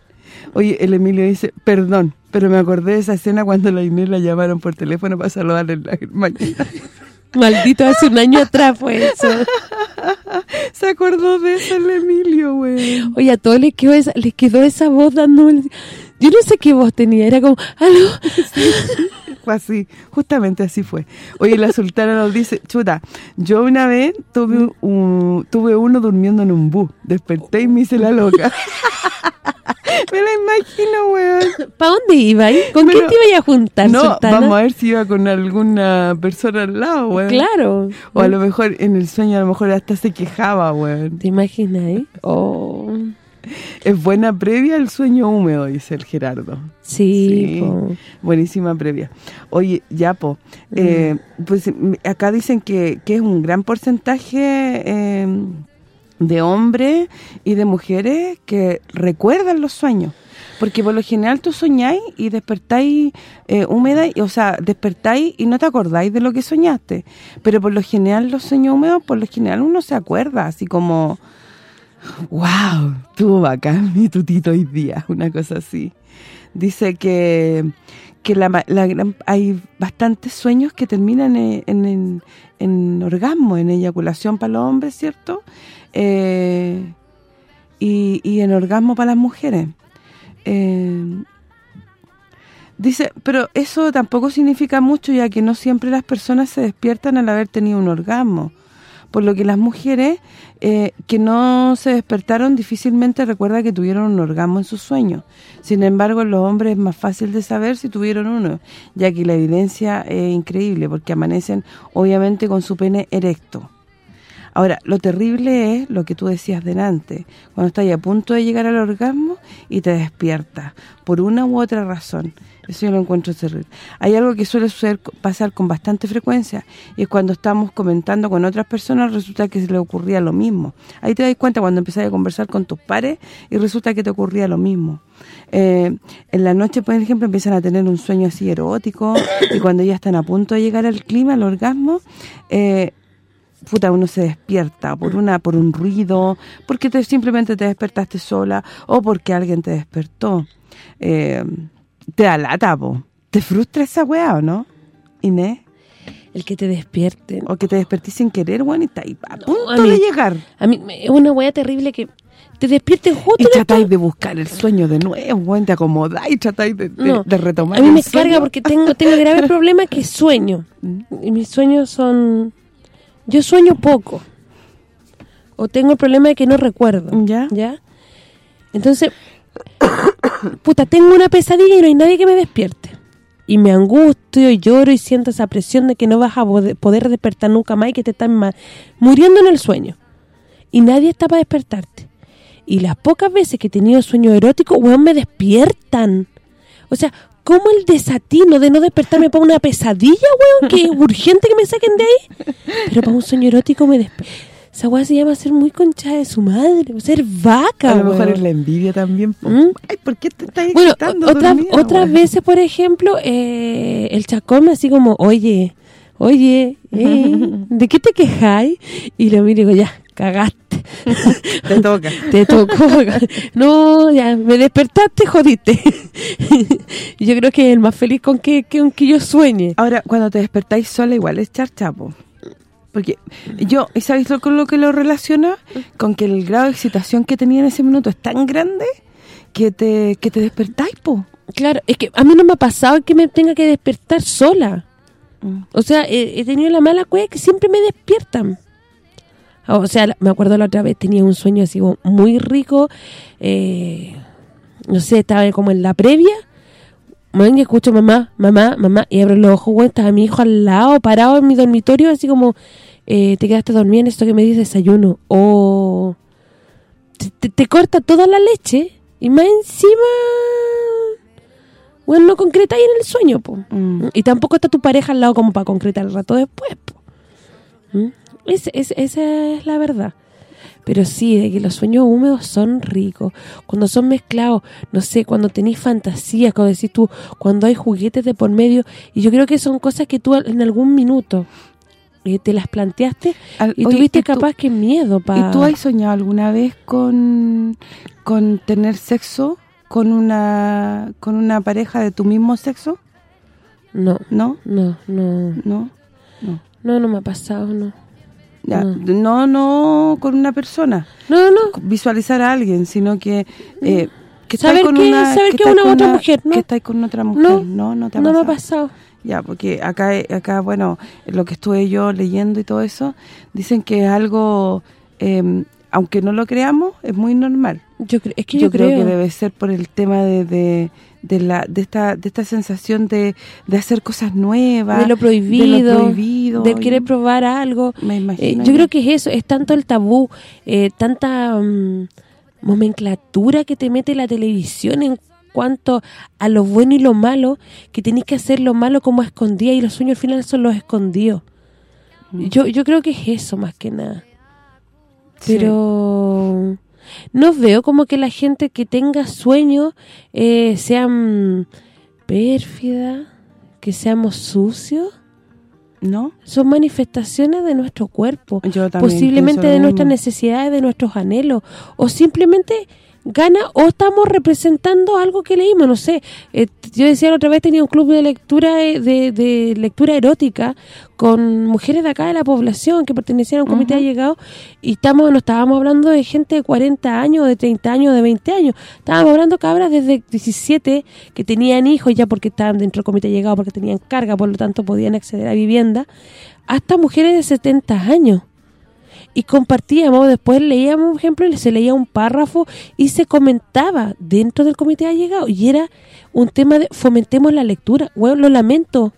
Oye, el Emilio dice, perdón, pero me acordé de esa escena cuando la Inés la llamaron por teléfono para saludarle en la mañana. Maldito, hace un año atrás fue eso. Se acordó de eso el Emilio, güey. Oye, a todos les quedó esa, les quedó esa voz dando... Yo no sé qué voz tenía, era como, ¿aló? fue así, justamente así fue. Oye, la sultana nos dice, chuta, yo una vez tuve un, tuve uno durmiendo en un bus, desperté y me hice la loca. me la imagino, weón. ¿Para dónde iba? ¿Con quién te iba a juntar, No, vamos a ver si iba con alguna persona al lado, weón. Claro. O a lo mejor en el sueño a lo mejor hasta se quejaba, weón. ¿Te imaginas, eh? Oh... Es buena previa el sueño húmedo, dice el Gerardo. Sí, buenísima previa. Oye, ya, po, eh, pues acá dicen que, que, es un gran porcentaje em, de hombres y de mujeres que recuerdan los sueños. Porque por lo general tú soñáis y despertáis eh, húmeda, o sea, despertáis y no te acordáis de lo que soñaste. Pero por lo general los sueños húmedos, por lo general uno se acuerda, así como... ¡Wow! Tuvo bacán mi tutito hoy día, una cosa así. Dice que que la, hay bastantes sueños que terminan en, en, orgasmo, en eyaculación para los hombres, ¿cierto? Eh, y, en orgasmo para las mujeres. Eh, dice, pero eso tampoco significa mucho ya que no siempre las personas se despiertan al haber tenido un orgasmo por lo que las mujeres eh, que no se despertaron difícilmente recuerdan que tuvieron un orgasmo en sus sueños. Sin embargo, en los hombres es más fácil de saber si tuvieron uno, ya que la evidencia es increíble, porque amanecen obviamente con su pene erecto. Ahora, lo terrible es lo que tú decías delante, cuando estás a punto de llegar al orgasmo y te despiertas, por una u otra razón. Eso yo lo encuentro terrible. Hay algo que suele suceder, pasar con bastante frecuencia y es cuando estamos comentando con otras personas resulta que se le ocurría lo mismo. Ahí te das cuenta cuando empezás a conversar con tus pares y resulta que te ocurría lo mismo. Eh, en la noche, por ejemplo, empiezan a tener un sueño así erótico y cuando ya están a punto de llegar al clima, al orgasmo, eh, puta, uno se despierta por una por un ruido, porque te, simplemente te despertaste sola o porque alguien te despertó. Eh, te da lata, po. ¿Te frustra esa weá o no, Inés? El que te despierten. O que te despertís sin querer, weón, y está ahí a punto de llegar. A mí es una weá terrible que te despierten justo... Y tratáis de buscar el sueño de nuevo, weón, te acomodáis y tratáis de, retomar A mí me carga porque tengo tengo grave problema que sueño. Mm. Y mis sueños son... Yo sueño poco. O tengo el problema de que no recuerdo. ¿Ya? ¿Ya? Entonces, puta, tengo una pesadilla y no hay nadie que me despierte. Y me angustio y lloro y siento esa presión de que no vas a poder despertar nunca más y que te estás muriendo en el sueño. Y nadie está para despertarte. Y las pocas veces que he tenido sueño erótico, weón, me despiertan. O sea, ¿cómo el desatino de no despertarme para una pesadilla, weón? Que es urgente que me saquen de ahí. Pero para un sueño erótico me despiertan esa weá se llama ser muy concha de su madre, ser vaca, A lo mejor es la envidia también. ¿Mm? Ay, ¿por qué te estás Bueno, otras veces, por ejemplo, eh, el chacón me así como, oye, oye, eh, ¿de qué te quejáis? Y lo miro y digo, ya, cagaste. te toca. te tocó. no, ya, me despertaste, jodiste. yo creo que es el más feliz con que, que, que yo sueñe. Ahora, cuando te despertáis sola, igual es charchapo. Porque yo, ¿sabéis lo, con lo que lo relaciona? Con que el grado de excitación que tenía en ese minuto es tan grande que te, que te despertáis, po. Claro, es que a mí no me ha pasado que me tenga que despertar sola. Mm. O sea, he, tenido la mala cueva que siempre me despiertan. O sea, me acuerdo la otra vez, tenía un sueño así muy rico. Eh, no sé, estaba como en la previa. Y escucho mamá, mamá, mamá. Y abro los ojos, güey, estaba mi hijo al lado, parado en mi dormitorio, así como eh, te quedaste dormida en esto que me dice desayuno, o te, corta toda la leche y más encima, bueno, no concreta ahí en el sueño, po. Mm. Y tampoco está tu pareja al lado como para concretar el rato después, po. ¿Mm? esa es la verdad. Pero sí, de que los sueños húmedos son ricos. Cuando son mezclados, no sé, cuando tenéis fantasías, como decís tú, cuando hay juguetes de por medio. Y yo creo que son cosas que tú en algún minuto te las planteaste y tuviste capaz que miedo para... ¿Y tú has soñado alguna vez con, con tener sexo con una con una pareja de tu mismo sexo? No. ¿No? No, no. ¿No? No, no, no me ha pasado, no. No. no, con una persona. No, no. Visualizar a alguien, sino que... Eh, que saber con que, una, saber que, una otra mujer, ¿no? Que estáis con otra mujer, no, no, no te ha No me ha pasado. Ya, porque acá, acá bueno, lo que estuve yo leyendo y todo eso, dicen que es algo, em, aunque no lo creamos, es muy normal. Yo, es que yo, creo, que debe ser por el tema de, de, la de esta de esta sensación de, de hacer cosas nuevas. De lo prohibido. De, querer probar algo. Me imagino. Eh, yo creo que es eso, es tanto el tabú, eh, tanta... Mm, nomenclatura que te mete la televisión en cuanto a lo bueno y lo malo, que tenéis que hacer lo malo como escondía y los sueños al final son los escondidos. Mm. Yo yo creo que es eso más que nada. Pero No veo como que la gente que tenga sueños eh, sean pérfida, que seamos sucios. ¿No? Son manifestaciones de nuestro cuerpo, posiblemente de nuestras necesidades, de nuestros anhelos, o simplemente gana o estamos representando algo que leímos, no sé. Eh, yo decía la otra vez tenía un club de lectura eh, de, lectura erótica con mujeres de acá de la población que pertenecían a un comité de llegado y estamos no estábamos hablando de gente de 40 años, de 30 años, de 20 años. Estábamos hablando cabras desde 17 que tenían hijos ya porque estaban dentro del comité de llegado, porque tenían carga, por lo tanto podían acceder a vivienda, hasta mujeres de 70 años y compartíamos, después leíamos un ejemplo y se leía un párrafo y se comentaba dentro del comité ha llegado y era un tema de fomentemos la lectura, bueno, lo lamento,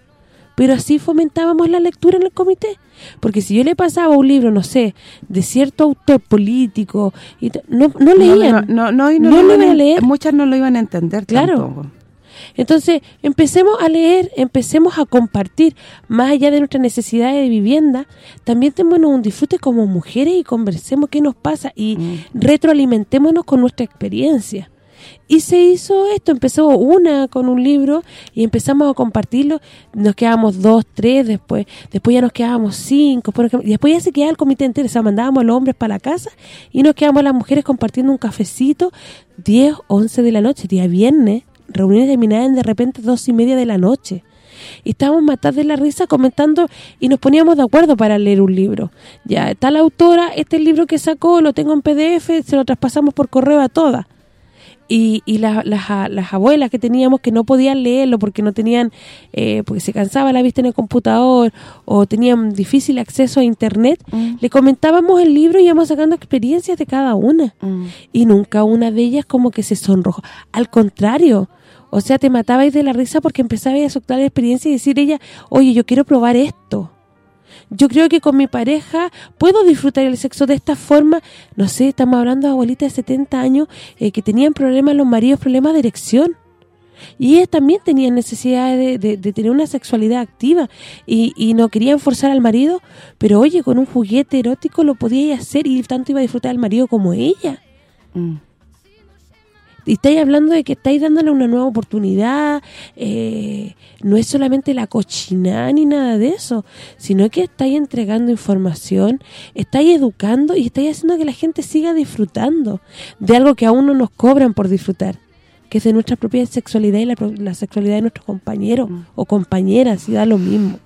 pero así fomentábamos la lectura en el comité, porque si yo le pasaba un libro, no sé, de cierto autor político, y no, no leían, no, no, no, no, lo iban a leer. Muchas no lo iban a entender Claro. Entonces, empecemos a leer, empecemos a compartir, más allá de nuestras necesidades de vivienda, también tenemos un disfrute como mujeres y conversemos qué nos pasa y mm. retroalimentémonos con nuestra experiencia. Y se hizo esto, empezó una con un libro y empezamos a compartirlo, nos quedábamos dos, tres, después después ya nos quedábamos cinco, y después ya se quedaba el comité entero, o sea, mandábamos a los hombres para la casa y nos quedábamos las mujeres compartiendo un cafecito, 10, 11 de la noche, día viernes, reuniones terminaban de repente dos y media de la noche. Y estábamos matados de la risa comentando y nos poníamos de acuerdo para leer un libro. Ya, está la autora, este es el libro que sacó, lo tengo en PDF, se lo traspasamos por correo a todas. Y, y las, las, abuelas que teníamos que no podían leerlo porque no tenían, eh, porque se cansaba la vista en el computador o tenían difícil acceso a internet, mm. le comentábamos el libro y íbamos sacando experiencias de cada una. Mm. Y nunca una de ellas como que se sonrojó. Al contrario, o sea, te matabais de la risa porque empezabais a soltar la experiencia y decir ella, oye, yo quiero probar esto. Yo creo que con mi pareja puedo disfrutar el sexo de esta forma. No sé, estamos hablando de abuelitas de 70 años eh, que tenían problemas, los maridos, problemas de erección. Y ellas también tenían necesidad de, tener una sexualidad activa y, y, no querían forzar al marido, pero oye, con un juguete erótico lo podía hacer y tanto iba a disfrutar al marido como ella. Mm. Y estáis hablando de que estáis dándole una nueva oportunidad, eh, no es solamente la cochinada ni nada de eso, sino que estáis entregando información, estáis educando y estáis haciendo que la gente siga disfrutando de algo que aún no nos cobran por disfrutar que es de nuestra propia sexualidad y la, sexualidad de nuestros compañeros mm. o compañeras, y da lo mismo.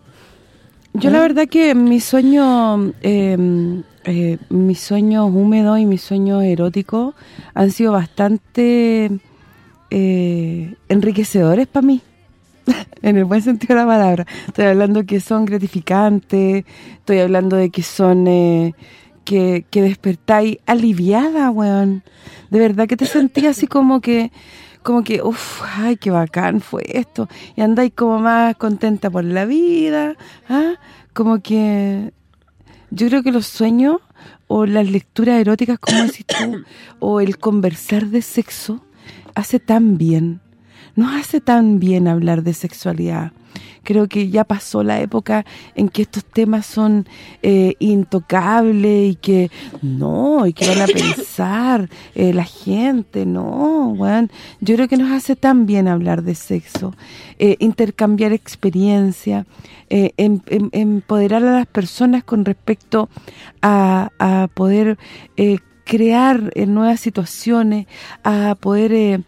Yo la ¿Ah? verdad que mi sueño eh, eh, mis sueños húmedos y mis sueños eróticos han sido bastante eh, enriquecedores para mí. en el buen sentido de la palabra. Estoy hablando que son gratificantes, estoy hablando de que son... Eh, que, que despertáis aliviada, weón. De verdad que te sentí así como que como que, uff, ay, qué bacán fue esto. Y andáis como más contenta por la vida, ¿ah? Como que yo creo que los sueños o las lecturas eróticas, como decís tú, o el conversar de sexo, hace tan bien. Nos hace tan bien hablar de sexualidad. Creo que ya pasó la época en que estos temas son eh, intocables y que no, y que van a pensar eh, la gente, no, bueno, yo creo que nos hace tan bien hablar de sexo, eh, intercambiar experiencia, em, em, empoderar a las personas con respecto a, a poder crear nuevas situaciones, a poder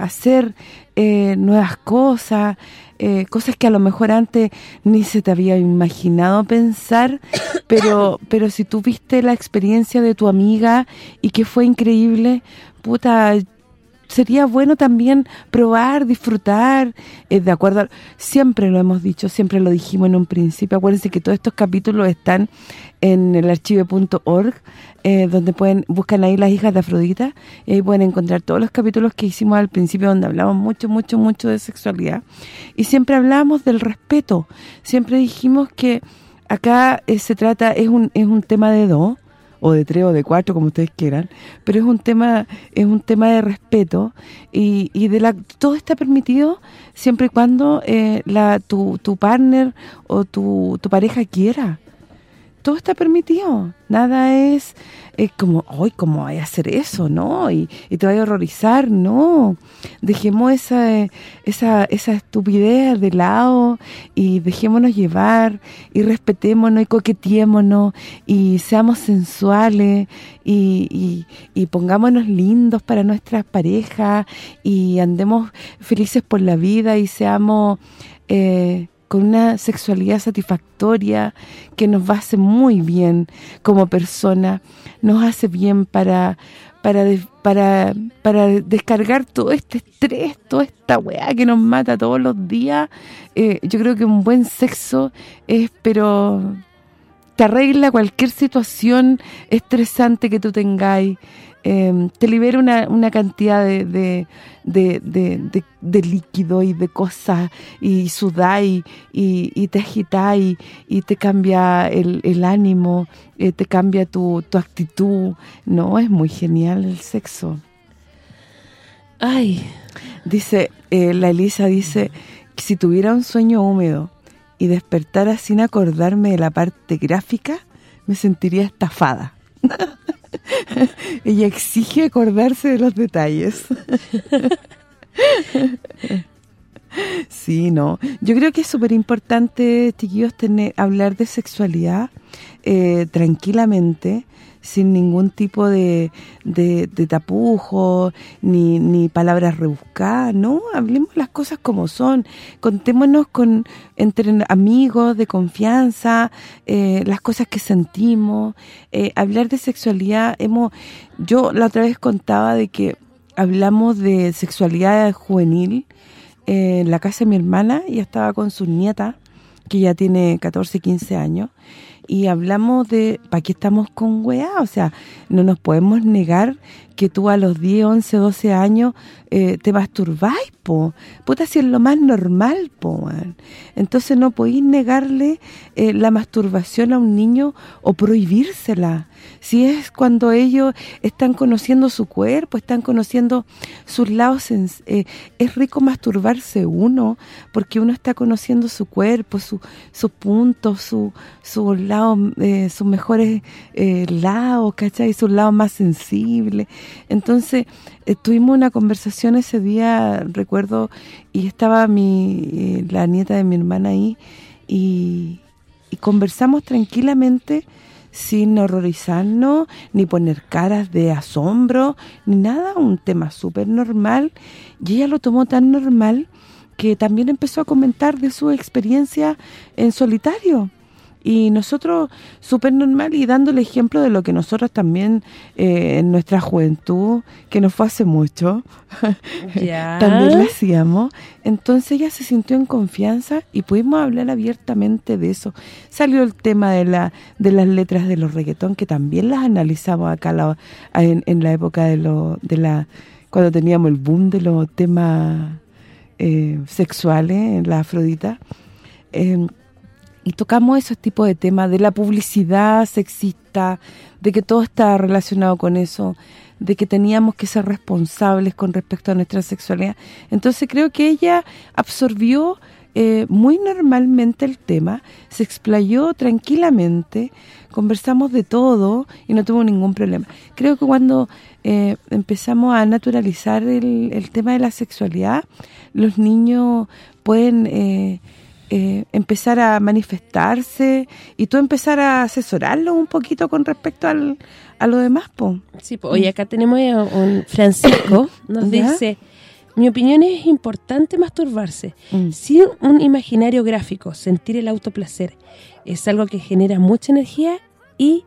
hacer nuevas cosas, eh, cosas que a lo mejor antes ni se te había imaginado pensar, pero pero si tú viste la experiencia de tu amiga y que fue increíble, puta, sería bueno también probar, disfrutar, eh, de acuerdo, siempre lo hemos dicho, siempre lo dijimos en un principio, acuérdense que todos estos capítulos están en el archivo.org, eh, donde pueden buscan ahí las hijas de Afrodita, y ahí pueden encontrar todos los capítulos que hicimos al principio, donde hablamos mucho, mucho, mucho de sexualidad, y siempre hablamos del respeto, siempre dijimos que acá eh, se trata, es un, es un tema de dos, o de tres o de cuatro, como ustedes quieran, pero es un tema es un tema de respeto y, y de la todo está permitido siempre y cuando eh, la tu, tu partner o tu, tu pareja quiera. Todo está permitido. Nada es es como, hoy ¿cómo a hacer eso? ¿No? Y, te voy a horrorizar, no. Dejemos esa, esa, esa estupidez de lado y dejémonos llevar y respetémonos y coqueteémonos y seamos sensuales y, y, pongámonos lindos para nuestras parejas y andemos felices por la vida y seamos... Eh, con una sexualidad satisfactoria que nos va a hacer muy bien como persona, nos hace bien para para para para descargar todo este estrés, toda esta weá que nos mata todos los días. Eh, yo creo que un buen sexo es, pero te arregla cualquier situación estresante que tú tengáis. Em, te libera una, una cantidad de, de, de, de, líquido y de cosas y sudáis y, y, te agitáis y te cambia el, el ánimo, eh, te cambia tu, tu actitud. No, es muy genial el sexo. Ay, dice, eh, la Elisa dice, si tuviera un sueño húmedo y despertara sin acordarme de la parte gráfica, me sentiría estafada. Ella exige acordarse de los detalles. Sí, no. Yo creo que es súper importante, chiquillos, tener, hablar de sexualidad eh, tranquilamente, sin ningún tipo de, de, tapujo, ni, ni palabras rebuscadas, ¿no? Hablemos las cosas como son, contémonos con entre amigos de confianza, eh, las cosas que sentimos, eh, hablar de sexualidad, hemos yo la otra vez contaba de que hablamos de sexualidad juvenil en la casa de mi hermana, y estaba con su nieta, que ya tiene 14, 15 años, y hablamos de para qué estamos con weá, o sea, no nos podemos negar que tú a los 10, 11, 12 años eh, te masturbáis, po. Puta, si es lo más normal, po, Entonces no podéis negarle eh, la masturbación a un niño o prohibírsela. Si es cuando ellos están conociendo su cuerpo, están conociendo sus lados, eh, es rico masturbarse uno, porque uno está conociendo su cuerpo, sus su puntos, su, su lado, sus mejores lados, ¿cachai? Sus lados más sensibles. Entonces, eh, tuvimos una conversación ese día, recuerdo, y estaba mi eh, la nieta de mi hermana ahí, y, conversamos tranquilamente sin horrorizarnos, ni poner caras de asombro, ni nada, un tema súper normal, y ella lo tomó tan normal que también empezó a comentar de su experiencia en solitario, y nosotros súper normal y dando el ejemplo de lo que nosotros también eh, en nuestra juventud, que nos fue hace mucho, también lo hacíamos. Entonces ella se sintió en confianza y pudimos hablar abiertamente de eso. Salió el tema de la de las letras de los reggaetón, que también las analizamos acá en, la época de lo de la cuando teníamos el boom de los temas eh, sexuales en la Afrodita. Eh, y tocamos esos tipos de temas, de la publicidad sexista, de que todo está relacionado con eso, de que teníamos que ser responsables con respecto a nuestra sexualidad. Entonces creo que ella absorbió eh, muy normalmente el tema, se explayó tranquilamente, conversamos de todo y no tuvo ningún problema. Creo que cuando eh, empezamos a naturalizar el, el, tema de la sexualidad, los niños pueden... Eh, eh, empezar a manifestarse y tú empezar a asesorarlo un poquito con respecto al, a lo demás, po. Sí, pues hoy acá tenemos a un Francisco, nos dice, mi opinión es importante masturbarse. Mm. Sin un imaginario gráfico, sentir el autoplacer es algo que genera mucha energía y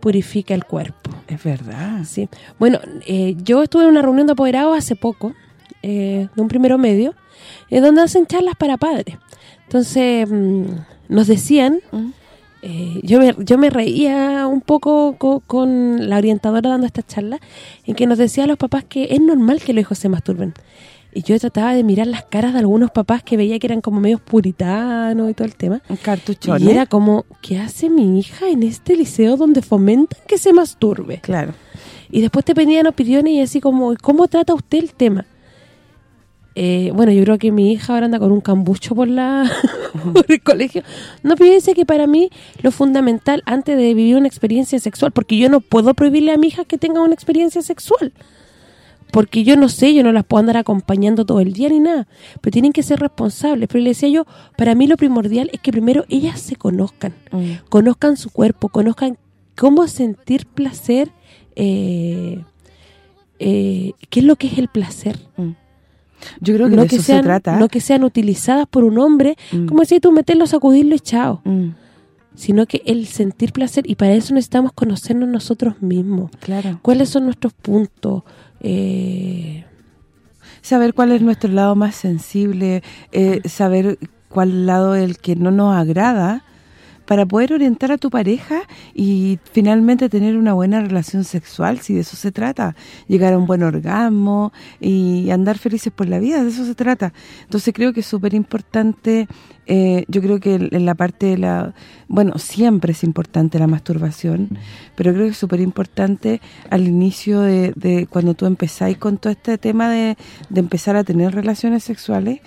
purifica el cuerpo. Es verdad. Sí. Bueno, eh, yo estuve en una reunión de apoderados hace poco, eh, de un primero medio, donde hacen charlas para padres. Entonces, mm, nos decían, eh, yo, me, yo me reía un poco con, la orientadora dando esta charla, en que nos decía a los papás que es normal que los hijos se masturben. Y yo trataba de mirar las caras de algunos papás que veía que eran como medios puritanos y todo el tema. Cartuchones. Y era como, ¿qué hace mi hija en este liceo donde fomentan que se masturbe? Claro. Y después te pedían opiniones y así como, ¿cómo trata usted el tema? Eh, bueno, yo creo que mi hija ahora anda con un cambucho por la por el colegio. No, yo que para mí lo fundamental antes de vivir una experiencia sexual, porque yo no puedo prohibirle a mi hija que tenga una experiencia sexual porque yo no sé, yo no las puedo andar acompañando todo el día ni nada, pero tienen que ser responsables. Pero le decía yo, para mí lo primordial es que primero ellas se conozcan, mm. conozcan su cuerpo, conozcan cómo sentir placer, eh, eh, qué es lo que es el placer. Mm. Yo creo que no que sean, se trata. No que sean utilizadas por un hombre, mm. como si tú meterlo, sacudirlo y chao. Sino que el sentir placer, y para eso necesitamos conocernos nosotros mismos. Claro. ¿Cuáles son nuestros puntos? Eh, saber cuál es nuestro lado más sensible, eh, saber cuál lado el que no nos agrada para poder orientar a tu pareja y finalmente tener una buena relación sexual, si de eso se trata, llegar a un buen orgasmo y andar felices por la vida, de eso se trata. Entonces creo que es súper importante, eh, yo creo que en la parte de la... Bueno, siempre es importante la masturbación, pero creo que es súper importante al inicio de, cuando tú empezáis con todo este tema de, de empezar a tener relaciones sexuales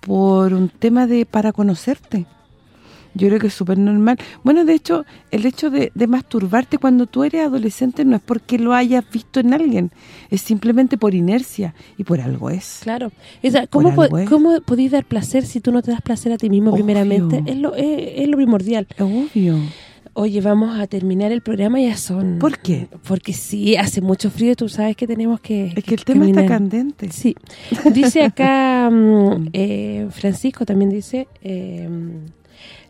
por un tema de para conocerte yo creo que es súper normal. Bueno, de hecho, el hecho de, masturbarte cuando tú eres adolescente no es porque lo hayas visto en alguien, es simplemente por inercia y por algo es. Claro. ¿cómo, ¿cómo podéis dar placer si tú no te das placer a ti mismo primeramente? Es lo, es, lo primordial. Obvio. Oye, vamos a terminar el programa, ya son... ¿Por qué? Porque sí, hace mucho frío, tú sabes que tenemos que Es que el tema está candente. Sí. Dice acá, mm, eh, Francisco también dice... Eh,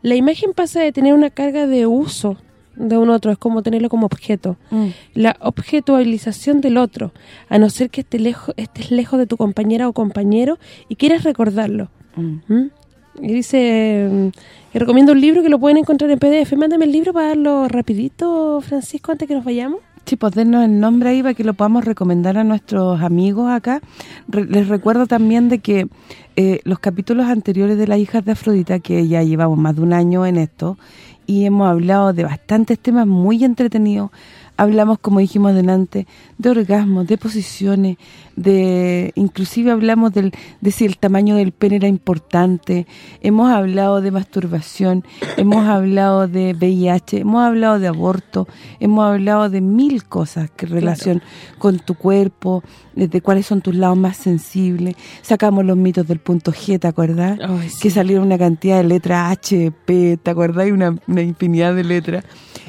la imagen pasa de tener una carga de uso de un otro, es como tenerlo como objeto. Mm. La objetualización del otro, a no ser que esté lejos, estés lejos de tu compañera o compañero y quieras recordarlo. Mm. ¿Mm? Y dice, que recomiendo un libro que lo pueden encontrar en PDF. Mándame el libro para darlo rapidito, Francisco, antes que nos vayamos. Sí, pues denos el nombre ahí para que lo podamos recomendar a nuestros amigos acá. les recuerdo también de que eh, los capítulos anteriores de las hijas de Afrodita, que ya llevamos más de un año en esto, y hemos hablado de bastantes temas muy entretenidos, hablamos, como dijimos delante, de orgasmos, de posiciones, de inclusive hablamos del, de si el tamaño del pene era importante, hemos hablado de masturbación, hemos hablado de VIH, hemos hablado de aborto, hemos hablado de mil cosas que relación con tu cuerpo, de cuáles son tus lados más sensibles, sacamos los mitos del punto G, ¿te acordás? Que salieron una cantidad de letras H, P, ¿te acordás? Una, una infinidad de letras.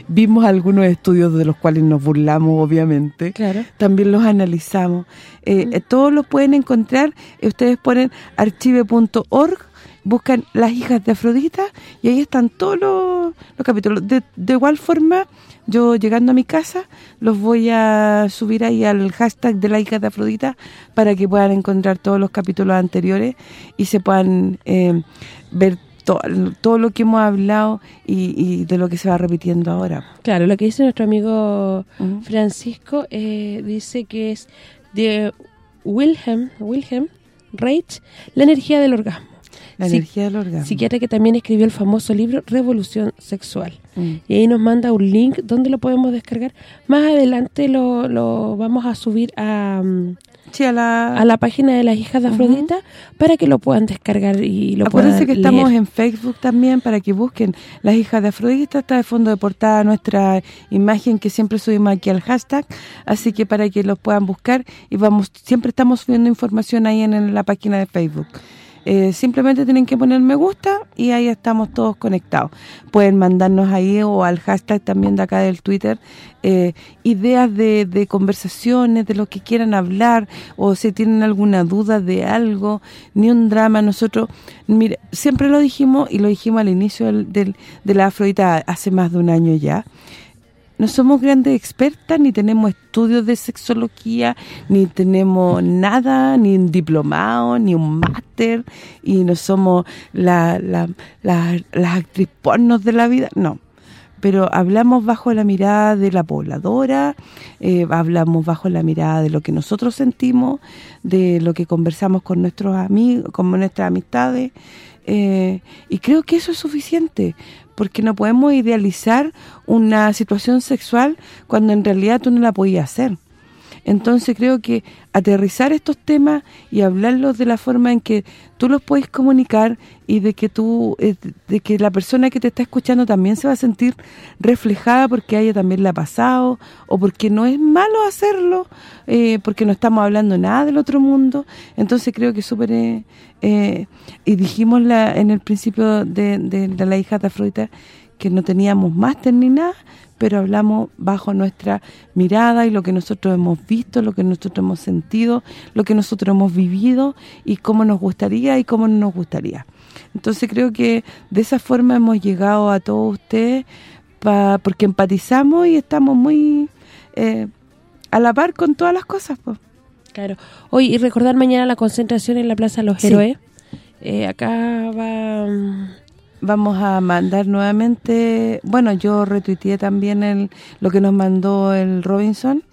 Vimos algunos estudios de los cuales nos burlamos, obviamente. Claro. También los analizamos. Eh, eh, todos los pueden encontrar. Ustedes ponen archive.org, buscan Las hijas de Afrodita y ahí están todos los, capítulos. De, igual forma, yo llegando a mi casa, los voy a subir ahí al hashtag de Las hijas de Afrodita para que puedan encontrar todos los capítulos anteriores y se puedan eh, ver todo, lo que hemos hablado y, de lo que se va repitiendo ahora. Claro, lo que dice nuestro amigo Francisco eh, dice que es de Wilhelm, Wilhelm Reich, La energía del orgasmo. La energía del orgasmo. Psiquiatra que también escribió el famoso libro Revolución Sexual. Mm. Y ahí nos manda un link donde lo podemos descargar. Más adelante lo, lo vamos a subir a, a, la... a la página de las hijas de Afrodita para que lo puedan descargar y lo Acuérdense que estamos en Facebook también para que busquen las hijas de Afrodita. Está de fondo de portada nuestra imagen que siempre subimos aquí al hashtag. Así que para que los puedan buscar y vamos siempre estamos subiendo información ahí en la página de Facebook. Eh, simplemente tienen que poner me gusta y ahí estamos todos conectados. Pueden mandarnos ahí o al hashtag también de acá del Twitter eh, ideas de, de, conversaciones, de lo que quieran hablar o si tienen alguna duda de algo, ni un drama. Nosotros, siempre lo dijimos y lo dijimos al inicio del, de la Afrodita hace más de un año ya, no somos grandes expertas, ni tenemos estudios de sexología, ni tenemos nada, ni un diplomado, ni un máster, y no somos la, la, las actriz pornos de la vida, no. Pero hablamos bajo la mirada de la pobladora, eh, hablamos bajo la mirada de lo que nosotros sentimos, de lo que conversamos con nuestros amigos, con nuestras amistades, eh, y creo que eso es suficiente, porque no podemos idealizar una situación sexual cuando en realidad tú no la podías hacer. Entonces creo que aterrizar estos temas y hablarlos de la forma en que tú los puedes comunicar y de que tú eh, de que la persona que te está escuchando también se va a sentir reflejada porque ella también le ha pasado o porque no es malo hacerlo, eh, porque no estamos hablando nada del otro mundo. Entonces creo que súper... Eh, y dijimos la, en el principio de, de, la hija de Afrodita que no teníamos máster ni nada, pero hablamos bajo nuestra mirada y lo que nosotros hemos visto, lo que nosotros hemos sentido, lo que nosotros hemos vivido y cómo nos gustaría y cómo no nos gustaría. Entonces creo que de esa forma hemos llegado a todos ustedes porque empatizamos y estamos muy eh, a la par con todas las cosas. Pues. Claro. Hoy y recordar mañana la concentración en la Plaza de los Héroes. Eh, acá va vamos a mandar nuevamente, bueno, yo retuiteé también el lo que nos mandó el Robinson,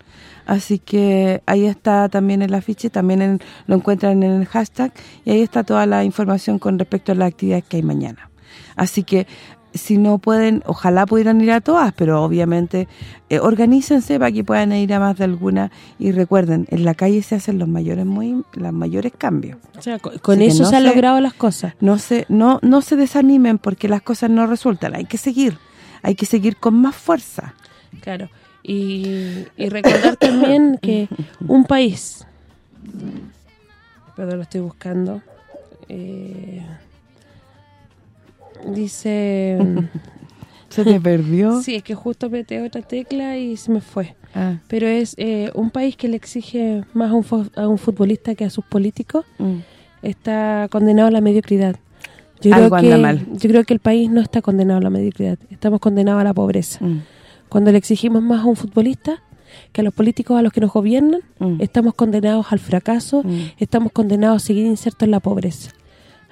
así que ahí está también el afiche, también lo encuentran en el hashtag y ahí está toda la información con respecto a las actividades que hay mañana. Así que si no pueden, ojalá pudieran ir a todas, pero obviamente eh, organícense para que puedan ir a más de alguna y recuerden, en la calle se hacen los mayores muy los mayores cambios. O sea, con, eso se han logrado las cosas. No se no no se desanimen porque las cosas no resultan, hay que seguir, hay que seguir con más fuerza. Claro. Y, y recordar también que un país perdón, lo estoy buscando. Eh Dice... ¿Se te perdió? Sí, es que justo apreté otra tecla y se me fue. Ah. Pero es eh, un país que le exige más a un, a un futbolista que a sus políticos. Mm. Está condenado a la mediocridad. Yo creo que, mal. Yo creo que el país no está condenado a la mediocridad. Estamos condenados a la pobreza. Mm. Cuando le exigimos más a un futbolista que a los políticos a los que nos gobiernan, mm. estamos condenados al fracaso, estamos condenados a seguir insertos en la pobreza.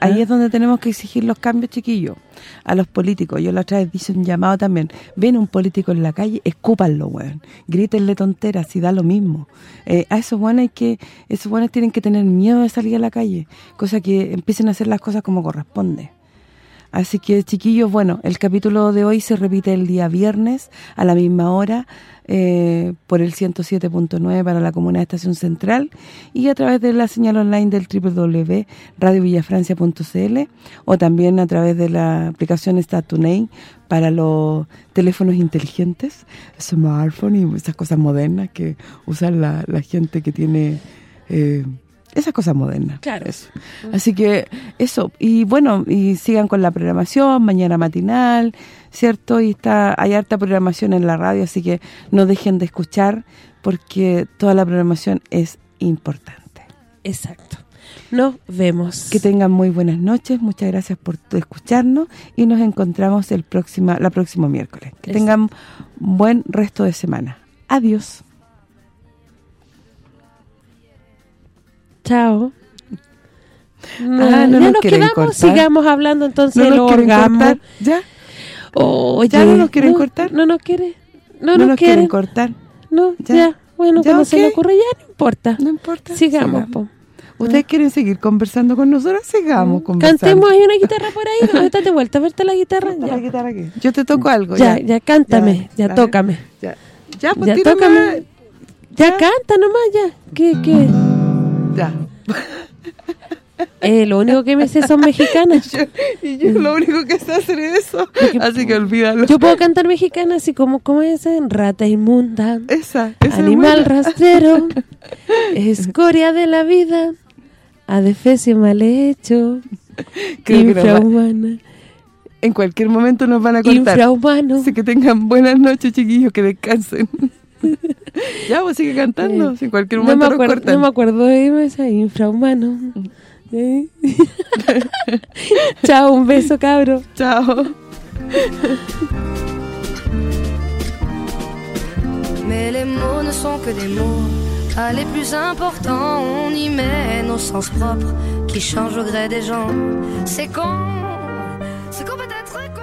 Ahí ¿Ah? es donde tenemos que exigir los cambios, chiquillos, a los políticos. Yo la otra vez hice un llamado también. Ven un político en la calle, escúpanlo, weón. Grítenle tonteras, si da lo mismo. Eh, a esos buenos hay que esos buenos tienen que tener miedo de salir a la calle, cosa que empiecen a hacer las cosas como corresponde. Así que, chiquillos, bueno, el capítulo de hoy se repite el día viernes a la misma hora eh, por el 107.9 para la Comuna de Estación Central y a través de la señal online del www.radiovillafrancia.cl o también a través de la aplicación StatTuning para los teléfonos inteligentes, smartphone y esas cosas modernas que usan la, gente que tiene... Eh, esas cosas modernas. Claro. Así que eso, y bueno, y sigan con la programación, mañana matinal, ¿cierto? Y está hay harta programación en la radio, así que no dejen de escuchar porque toda la programación es importante. Exacto. Nos vemos. Que tengan muy buenas noches, muchas gracias por escucharnos y nos encontramos el próxima la próximo miércoles. Que tengan buen resto de semana. Adiós. Chao. No, ah, no ya nos, quedamos, sigamos hablando entonces ¿No nos cortar? ¿Ya? ¿Ya no nos quieren cortar? No nos quiere. No, nos, quieren. cortar. No, ya. Bueno, cuando se le ocurre ya no importa. No importa. Sigamos, ¿Ustedes quieren seguir conversando con nosotros? Sigamos conversando. Cantemos, hay una guitarra por ahí. ¿No estás de vuelta? ¿Verte la guitarra? Ya. la guitarra aquí. Yo te toco algo. Ya, ya, ya cántame. Ya, tócame. Ya, ya, pues ya tócame. Ya, canta nomás, ya. ¿Qué, qué? Ya. Eh, lo único que me sé son mexicanas. y yo lo único que sé hacer es eso. así que olvídalo. Yo puedo cantar mexicana así como, ¿cómo es? Rata inmunda. Esa, Animal rastrero. escoria de la vida. Adefesio mal hecho. infrahumana. en cualquier momento nos van a cortar. Infrahumano. Así que tengan buenas noches, chiquillos, que descansen. ya, vos sigue cantando. en cualquier momento no me acuerdo, No me acuerdo de esa infrahumano. Chao, un beso, cabro. Chao. Mais les mots ne sont que des mots. Pas les plus importants, on y met nos sens propres qui changent au gré des gens. C'est con, c'est con peut-être con.